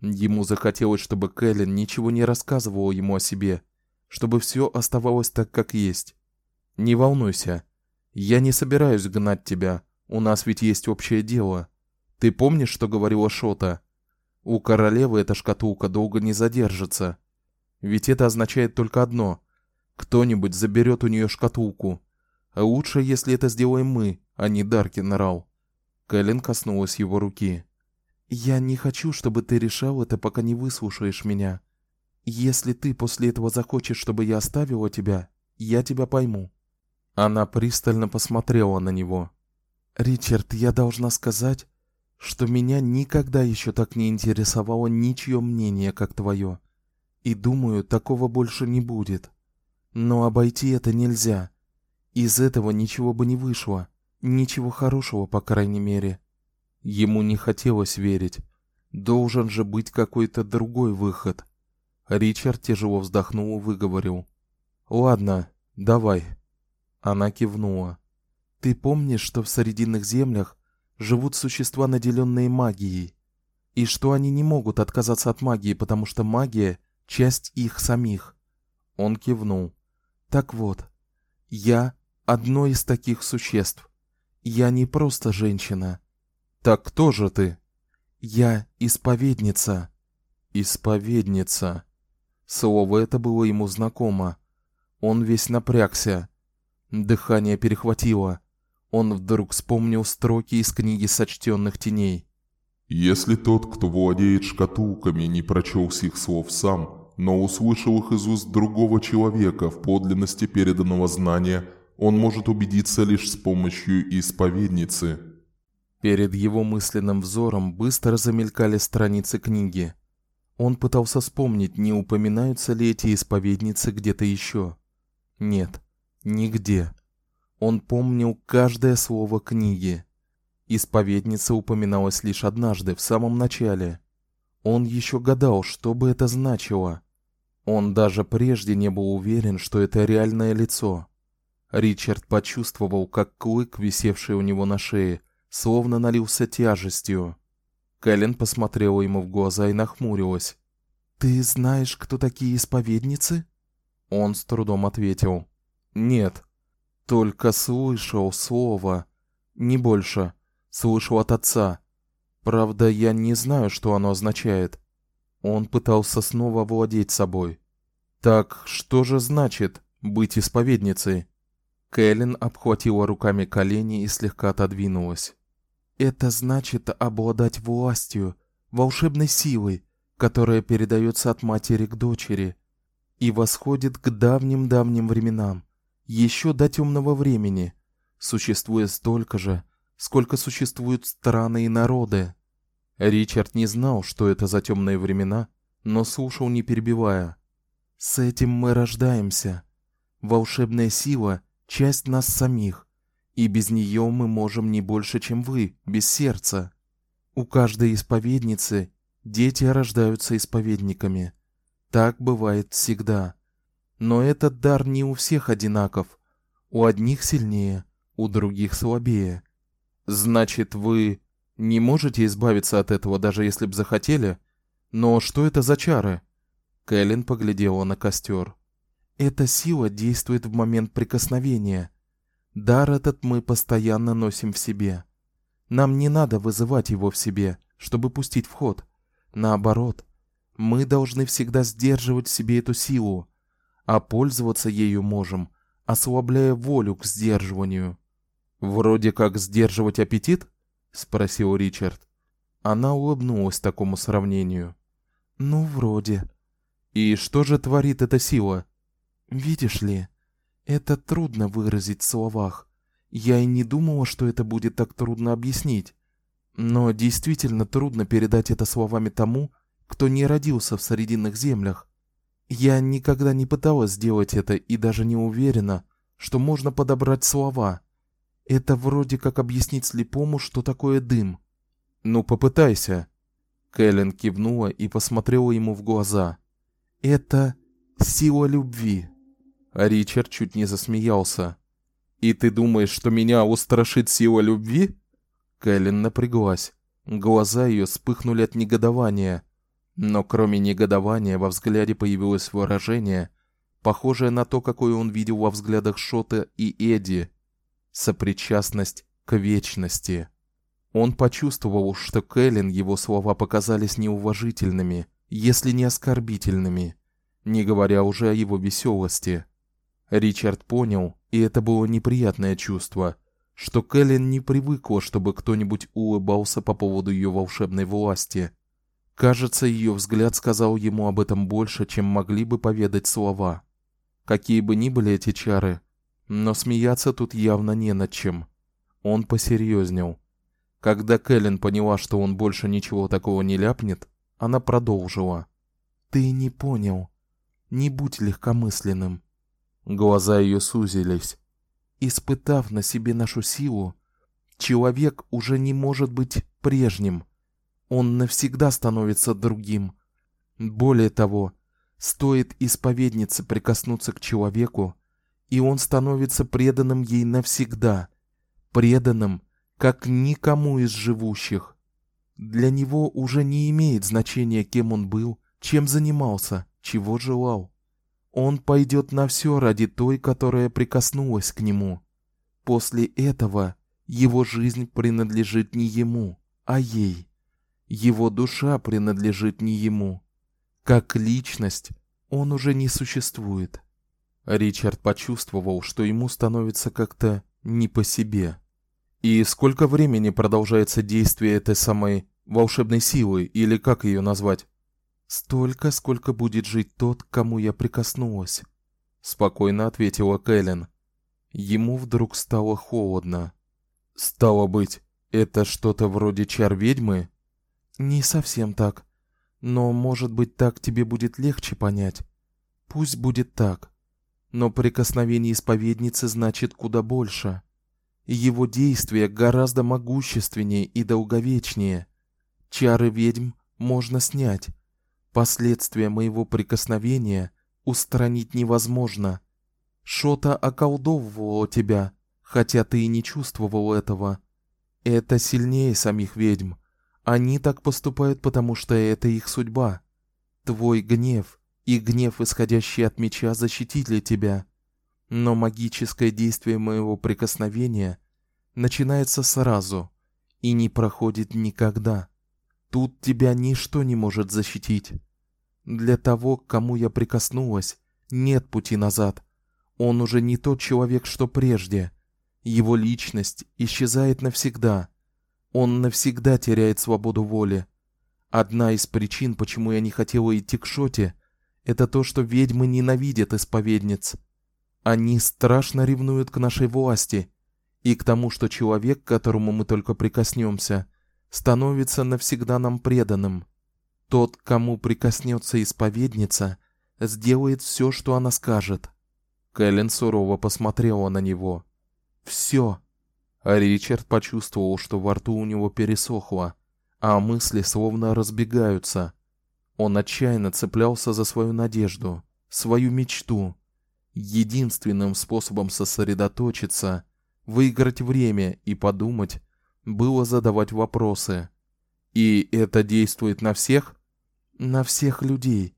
Ему захотелось, чтобы Кэлен ничего не рассказывала ему о себе, чтобы все оставалось так, как есть. Не волнуйся. Я не собираюсь гнать тебя. У нас ведь есть общее дело. Ты помнишь, что говорила Шота? У королевы эта шкатулка долго не задержится. Ведь это означает только одно: кто-нибудь заберет у нее шкатулку. А лучше, если это сделаем мы, а не Даркин Рау. Кэлен коснулась его руки. Я не хочу, чтобы ты решал это, пока не выслушаешь меня. Если ты после этого захочешь, чтобы я оставила тебя, я тебя пойму. Она пристально посмотрела на него. Ричард, я должна сказать, что меня никогда еще так не интересовало ничье мнение, как твое. И думаю, такого больше не будет. Но обойти это нельзя. Из этого ничего бы не вышло, ничего хорошего, по крайней мере. Ему не хотелось верить. Должен же быть какой-то другой выход. Ричард тяжело вздохнул и выговорил: "Ладно, давай". Она кивнула. Ты помнишь, что в Срединных землях живут существа, наделенные магией, и что они не могут отказаться от магии, потому что магия часть их самих? Он кивнул. Так вот, я одно из таких существ. Я не просто женщина. Так кто же ты? Я исповедница. Исповедница. Слово это было ему знакомо. Он весь напрягся. Дыхание перехватило. Он вдруг вспомнил строки из книги сочтенных теней. Если тот, кто владеет шкатулками, не прочел сих слов сам, но услышал их из уст другого человека в подлинности переданного знания, он может убедиться лишь с помощью исповедницы. Перед его мысленным взором быстро замелькали страницы книги. Он пытался вспомнить, не упоминаются ли эти исповедницы где-то еще. Нет, нигде. Он помнил каждое слово книги. Исповедница упоминалась лишь однажды в самом начале. Он еще гадал, что бы это значило. Он даже прежде не был уверен, что это реальное лицо. Ричард почувствовал, как клык, висевший у него на шее, словно налился тяжестью. Кэлен посмотрела ему в глаза и нахмурилась. Ты знаешь, кто такие исповедницы? Он с трудом ответил: "Нет. Только слышал слово, не больше. Слышал от отца. Правда, я не знаю, что оно означает". Он пытался снова владеть собой. Так, что же значит быть исповедницей? Кэлен обхватила руками колени и слегка отодвинулась. Это значит обладать властью, волшебной силой, которая передается от матери к дочери и восходит к давним-давним временам, еще до темного времени, существуя столько же, сколько существуют страны и народы. Ричард не знал, что это за темные времена, но слушал не перебивая. С этим мы рождаемся. Волшебная сила часть нас самих, и без нее мы можем не больше, чем вы, без сердца. У каждой исповедницы дети рождаются исповедниками. Так бывает всегда. Но этот дар не у всех одинаков. У одних сильнее, у других слабее. Значит, вы не можете избавиться от этого, даже если б захотели? Но что это за чары? Кэлен поглядела на костер. Эта сила действует в момент прикосновения. Дар этот мы постоянно носим в себе. Нам не надо вызывать его в себе, чтобы пустить в ход. Наоборот, мы должны всегда сдерживать в себе эту силу, а пользоваться ею можем, ослабляя волю к сдерживанию. Вроде как сдерживать аппетит? спросил Ричард. Она улыбнулась такому сравнению. Ну, вроде. И что же творит эта сила? Видишь ли, это трудно выразить в словах. Я и не думала, что это будет так трудно объяснить. Но действительно трудно передать это словами тому, кто не родился в срединных землях. Я никогда не пыталась сделать это и даже не уверена, что можно подобрать слова. Это вроде как объяснить слепому, что такое дым. Ну попытайся. Кэлен кивнула и посмотрела ему в глаза. Это сила любви. А Ричард чуть не засмеялся. И ты думаешь, что меня устрашит сила любви? Кэлен напряглась. Глаза ее вспыхнули от негодования, но кроме негодования во взгляде появилось выражение, похожее на то, какое он видел во взглядах Шота и Эди, сопричастность к вечности. Он почувствовал, что Кэлен его слова показались неуважительными, если не оскорбительными, не говоря уже о его веселости. Ричард понял, и это было неприятное чувство, что Кэлен не привыкла, чтобы кто-нибудь улыбался по поводу ее волшебной власти. Кажется, ее взгляд сказал ему об этом больше, чем могли бы поведать слова. Какие бы ни были эти чары, но смеяться тут явно не над чем. Он посерьезнел. Когда Кэлен поняла, что он больше ничего такого не ляпнет, она продолжила: "Ты не понял. Не будь легкомысленным. Глаза ее сузились. Испытав на себе нашу силу, человек уже не может быть прежним. Он навсегда становится другим. Более того, стоит исповеднице прикоснуться к человеку, и он становится преданным ей навсегда, преданным, как никому из живущих. Для него уже не имеет значения, кем он был, чем занимался, чего желал. Он пойдет на все ради той, которая прикоснулась к нему. После этого его жизнь принадлежит не ему, а ей. Его душа принадлежит не ему. Как личность он уже не существует. Ричард почувствовал, что ему становится как-то не по себе. И сколько времени продолжается действие этой самой волшебной силы или как ее назвать? Столько, сколько будет жить тот, к кому я прикоснулась, спокойно ответила Кэлен. Ему вдруг стало холодно. Стало быть, это что-то вроде чар ведьмы? Не совсем так. Но, может быть, так тебе будет легче понять. Пусть будет так. Но прикосновение исповедницы значит куда больше. Его действия гораздо могущественнее и долговечнее. Чары ведьм можно снять, Последствия моего прикосновения устранить невозможно. Что-то околдовывало тебя, хотя ты и не чувствовал этого. Это сильнее самих ведьм. Они так поступают, потому что это их судьба. Твой гнев и гнев, исходящий от меча, защитили тебя. Но магическое действие моего прикосновения начинается сразу и не проходит никогда. Тут тебя ничто не может защитить. Для того, к кому я прикоснулась, нет пути назад. Он уже не тот человек, что прежде. Его личность исчезает навсегда. Он навсегда теряет свободу воли. Одна из причин, почему я не хотела идти к Шоте, это то, что ведьмы ненавидят исповедниц. Они страшно ревнуют к нашей власти и к тому, что человек, к которому мы только прикоснемся, становится навсегда нам преданным. Тот, кому прикоснется исповедница, сделает все, что она скажет. Кэлен сурово посмотрела на него. Все. А Ричард почувствовал, что во рту у него пересохло, а мысли словно разбегаются. Он отчаянно цеплялся за свою надежду, свою мечту. Единственным способом сосредоточиться, выиграть время и подумать было задавать вопросы. И это действует на всех? На всех людей,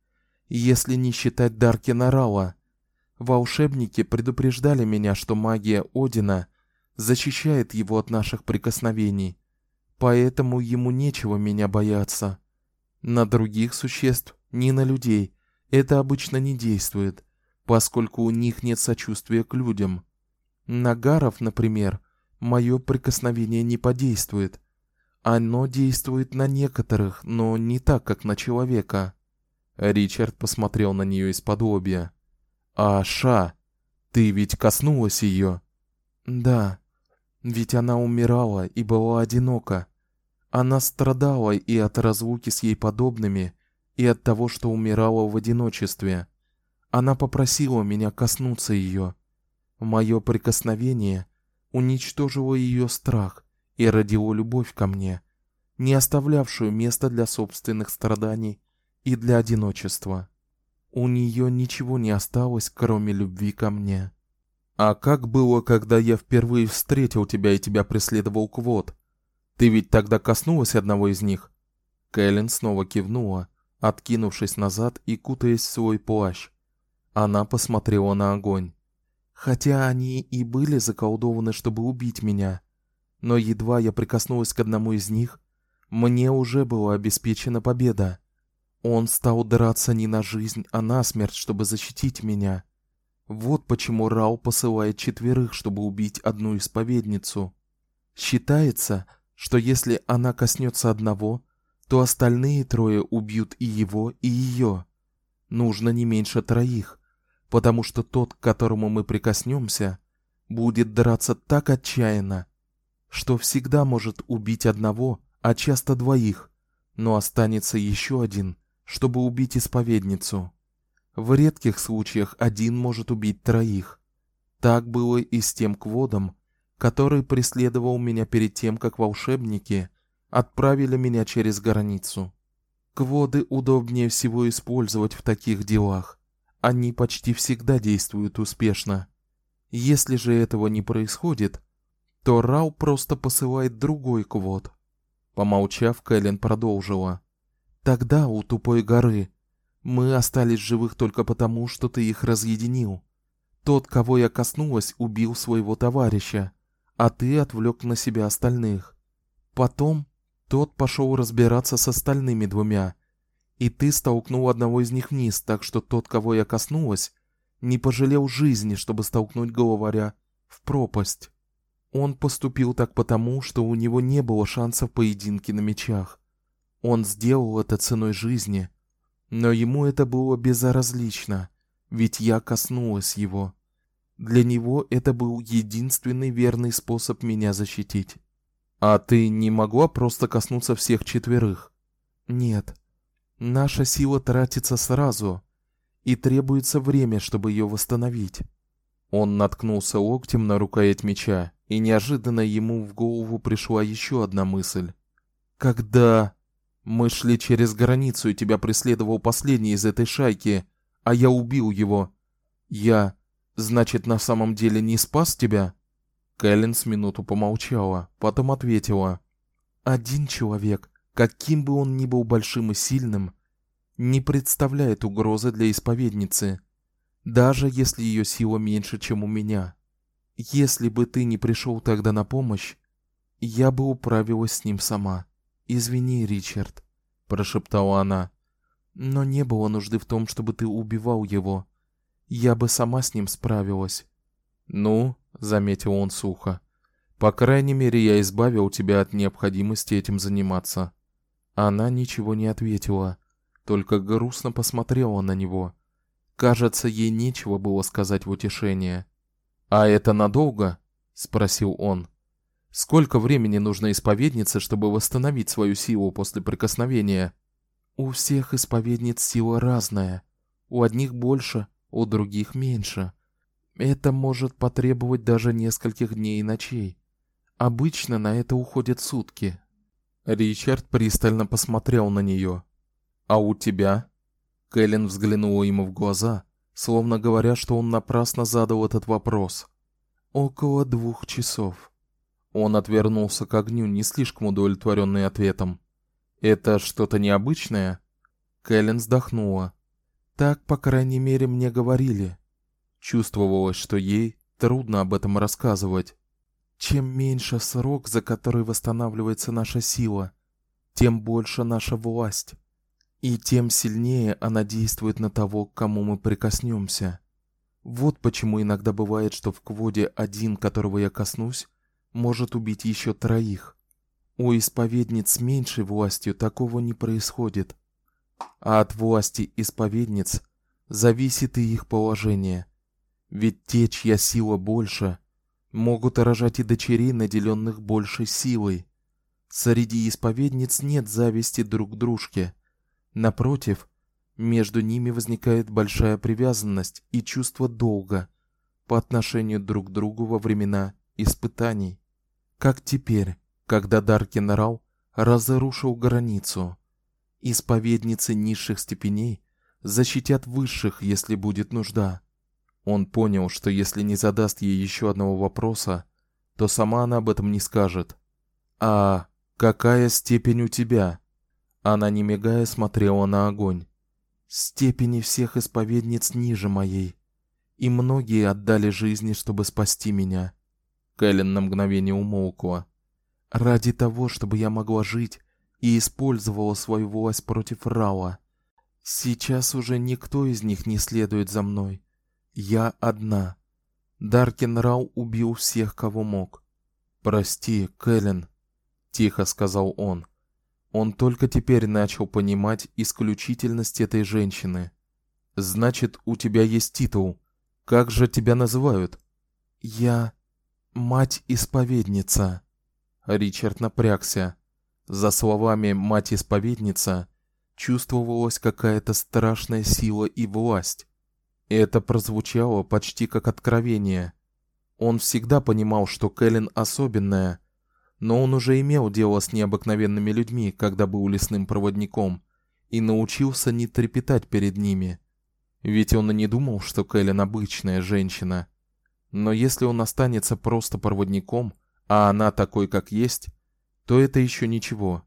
если не считать Даркина Рауа. Волшебники предупреждали меня, что магия Одина защищает его от наших прикосновений, поэтому ему нечего меня бояться. На других существ, ни на людей, это обычно не действует, поскольку у них нет сочувствия к людям. На гаров, например, мое прикосновение не подействует. Оно действует на некоторых, но не так, как на человека. Ричард посмотрел на нее из-под лобья. А Ша, ты ведь коснулась ее? Да. Ведь она умирала и была одинока. Она страдала и от разлуки с ей подобными, и от того, что умирала в одиночестве. Она попросила меня коснуться ее. Мое прикосновение уничтожило ее страх и родило любовь ко мне, не оставлявшую места для собственных страданий и для одиночества. У нее ничего не осталось, кроме любви ко мне. А как было, когда я впервые встретил тебя и тебя преследовал Квот? Ты ведь тогда коснулась одного из них? Кэлен снова кивнула, откинувшись назад и кутаясь в свой плащ. Она посмотрела на огонь. Хотя они и были заколдованы, чтобы убить меня, но едва я прикоснулась к одному из них, мне уже была обеспечена победа. Он стал драться не на жизнь, а на смерть, чтобы защитить меня. Вот почему Рау посылает четверых, чтобы убить одну исповедницу. Считается, что если она коснется одного, то остальные трое убьют и его, и ее. Нужно не меньше троих, потому что тот, к которому мы прикоснемся, будет драться так отчаянно, что всегда может убить одного, а часто двоих, но останется еще один, чтобы убить исповедницу. В редких случаях один может убить троих. Так было и с тем кводом, который преследовал меня перед тем, как волшебники отправили меня через границу. Кводы удобнее всего использовать в таких делах. Они почти всегда действуют успешно. Если же этого не происходит, то Рау просто посылает другой квод. Помолчав, Кэлен продолжила: Тогда у тупой горы мы остались живых только потому, что ты их разъединил. Тот, кого я коснулась, убил своего товарища, а ты отвлек на себя остальных. Потом тот пошел разбираться с остальными двумя, и ты столкнул одного из них вниз, так что тот, кого я коснулась, не пожалел жизни, чтобы столкнуть главаря в пропасть. Он поступил так потому, что у него не было шансов в поединке на мечах. Он сделал это ценой жизни, но ему это было безразлично, ведь я коснулась его. Для него это был единственный верный способ меня защитить. А ты не могла просто коснуться всех четверых? Нет. Наша сила тратится сразу, и требуется время, чтобы ее восстановить. Он наткнулся локтем на рукоять меча, и неожиданно ему в голову пришла еще одна мысль. Когда мы шли через границу, и тебя преследовал последний из этой шайки, а я убил его. Я, значит, на самом деле не спас тебя? Кэлен минуту помолчала, потом ответила: "Один человек, каким бы он ни был большим и сильным, не представляет угрозы для исповедницы, даже если ее сила меньше, чем у меня. Если бы ты не пришел тогда на помощь, я бы управилась с ним сама. Извини, Ричард, прошептала она. Но не было нужды в том, чтобы ты убивал его. Я бы сама с ним справилась. Ну, заметил он сухо. По крайней мере, я избавил тебя от необходимости этим заниматься. Она ничего не ответила, только грустно посмотрела на него. Кажется, ей нечего было сказать в утешение. А это надолго? спросил он. Сколько времени нужно исповеднице, чтобы восстановить свою силу после прикосновения? У всех исповедниц сила разная. У одних больше, у других меньше. Это может потребовать даже нескольких дней и ночей. Обычно на это уходят сутки. Ричард пристально посмотрел на нее. А у тебя? Кэлен взглянула ему в глаза, словно говоря, что он напрасно задал этот вопрос. Около двух часов. Он отвернулся к огню, не слишком удовлетворенный ответом. Это что-то необычное? Кэлен вздохнула. Так, по крайней мере, мне говорили. Чувствовалось, что ей трудно об этом рассказывать. Чем меньше срок, за который восстанавливается наша сила, тем больше наша власть, и тем сильнее она действует на того, к кому мы прикоснемся. Вот почему иногда бывает, что в кводе один, которого я коснусь, может убить еще троих. У исповедниц меньшей властью такого не происходит. А от власти исповедниц зависит и их положение. Ведь те, чья сила больше, могут рожать и дочерей, наделенных большей силой. Среди исповедниц нет зависти друг к дружке. Напротив, между ними возникает большая привязанность и чувство долга по отношению друг к другу во времена испытаний. Как теперь, когда Даркин Рау разрушил границу. Исповедницы низших степеней защитят высших, если будет нужда. Он понял, что если не задаст ей еще одного вопроса, то сама она об этом не скажет. А какая степень у тебя? Она не мигая смотрела на огонь. Степени всех исповедниц ниже моей, и многие отдали жизни, чтобы спасти меня. Кэлен на мгновение умолкла. Ради того, чтобы я могла жить и использовала свою власть против Рауа. Сейчас уже никто из них не следует за мной. Я одна. Даркин Рау убил всех, кого мог. Прости, Кэлен, тихо сказал он. Он только теперь начал понимать исключительность этой женщины. Значит, у тебя есть титул. Как же тебя называют? Я мать-исповедница. Ричард напрягся. За словами мать-исповедница чувствовалась какая-то страшная сила и власть. Это прозвучало почти как откровение. Он всегда понимал, что Кэлен особенная, но он уже имел дело с необыкновенными людьми, когда был лесным проводником, и научился не трепетать перед ними. Ведь он и не думал, что Кэлен обычная женщина. Но если он останется просто проводником, а она такой, как есть, то это еще ничего.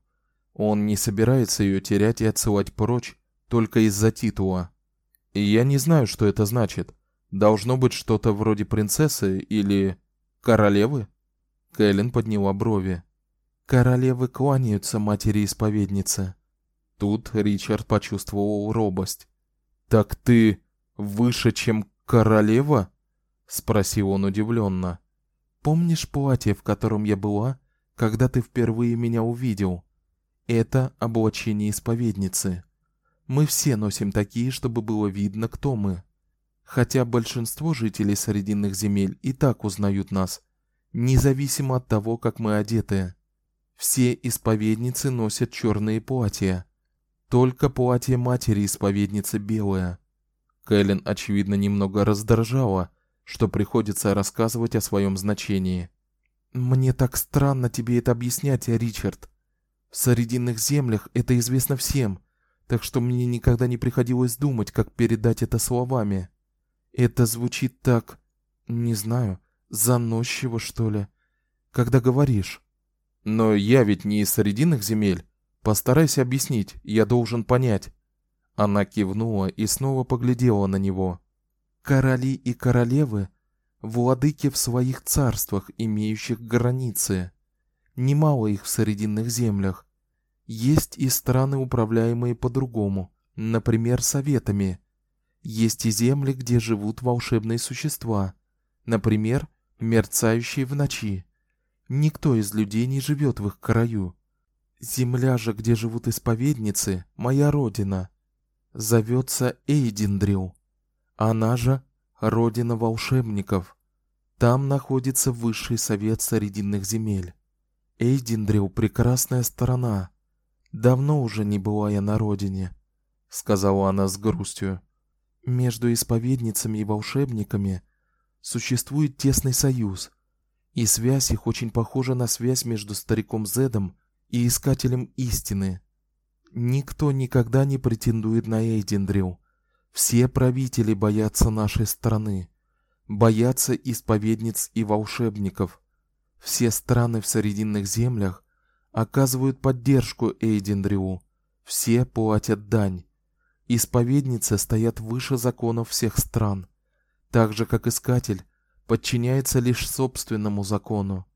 Он не собирается ее терять и отсылать прочь только из-за титула. И я не знаю, что это значит. Должно быть что-то вроде принцессы или королевы. Кэлен подняла брови. Королевы кланяются матери-исповеднице. Тут Ричард почувствовал робость. Так ты выше, чем королева? Спросил он удивленно. Помнишь платье, в котором я была, когда ты впервые меня увидел? Это облачение исповедницы. Мы все носим такие, чтобы было видно, кто мы. Хотя большинство жителей Срединных земель и так узнают нас, независимо от того, как мы одеты. Все исповедницы носят черные платья. Только платье матери исповедницы белое. Кэлен очевидно немного раздражала, что приходится рассказывать о своем значении. Мне так странно тебе это объяснять, Ричард. В Срединных землях это известно всем так что мне никогда не приходилось думать, как передать это словами. Это звучит так, не знаю, заносчиво, что ли, когда говоришь. Но я ведь не из срединных земель. Постарайся объяснить, я должен понять. Она кивнула и снова поглядела на него. Короли и королевы владыки в своих царствах, имеющих границы. Немало их в срединных землях. Есть и страны, управляемые по-другому, например, советами. Есть и земли, где живут волшебные существа, например, мерцающие в ночи. Никто из людей не живет в их краю. Земля же, где живут исповедницы, моя родина, зовется Эйдиндрил. Она же родина волшебников. Там находится высший совет срединных земель. Эйдиндрил прекрасная страна. Давно уже не была я на родине, сказала она с грустью. Между исповедницами и волшебниками существует тесный союз, и связь их очень похожа на связь между стариком Зедом и искателем истины. Никто никогда не претендует на Эйдиндрил. Все правители боятся нашей страны, боятся исповедниц и волшебников. Все страны в Срединных землях оказывают поддержку Эйдиндрилу. Все платят дань. Исповедницы стоят выше законов всех стран, так же как искатель подчиняется лишь собственному закону.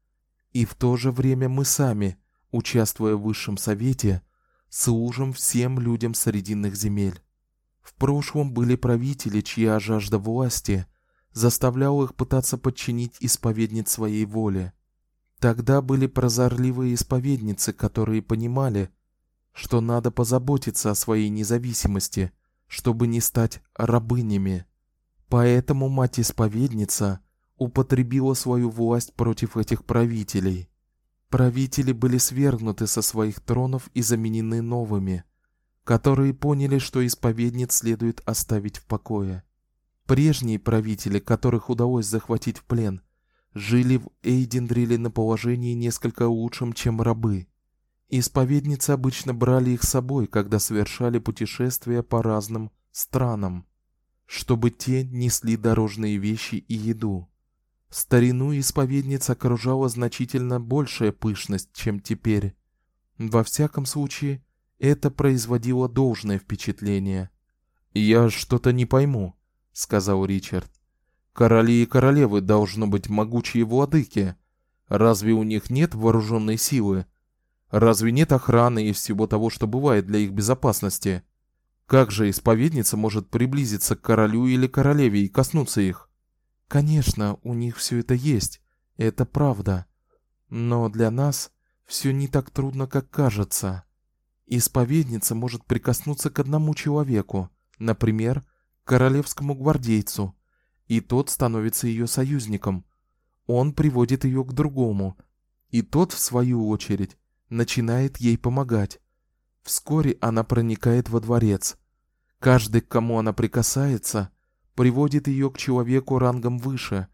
И в то же время мы сами, участвуя в высшем совете, служим всем людям Срединных земель. В прошлом были правители, чья жажда власти заставляла их пытаться подчинить исповедниц своей воле. Тогда были прозорливые исповедницы, которые понимали, что надо позаботиться о своей независимости, чтобы не стать рабынями. Поэтому мать-исповедница употребила свою власть против этих правителей. Правители были свергнуты со своих тронов и заменены новыми, которые поняли, что исповедниц следует оставить в покое. Прежние правители, которых удалось захватить в плен, жили в Эйдендриле на положении несколько лучшем, чем рабы. Исповедницы обычно брали их с собой, когда совершали путешествия по разным странам, чтобы те несли дорожные вещи и еду. Старину исповедниц окружала значительно большая пышность, чем теперь. Во всяком случае, это производило должное впечатление. "Я что-то не пойму", сказал Ричард. "Короли и королевы должно быть могучие владыки. Разве у них нет вооруженной силы?" Разве нет охраны и всего того, что бывает для их безопасности? Как же исповедница может приблизиться к королю или королеве и коснуться их? Конечно, у них все это есть. Это правда. Но для нас все не так трудно, как кажется. Исповедница может прикоснуться к одному человеку, например, королевскому гвардейцу, и тот становится ее союзником. Он приводит ее к другому, и тот в свою очередь начинает ей помогать. Вскоре она проникает во дворец. Каждый, к кому она прикасается, приводит ее к человеку рангом выше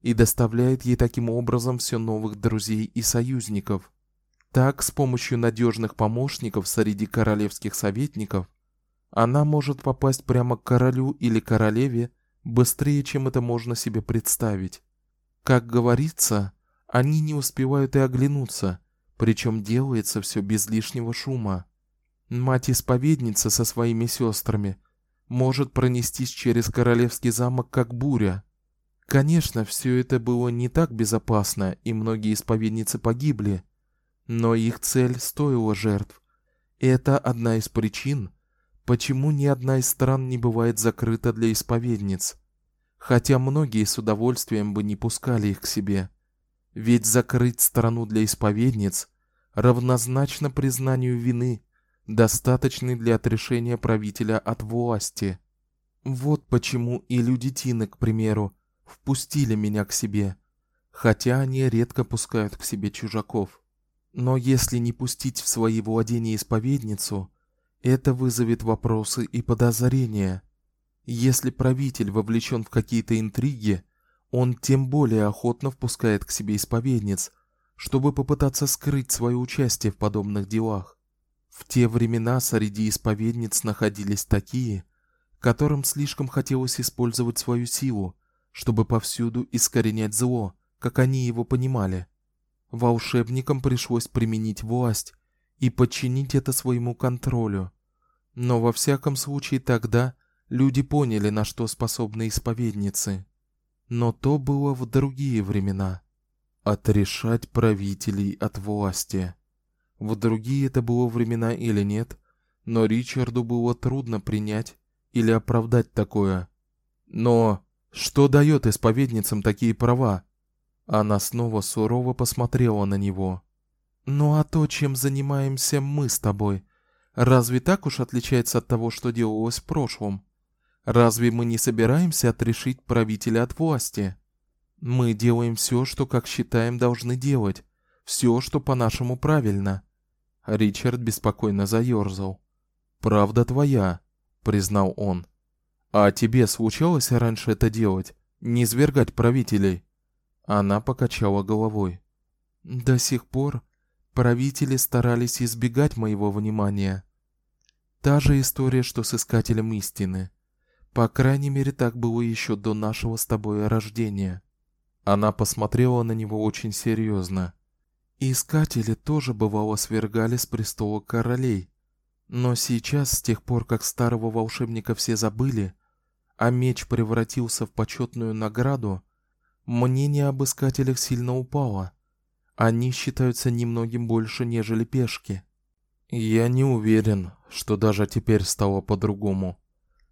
и доставляет ей таким образом все новых друзей и союзников. Так, с помощью надежных помощников среди королевских советников, она может попасть прямо к королю или королеве быстрее, чем это можно себе представить. Как говорится, они не успевают и оглянуться, причем делается все без лишнего шума. Мать-исповедница со своими сестрами может пронестись через королевский замок как буря. Конечно, все это было не так безопасно, и многие исповедницы погибли, но их цель стоила жертв. Это одна из причин, почему ни одна из стран не бывает закрыта для исповедниц, хотя многие с удовольствием бы не пускали их к себе. Ведь закрыть страну для исповедниц равнозначно признанию вины, достаточной для отрешения правителя от власти. Вот почему и люди Тины, к примеру, впустили меня к себе, хотя они редко пускают к себе чужаков. Но если не пустить в свои владения исповедницу, это вызовет вопросы и подозрения. Если правитель вовлечен в какие-то интриги, он тем более охотно впускает к себе исповедниц, чтобы попытаться скрыть свое участие в подобных делах. В те времена среди исповедниц находились такие, которым слишком хотелось использовать свою силу, чтобы повсюду искоренять зло, как они его понимали. Волшебникам пришлось применить власть и подчинить это своему контролю. Но во всяком случае тогда люди поняли, на что способны исповедницы. Но то было в другие времена. Отрешать правителей от власти. В другие это было времена или нет, но Ричарду было трудно принять или оправдать такое. Но что дает исповедницам такие права? Она снова сурово посмотрела на него. Ну а то, чем занимаемся мы с тобой, разве так уж отличается от того, что делалось в прошлом? Разве мы не собираемся отрешить правителя от власти? Мы делаем все, что, как считаем, должны делать, все, что по-нашему правильно. Ричард беспокойно заерзал. Правда твоя, признал он. А тебе случалось раньше это делать, не свергать правителей? Она покачала головой. До сих пор правители старались избегать моего внимания. Та же история, что с искателем истины. По крайней мере, так было еще до нашего с тобой рождения. Она посмотрела на него очень серьезно. Искатели тоже бывало свергали с престола королей. Но сейчас, с тех пор, как старого волшебника все забыли, а меч превратился в почетную награду, мнение об искателях сильно упало. Они считаются немногим больше, нежели пешки. Я не уверен, что даже теперь стало по-другому,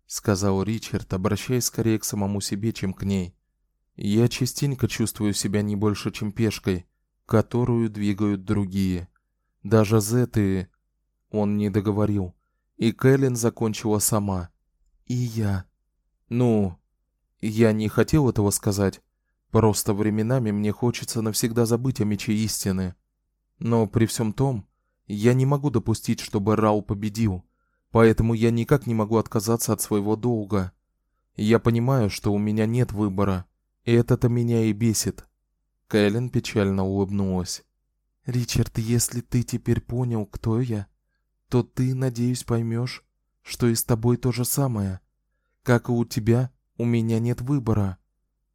сказал Ричард, обращаясь скорее к самому себе, чем к ней. Я частенько чувствую себя не больше, чем пешкой, которую двигают другие. Даже Зеты он не договорил, и Кэлен закончила сама. И я. Ну, я не хотел этого сказать. Просто временами мне хочется навсегда забыть о мече истины. Но при всем том, я не могу допустить, чтобы Рау победил. Поэтому я никак не могу отказаться от своего долга. Я понимаю, что у меня нет выбора, и это-то меня и бесит. Кэлен печально улыбнулась. Ричард, если ты теперь понял, кто я, то ты, надеюсь, поймешь, что и с тобой то же самое. Как и у тебя, у меня нет выбора.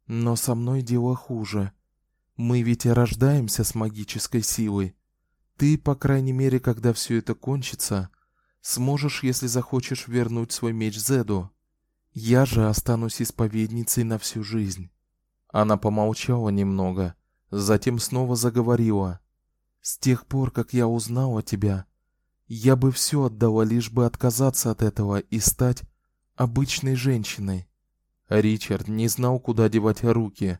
Но со мной дело хуже. Мы ведь рождаемся с магической силой. Ты, по крайней мере, когда все это кончится, сможешь, если захочешь, вернуть свой меч Зеду. Я же останусь исповедницей на всю жизнь. Она помолчала немного, затем снова заговорила. С тех пор, как я узнала тебя, я бы все отдала, лишь бы отказаться от этого и стать обычной женщиной. Ричард не знал, куда девать руки,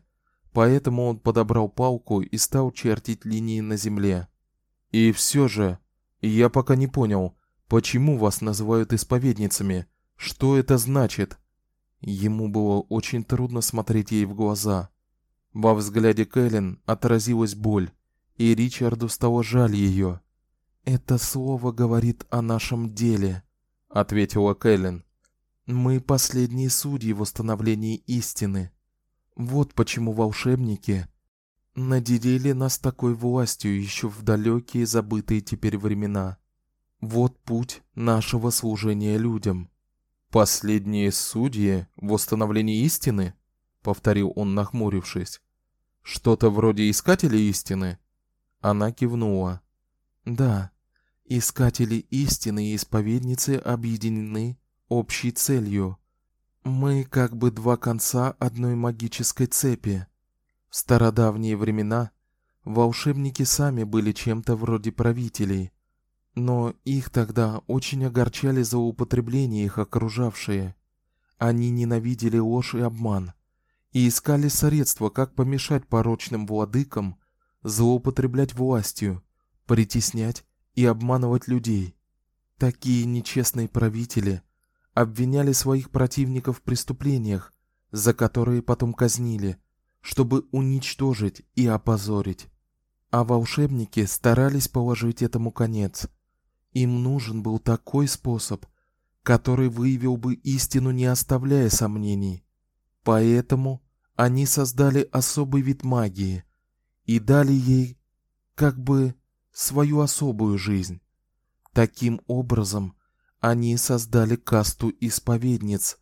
поэтому он подобрал палку и стал чертить линии на земле. И все же, я пока не понял, почему вас называют исповедницами? Что это значит? Ему было очень трудно смотреть ей в глаза. Во взгляде Кэлен отразилась боль, и Ричарду стало жаль ее. Это слово говорит о нашем деле, ответила Кэлен. Мы последние судьи в установлении истины. Вот почему волшебники наделили нас такой властью еще в далекие забытые теперь времена. Вот путь нашего служения людям. Последние судьи в установлении истины, повторил он, нахмурившись. Что-то вроде искателей истины. Она кивнула. Да. Искатели истины и исповедницы объединены общей целью. Мы как бы два конца одной магической цепи. В стародавние времена волшебники сами были чем-то вроде правителей, но их тогда очень огорчали за употребление их окружавшие. Они ненавидели ложь и обман и искали средства, как помешать порочным владыкам злоупотреблять властью, притеснять и обманывать людей. Такие нечестные правители обвиняли своих противников в преступлениях, за которые потом казнили, чтобы уничтожить и опозорить. А волшебники старались положить этому конец. Им нужен был такой способ, который выявил бы истину, не оставляя сомнений. Поэтому они создали особый вид магии и дали ей как бы свою особую жизнь. Таким образом, они создали касту исповедниц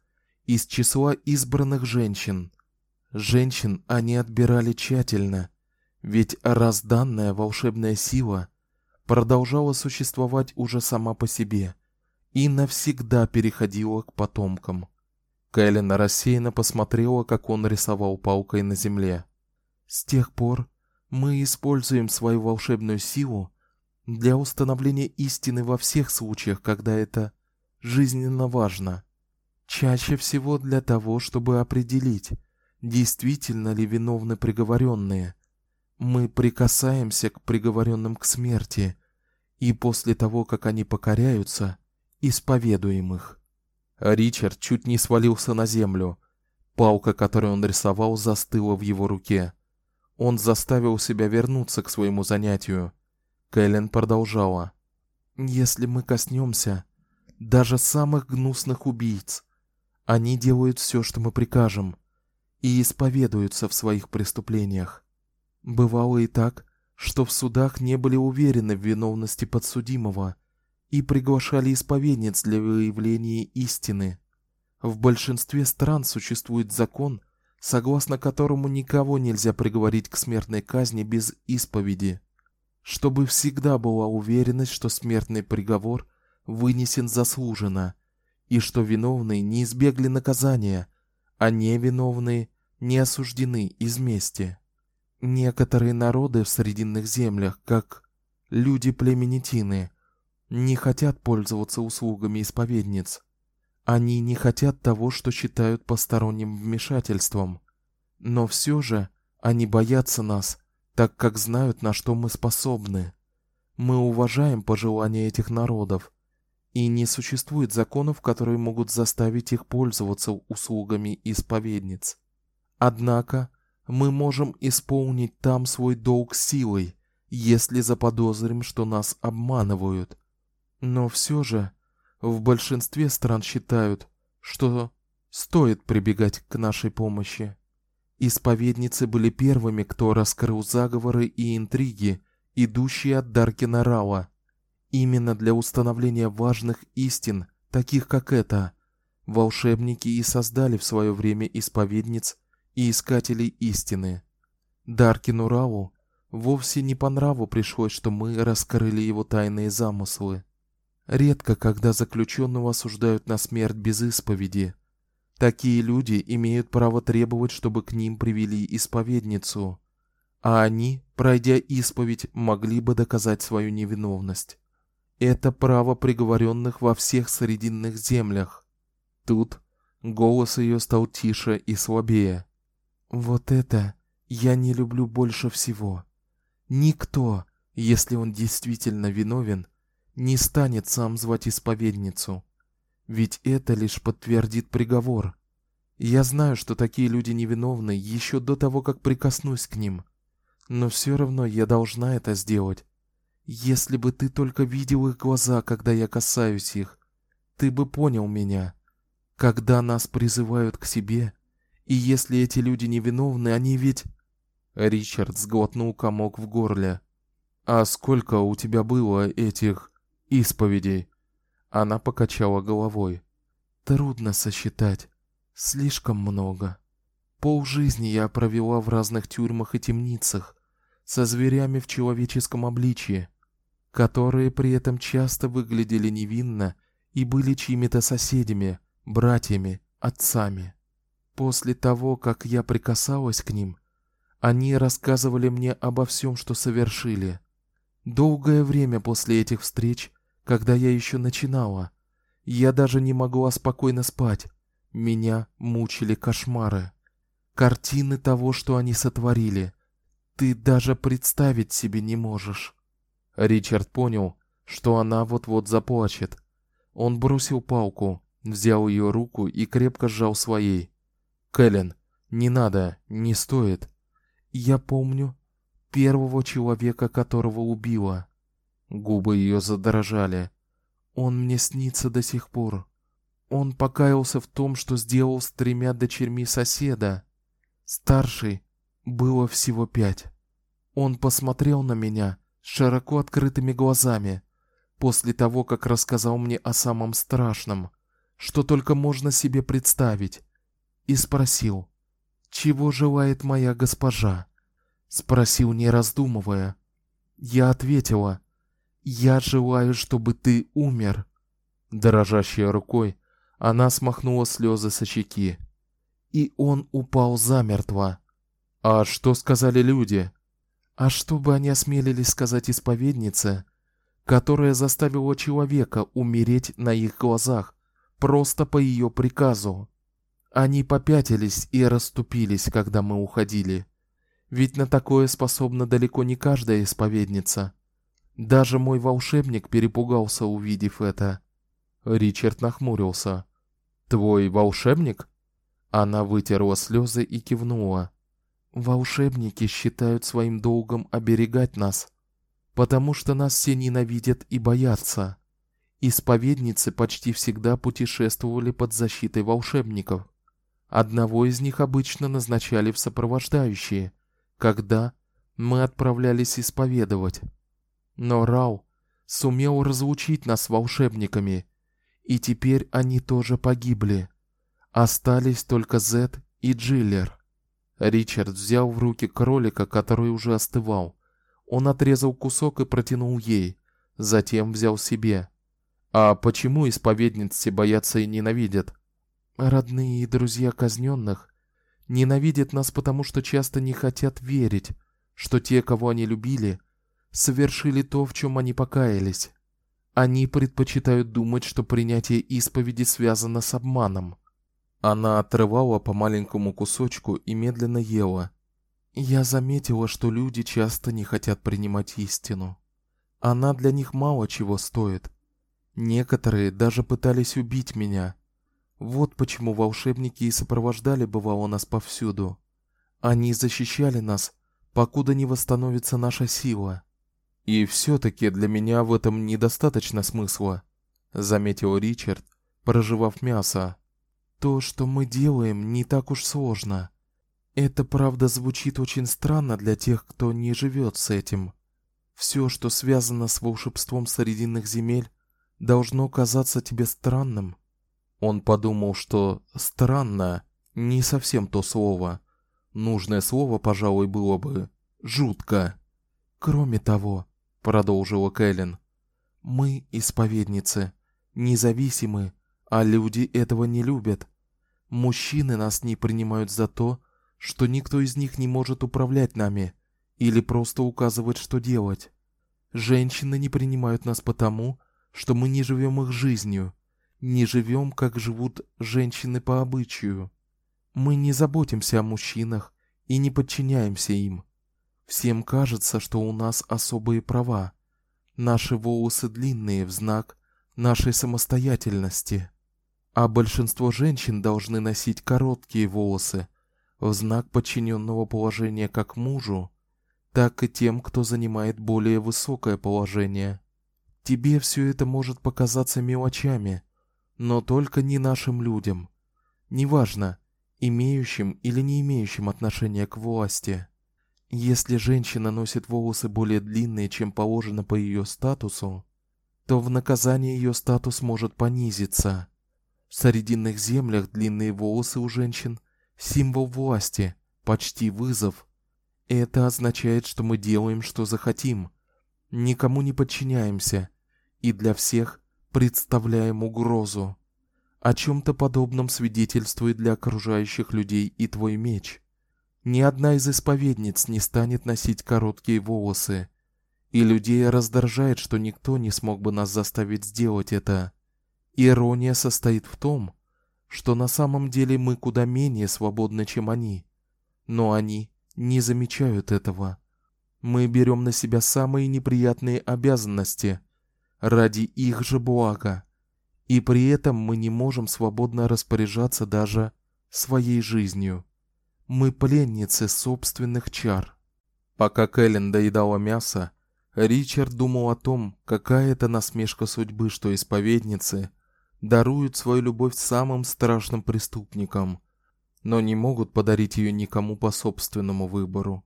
из числа избранных женщин. Женщин они отбирали тщательно, ведь разданная волшебная сила продолжала существовать уже сама по себе и навсегда переходила к потомкам. Кэлен рассеянно посмотрела, как он рисовал палкой на земле. С тех пор мы используем свою волшебную силу для установления истины во всех случаях, когда это жизненно важно. Чаще всего для того, чтобы определить, действительно ли виновны приговоренные. Мы прикасаемся к приговоренным к смерти, и после того, как они покоряются, исповедуем их. Ричард чуть не свалился на землю. Палка, которую он рисовал, застыла в его руке. Он заставил себя вернуться к своему занятию. Кэлен продолжала: "Если мы коснемся даже самых гнусных убийц, они делают все, что мы прикажем, и исповедуются в своих преступлениях. Бывало и так, что в судах не были уверены в виновности подсудимого и приглашали исповедниц для выявления истины. В большинстве стран существует закон, согласно которому никого нельзя приговорить к смертной казни без исповеди, чтобы всегда была уверенность, что смертный приговор вынесен заслуженно и что виновные не избегли наказания, а невиновные не осуждены из мести. Некоторые народы в срединных землях, как люди племени Тины, не хотят пользоваться услугами исповедниц. Они не хотят того, что считают посторонним вмешательством. Но все же они боятся нас, так как знают, на что мы способны. Мы уважаем пожелания этих народов и не существует законов, которые могут заставить их пользоваться услугами исповедниц. Однако мы можем исполнить там свой долг силой, если заподозрим, что нас обманывают. Но все же в большинстве стран считают, что стоит прибегать к нашей помощи. Исповедницы были первыми, кто раскрыл заговоры и интриги, идущие от Даркина Рауа Именно для установления важных истин, таких как эта, волшебники и создали в свое время исповедниц и искателей истины. Даркину Рау вовсе не по нраву пришлось, что мы раскрыли его тайные замыслы. Редко когда заключенного осуждают на смерть без исповеди. Такие люди имеют право требовать, чтобы к ним привели исповедницу, а они, пройдя исповедь, могли бы доказать свою невиновность. Это право приговоренных во всех срединных землях. Тут голос ее стал тише и слабее. Вот это я не люблю больше всего. Никто, если он действительно виновен, не станет сам звать исповедницу, ведь это лишь подтвердит приговор. Я знаю, что такие люди невиновны еще до того, как прикоснусь к ним, но все равно я должна это сделать, если бы ты только видел их глаза, когда я касаюсь их, ты бы понял меня. Когда нас призывают к себе, и если эти люди невиновны, они ведь Ричард сглотнул комок в горле. А сколько у тебя было этих исповедей? Она покачала головой. Трудно сосчитать. Слишком много. Пол жизни я провела в разных тюрьмах и темницах со зверями в человеческом обличье которые при этом часто выглядели невинно и были чьими-то соседями, братьями, отцами. После того, как я прикасалась к ним, они рассказывали мне обо всем, что совершили. Долгое время после этих встреч, когда я еще начинала, я даже не могла спокойно спать. Меня мучили кошмары. Картины того, что они сотворили, ты даже представить себе не можешь. Ричард понял, что она вот-вот заплачет. Он бросил палку, взял ее руку и крепко сжал своей. Кэлен, не надо, не стоит. Я помню первого человека, которого убила. Губы ее задрожали. Он мне снится до сих пор. Он покаялся в том, что сделал с тремя дочерьми соседа. Старшей было всего пять. Он посмотрел на меня широко открытыми глазами, после того, как рассказал мне о самом страшном, что только можно себе представить, и спросил: "Чего желает моя госпожа?" Спросил не раздумывая. Я ответила: Я желаю, чтобы ты умер. Дрожащей рукой она смахнула слезы со щеки. И он упал замертво. А что сказали люди? А что бы они осмелились сказать исповеднице, которая заставила человека умереть на их глазах просто по ее приказу? Они попятились и расступились, когда мы уходили. Ведь на такое способна далеко не каждая исповедница. Даже мой волшебник перепугался, увидев это. Ричард нахмурился. Твой волшебник? Она вытерла слезы и кивнула. Волшебники считают своим долгом оберегать нас, потому что нас все ненавидят и боятся. Исповедницы почти всегда путешествовали под защитой волшебников. Одного из них обычно назначали в сопровождающие, когда мы отправлялись исповедовать. Но Рау сумел разлучить нас с волшебниками, и теперь они тоже погибли. Остались только Зет и Джиллер. Ричард взял в руки кролика, который уже остывал. Он отрезал кусок и протянул ей, затем взял себе. А почему исповедницы боятся и ненавидят? Родные и друзья казненных ненавидят нас, потому что часто не хотят верить, что те, кого они любили, совершили то, в чем они покаялись. Они предпочитают думать, что принятие исповеди связано с обманом. Она отрывала по маленькому кусочку и медленно ела. Я заметила, что люди часто не хотят принимать истину. Она для них мало чего стоит. Некоторые даже пытались убить меня. Вот почему волшебники и сопровождали бывало нас повсюду. Они защищали нас, покуда не восстановится наша сила. И все таки для меня в этом недостаточно смысла, заметил Ричард, проживав мясо. То, что мы делаем, не так уж сложно. Это правда звучит очень странно для тех, кто не живет с этим. Все, что связано с волшебством срединных земель, должно казаться тебе странным. Он подумал, что странно не совсем то слово. Нужное слово, пожалуй, было бы жутко. Кроме того, продолжила Кэлен, мы исповедницы, независимы, а люди этого не любят. Мужчины нас не принимают за то, что никто из них не может управлять нами или просто указывать, что делать. Женщины не принимают нас потому, что мы не живем их жизнью не живем, как живут женщины по обычаю. Мы не заботимся о мужчинах и не подчиняемся им. Всем кажется, что у нас особые права. Наши волосы длинные в знак нашей самостоятельности, а большинство женщин должны носить короткие волосы в знак подчиненного положения как мужу, так и тем, кто занимает более высокое положение. Тебе все это может показаться мелочами, но только не нашим людям. Неважно, имеющим или не имеющим отношения к власти. Если женщина носит волосы более длинные, чем положено по ее статусу, то в наказание ее статус может понизиться. В срединных землях длинные волосы у женщин символ власти, почти вызов. Это означает, что мы делаем, что захотим, никому не подчиняемся, и для всех представляем угрозу. О чем то подобном свидетельствует для окружающих людей и твой меч. Ни одна из исповедниц не станет носить короткие волосы, и людей раздражает, что никто не смог бы нас заставить сделать это. Ирония состоит в том, что на самом деле мы куда менее свободны, чем они, но они не замечают этого. Мы берем на себя самые неприятные обязанности, ради их же блага. И при этом мы не можем свободно распоряжаться даже своей жизнью. Мы пленницы собственных чар. Пока Кэлен доедала мясо, Ричард думал о том, какая это насмешка судьбы, что исповедницы даруют свою любовь самым страшным преступникам, но не могут подарить ее никому по собственному выбору.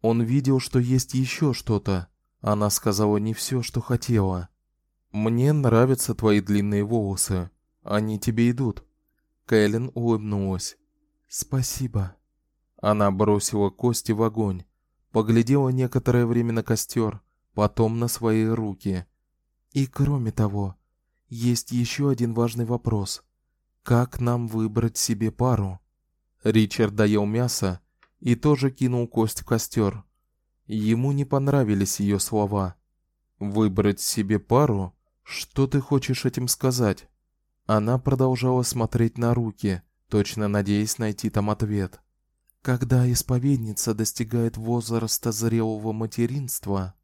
Он видел, что есть еще что-то. Она сказала не все, что хотела. Мне нравятся твои длинные волосы. Они тебе идут. Кэлен улыбнулась. Спасибо. Она бросила кости в огонь, поглядела некоторое время на костер, потом на свои руки И кроме того, есть еще один важный вопрос. Как нам выбрать себе пару? Ричард доел мясо и тоже кинул кость в костер. Ему не понравились ее слова. Выбрать себе пару? Что ты хочешь этим сказать? Она продолжала смотреть на руки, точно надеясь найти там ответ. Когда исповедница достигает возраста зрелого материнства,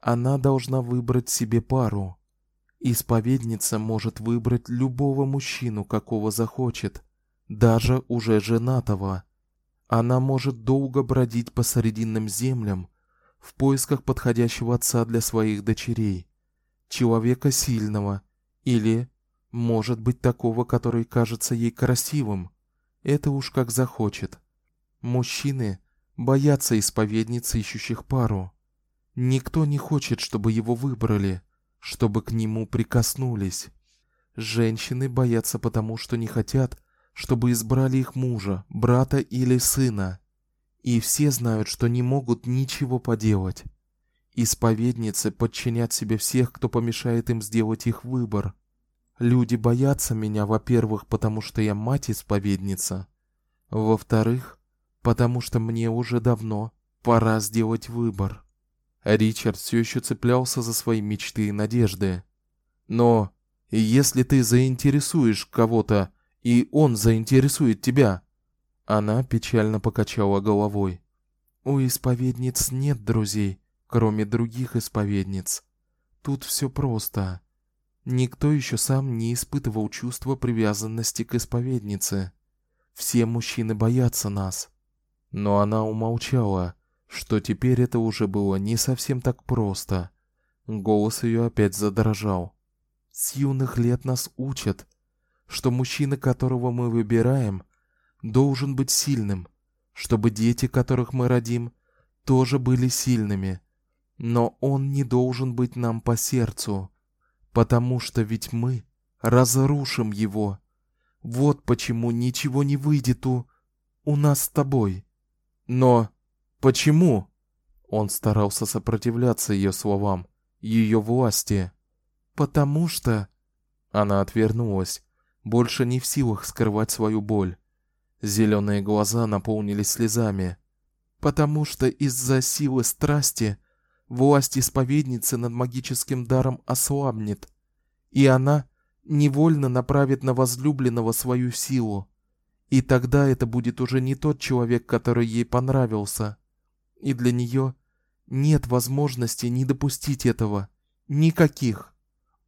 она должна выбрать себе пару. Исповедница может выбрать любого мужчину, какого захочет, даже уже женатого. Она может долго бродить по срединным землям в поисках подходящего отца для своих дочерей, человека сильного или, может быть, такого, который кажется ей красивым. Это уж как захочет. Мужчины боятся исповедниц, ищущих пару. Никто не хочет, чтобы его выбрали, чтобы к нему прикоснулись. Женщины боятся потому, что не хотят, чтобы избрали их мужа, брата или сына. И все знают, что не могут ничего поделать. Исповедницы подчинят себе всех, кто помешает им сделать их выбор. Люди боятся меня, во-первых, потому что я мать-исповедница, во-вторых, потому что мне уже давно пора сделать выбор. Ричард все еще цеплялся за свои мечты и надежды. Но если ты заинтересуешь кого-то, и он заинтересует тебя, она печально покачала головой. У исповедниц нет друзей, кроме других исповедниц. Тут все просто. Никто еще сам не испытывал чувства привязанности к исповеднице. Все мужчины боятся нас. Но она умолчала, что теперь это уже было не совсем так просто. Голос ее опять задрожал. С юных лет нас учат, что мужчина, которого мы выбираем, должен быть сильным, чтобы дети, которых мы родим, тоже были сильными. Но он не должен быть нам по сердцу, потому что ведь мы разрушим его. Вот почему ничего не выйдет у у нас с тобой. Но почему? Он старался сопротивляться ее словам, ее власти. Потому что она отвернулась, больше не в силах скрывать свою боль. Зеленые глаза наполнились слезами. Потому что из-за силы страсти власть исповедницы над магическим даром ослабнет, и она невольно направит на возлюбленного свою силу. И тогда это будет уже не тот человек, который ей понравился. И для нее нет возможности не допустить этого. Никаких.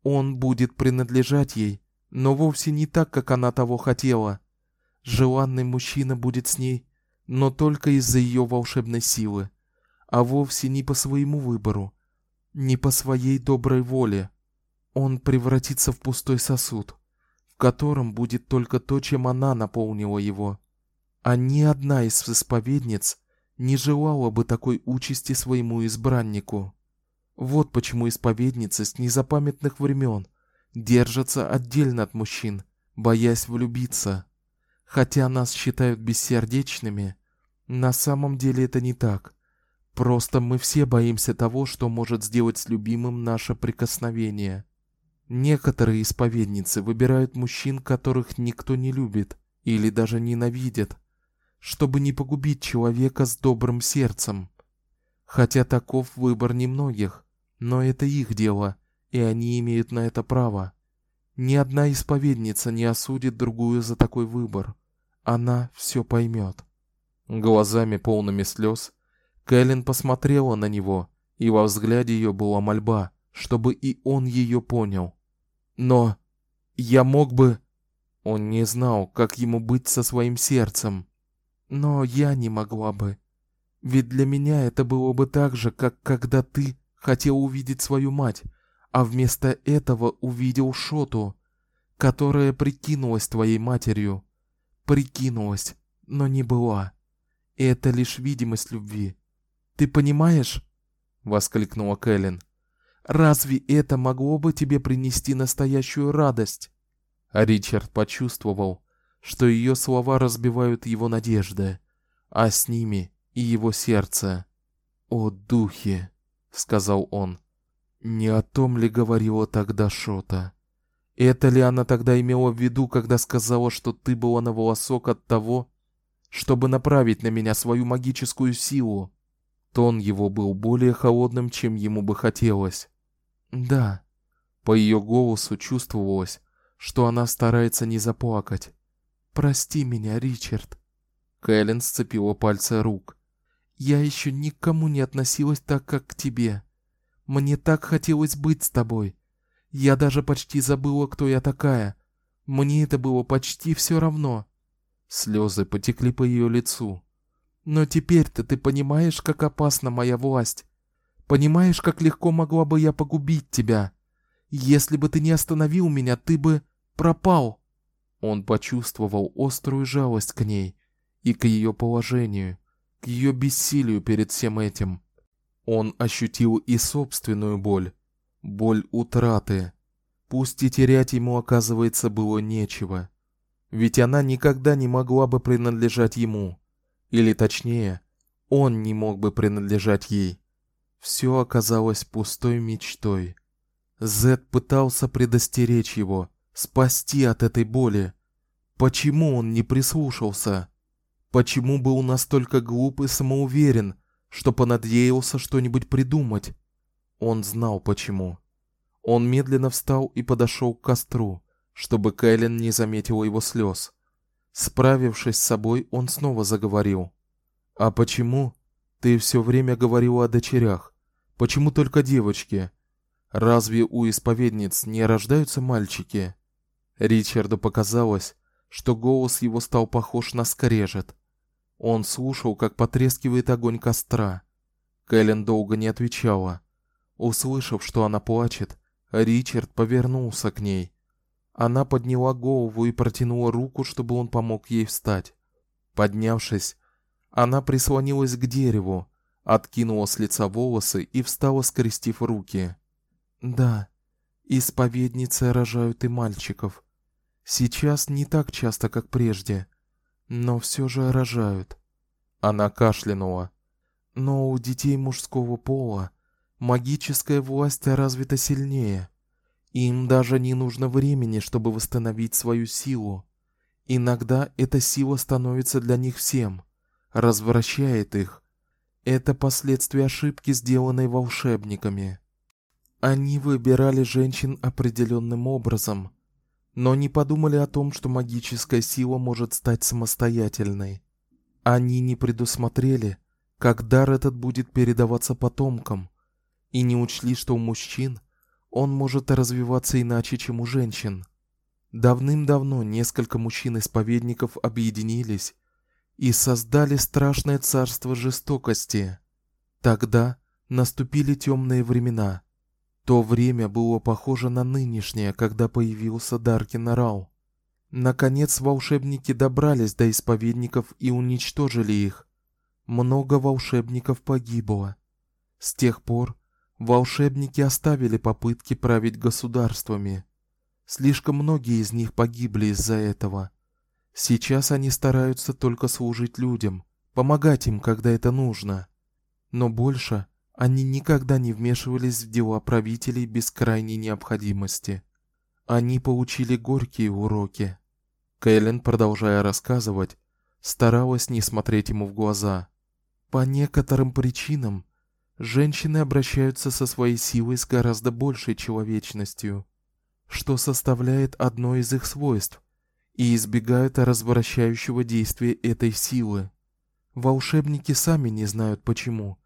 Он будет принадлежать ей, но вовсе не так, как она того хотела. Желанный мужчина будет с ней, но только из-за ее волшебной силы, а вовсе не по своему выбору, не по своей доброй воле. Он превратится в пустой сосуд котором будет только то, чем она наполнила его. А ни одна из исповедниц не желала бы такой участи своему избраннику. Вот почему исповедницы с незапамятных времен держатся отдельно от мужчин, боясь влюбиться. Хотя нас считают бессердечными, на самом деле это не так. Просто мы все боимся того, что может сделать с любимым наше прикосновение. Некоторые исповедницы выбирают мужчин, которых никто не любит или даже ненавидит, чтобы не погубить человека с добрым сердцем. Хотя таков выбор немногих, но это их дело, и они имеют на это право. Ни одна исповедница не осудит другую за такой выбор. Она все поймет. Глазами полными слез Кэлен посмотрела на него, и во взгляде ее была мольба, чтобы и он ее понял. Но я мог бы... Он не знал, как ему быть со своим сердцем. Но я не могла бы. Ведь для меня это было бы так же, как когда ты хотел увидеть свою мать, а вместо этого увидел Шоту, которая прикинулась твоей матерью. Прикинулась, но не была. Это лишь видимость любви. Ты понимаешь? воскликнула Кэлен. Разве это могло бы тебе принести настоящую радость? А Ричард почувствовал, что ее слова разбивают его надежды, а с ними и его сердце. "О духи", сказал он. Не о том ли говорила тогда Шота? Это ли она тогда имела в виду, когда сказала, что ты была на волосок от того, чтобы направить на меня свою магическую силу? Тон его был более холодным, чем ему бы хотелось. Да. По ее голосу чувствовалось, что она старается не заплакать. Прости меня, Ричард. Кэлен сцепила пальцы рук. Я еще никому не относилась так, как к тебе. Мне так хотелось быть с тобой. Я даже почти забыла, кто я такая. Мне это было почти все равно. Слезы потекли по ее лицу. Но теперь-то ты понимаешь, как опасна моя власть. Понимаешь, как легко могла бы я погубить тебя. Если бы ты не остановил меня, ты бы пропал. Он почувствовал острую жалость к ней и к ее положению, к ее бессилию перед всем этим. Он ощутил и собственную боль, боль утраты. Пусть и терять ему, оказывается, было нечего. Ведь она никогда не могла бы принадлежать ему. Или точнее, он не мог бы принадлежать ей. Все оказалось пустой мечтой. Зед пытался предостеречь его, спасти от этой боли. Почему он не прислушался? Почему был настолько глуп и самоуверен, что понадеялся что-нибудь придумать. Он знал почему. Он медленно встал и подошел к костру, чтобы Кэлен не заметила его слез. Справившись с собой, он снова заговорил. А почему ты все время говорила о дочерях? Почему только девочки? Разве у исповедниц не рождаются мальчики? Ричарду показалось, что голос его стал похож на скрежет. Он слушал, как потрескивает огонь костра. Кэлен долго не отвечала. Услышав, что она плачет, Ричард повернулся к ней. Она подняла голову и протянула руку, чтобы он помог ей встать. Поднявшись, она прислонилась к дереву, откинула с лица волосы и встала, скрестив руки. Да, исповедницы рожают и мальчиков. Сейчас не так часто, как прежде но все же рожают. Она кашлянула. Но у детей мужского пола магическая власть развита сильнее. Им даже не нужно времени, чтобы восстановить свою силу. Иногда эта сила становится для них всем, развращает их. Это последствия ошибки, сделанной волшебниками. Они выбирали женщин определенным образом, но не подумали о том, что магическая сила может стать самостоятельной. Они не предусмотрели, как дар этот будет передаваться потомкам, и не учли, что у мужчин он может развиваться иначе, чем у женщин. Давным-давно несколько мужчин-исповедников объединились и создали страшное царство жестокости. Тогда наступили темные времена, то время было похоже на нынешнее, когда появился Даркин Рау. Наконец волшебники добрались до исповедников и уничтожили их. Много волшебников погибло. С тех пор волшебники оставили попытки править государствами. Слишком многие из них погибли из-за этого. Сейчас они стараются только служить людям, помогать им, когда это нужно. Но больше они никогда не вмешивались в дела правителей без крайней необходимости. Они получили горькие уроки. Кэлен, продолжая рассказывать, старалась не смотреть ему в глаза. По некоторым причинам женщины обращаются со своей силой с гораздо большей человечностью, что составляет одно из их свойств, и избегают развращающего действия этой силы. Волшебники сами не знают почему,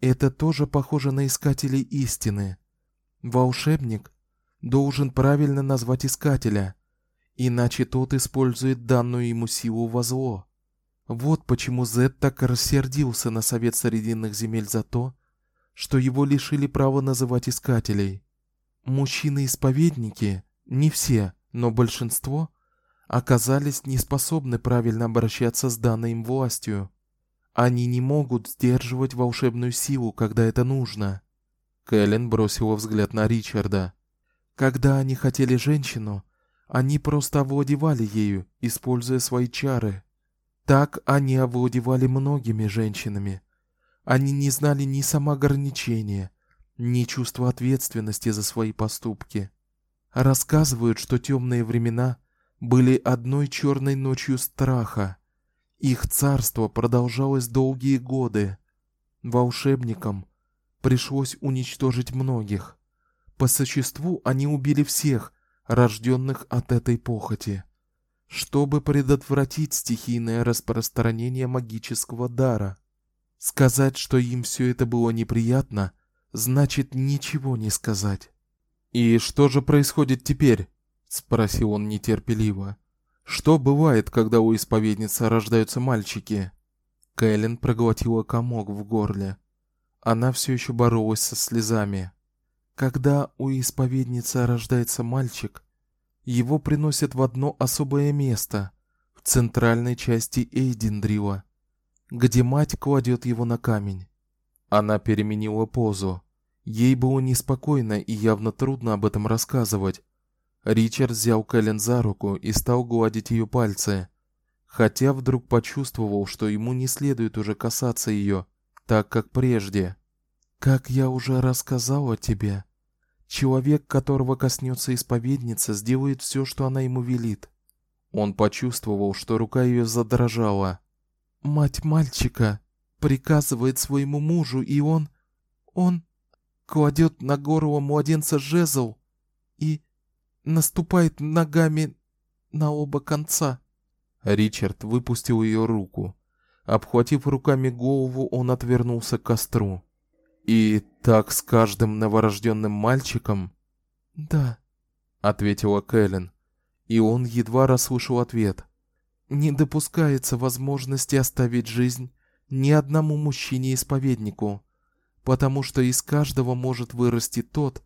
это тоже похоже на искателей истины. Волшебник должен правильно назвать искателя, иначе тот использует данную ему силу во зло. Вот почему Зед так рассердился на совет Срединных земель за то, что его лишили права называть искателей. Мужчины-исповедники, не все, но большинство, оказались неспособны правильно обращаться с данной им властью. Они не могут сдерживать волшебную силу, когда это нужно. Кэлен бросила взгляд на Ричарда. Когда они хотели женщину, они просто овладевали ею, используя свои чары. Так они овладевали многими женщинами. Они не знали ни самоограничения, ни чувства ответственности за свои поступки. Рассказывают, что темные времена были одной черной ночью страха. Их царство продолжалось долгие годы. Волшебникам пришлось уничтожить многих. По существу они убили всех, рожденных от этой похоти, чтобы предотвратить стихийное распространение магического дара. Сказать, что им все это было неприятно, значит ничего не сказать. И что же происходит теперь? Спросил он нетерпеливо. Что бывает, когда у исповедницы рождаются мальчики? Кэлен проглотила комок в горле. Она все еще боролась со слезами. Когда у исповедницы рождается мальчик, его приносят в одно особое место в центральной части Эйдендрила, где мать кладет его на камень. Она переменила позу. Ей было неспокойно и явно трудно об этом рассказывать. Ричард взял Кэлен за руку и стал гладить ее пальцы, хотя вдруг почувствовал, что ему не следует уже касаться ее, так как прежде. Как я уже рассказала тебе, человек, которого коснется исповедница, сделает все, что она ему велит. Он почувствовал, что рука ее задрожала. Мать мальчика приказывает своему мужу, и он он кладет на горло младенца жезл и наступает ногами на оба конца. Ричард выпустил ее руку. Обхватив руками голову, он отвернулся к костру. И так с каждым новорожденным мальчиком? Да, ответила Кэлен, и он едва расслышал ответ. Не допускается возможности оставить жизнь ни одному мужчине-исповеднику, потому что из каждого может вырасти тот,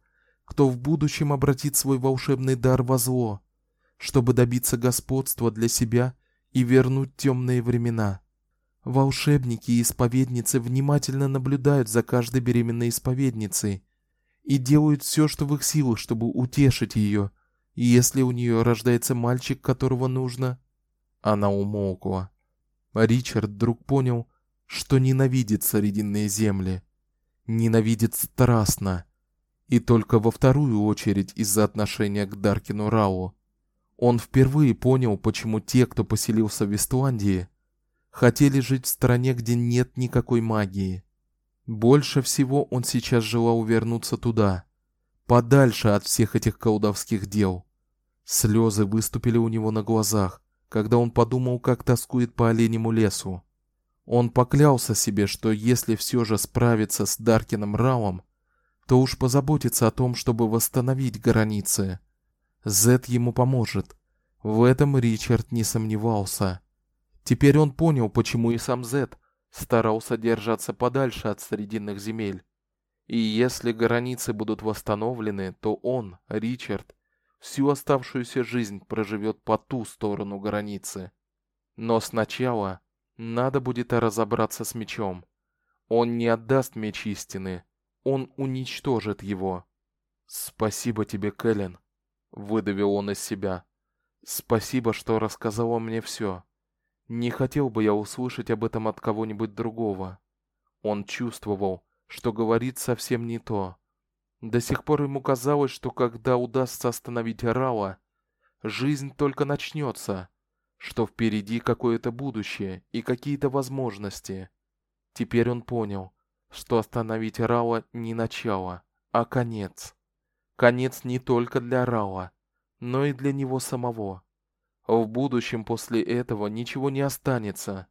кто в будущем обратит свой волшебный дар во зло, чтобы добиться господства для себя и вернуть темные времена. Волшебники и исповедницы внимательно наблюдают за каждой беременной исповедницей и делают все, что в их силах, чтобы утешить ее. И если у нее рождается мальчик, которого нужно, она умолкла. Ричард вдруг понял, что ненавидит Срединные земли, ненавидит страстно, и только во вторую очередь из-за отношения к Даркину Рау. Он впервые понял, почему те, кто поселился в Вестландии, хотели жить в стране, где нет никакой магии. Больше всего он сейчас желал вернуться туда, подальше от всех этих колдовских дел. Слезы выступили у него на глазах, когда он подумал, как тоскует по оленему лесу. Он поклялся себе, что если все же справится с Даркином Раум, то уж позаботится о том, чтобы восстановить границы. Зет ему поможет. В этом Ричард не сомневался. Теперь он понял, почему и сам Зет старался держаться подальше от срединных земель. И если границы будут восстановлены, то он, Ричард, всю оставшуюся жизнь проживет по ту сторону границы. Но сначала надо будет разобраться с мечом. Он не отдаст меч истины, он уничтожит его. Спасибо тебе, Кэлен, выдавил он из себя. Спасибо, что рассказала мне все. Не хотел бы я услышать об этом от кого-нибудь другого. Он чувствовал, что говорит совсем не то. До сих пор ему казалось, что когда удастся остановить Рала, жизнь только начнется, что впереди какое-то будущее и какие-то возможности. Теперь он понял, что остановить Рала не начало, а конец. Конец не только для Рала, но и для него самого. В будущем после этого ничего не останется.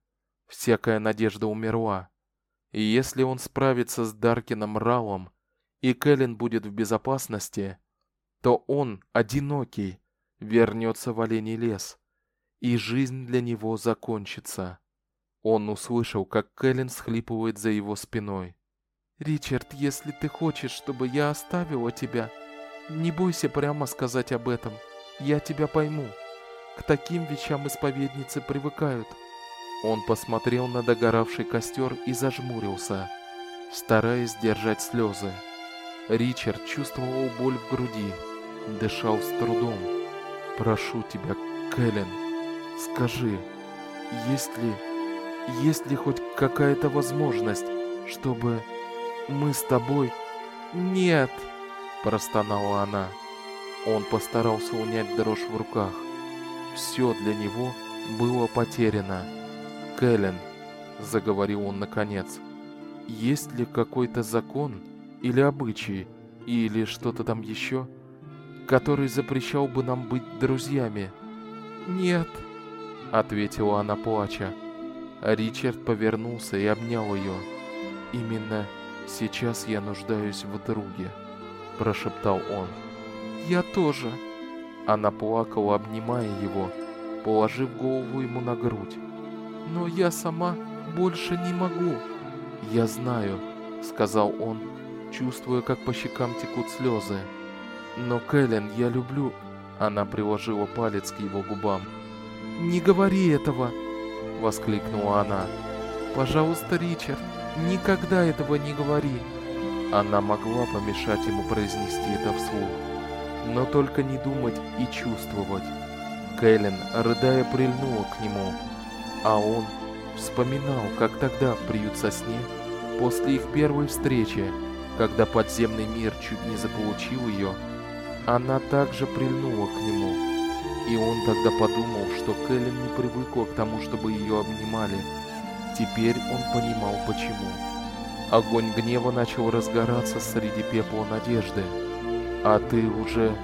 Всякая надежда умерла. И если он справится с Даркином Ралом, и Кэлен будет в безопасности, то он, одинокий, вернется в Оленей лес, и жизнь для него закончится. Он услышал, как Кэлен схлипывает за его спиной. «Ричард, если ты хочешь, чтобы я оставила тебя, не бойся прямо сказать об этом. Я тебя пойму. К таким вещам исповедницы привыкают». Он посмотрел на догоравший костер и зажмурился, стараясь сдержать слезы. Ричард чувствовал боль в груди, дышал с трудом. «Прошу тебя, Кэлен, скажи, есть ли есть ли хоть какая-то возможность, чтобы мы с тобой «Нет!» – простонала она. Он постарался унять дрожь в руках. Все для него было потеряно. «Кэлен», – заговорил он наконец, – «есть ли какой-то закон или обычай, или что-то там еще, который запрещал бы нам быть друзьями?» «Нет», — ответила она плача. Ричард повернулся и обнял ее. «Именно сейчас я нуждаюсь в друге», — прошептал он. «Я тоже». Она плакала, обнимая его, положив голову ему на грудь. «Но я сама больше не могу». «Я знаю», — сказал он, чувствуя, как по щекам текут слезы. «Но, Кэлен, я люблю...» Она приложила палец к его губам. «Не говори этого!» — воскликнула она. «Пожалуйста, Ричард, никогда этого не говори!» Она могла помешать ему произнести это вслух, но только не думать и чувствовать. Кэлен, рыдая, прильнула к нему, а он вспоминал, как тогда в приют сосне, после их первой встречи, когда подземный мир чуть не заполучил ее, она также прильнула к нему. И он тогда подумал, что Кэлен не привыкла к тому, чтобы ее обнимали. Теперь он понимал, почему. Огонь гнева начал разгораться среди пепла надежды. «А ты уже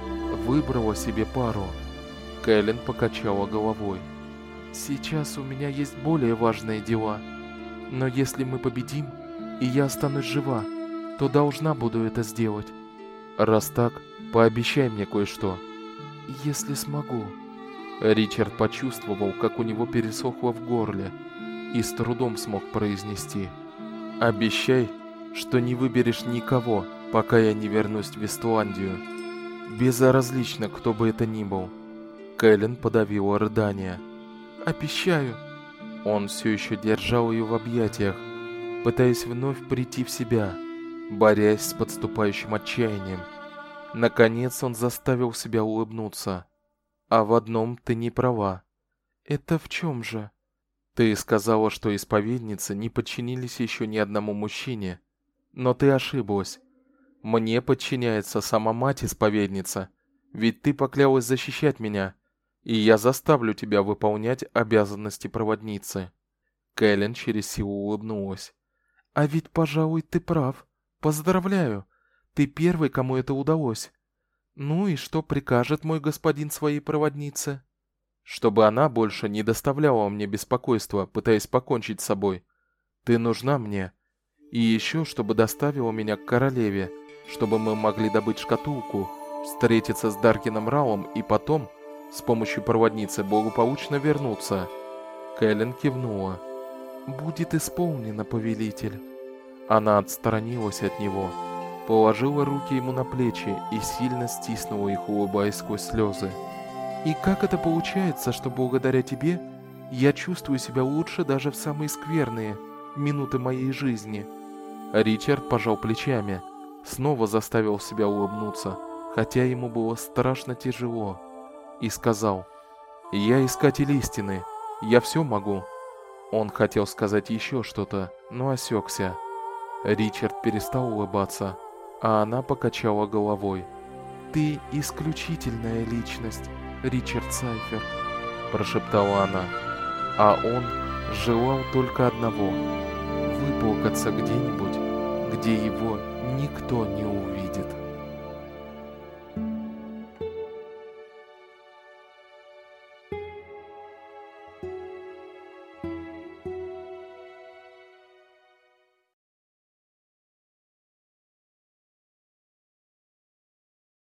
выбрала себе пару?» Кэлен покачала головой. «Сейчас у меня есть более важные дела. Но если мы победим, и я останусь жива, то должна буду это сделать. Раз так, пообещай мне кое-что. Если смогу. Ричард почувствовал, как у него пересохло в горле, и с трудом смог произнести. Обещай, что не выберешь никого, пока я не вернусь в Вестландию. Безразлично, кто бы это ни был. Кэлен подавила рыдание. «Обещаю!» Он все еще держал ее в объятиях, пытаясь вновь прийти в себя борясь с подступающим отчаянием. Наконец он заставил себя улыбнуться. А в одном ты не права. Это в чем же? Ты сказала, что исповедницы не подчинились еще ни одному мужчине. Но ты ошиблась. Мне подчиняется сама мать-исповедница, ведь ты поклялась защищать меня, и я заставлю тебя выполнять обязанности проводницы. Кэлен через силу улыбнулась. А ведь, пожалуй, ты прав. Поздравляю, ты первый, кому это удалось. Ну и что прикажет мой господин своей проводнице? Чтобы она больше не доставляла мне беспокойства, пытаясь покончить с собой. Ты нужна мне. И еще, чтобы доставила меня к королеве, чтобы мы могли добыть шкатулку, встретиться с Даркином Раум и потом, с помощью проводницы, благополучно вернуться. Кэлен кивнула. «Будет исполнено, повелитель». Она отстранилась от него, положила руки ему на плечи и сильно стиснула их, улыбаясь сквозь слезы. «И как это получается, что благодаря тебе я чувствую себя лучше даже в самые скверные минуты моей жизни?» Ричард пожал плечами, снова заставил себя улыбнуться, хотя ему было страшно тяжело, и сказал, «Я искатель истины, я все могу». Он хотел сказать еще что-то, но осекся. Ричард перестал улыбаться, а она покачала головой. «Ты исключительная личность, Ричард Сайфер», – прошептала она. А он желал только одного – выплакаться где-нибудь, где его никто не увидит.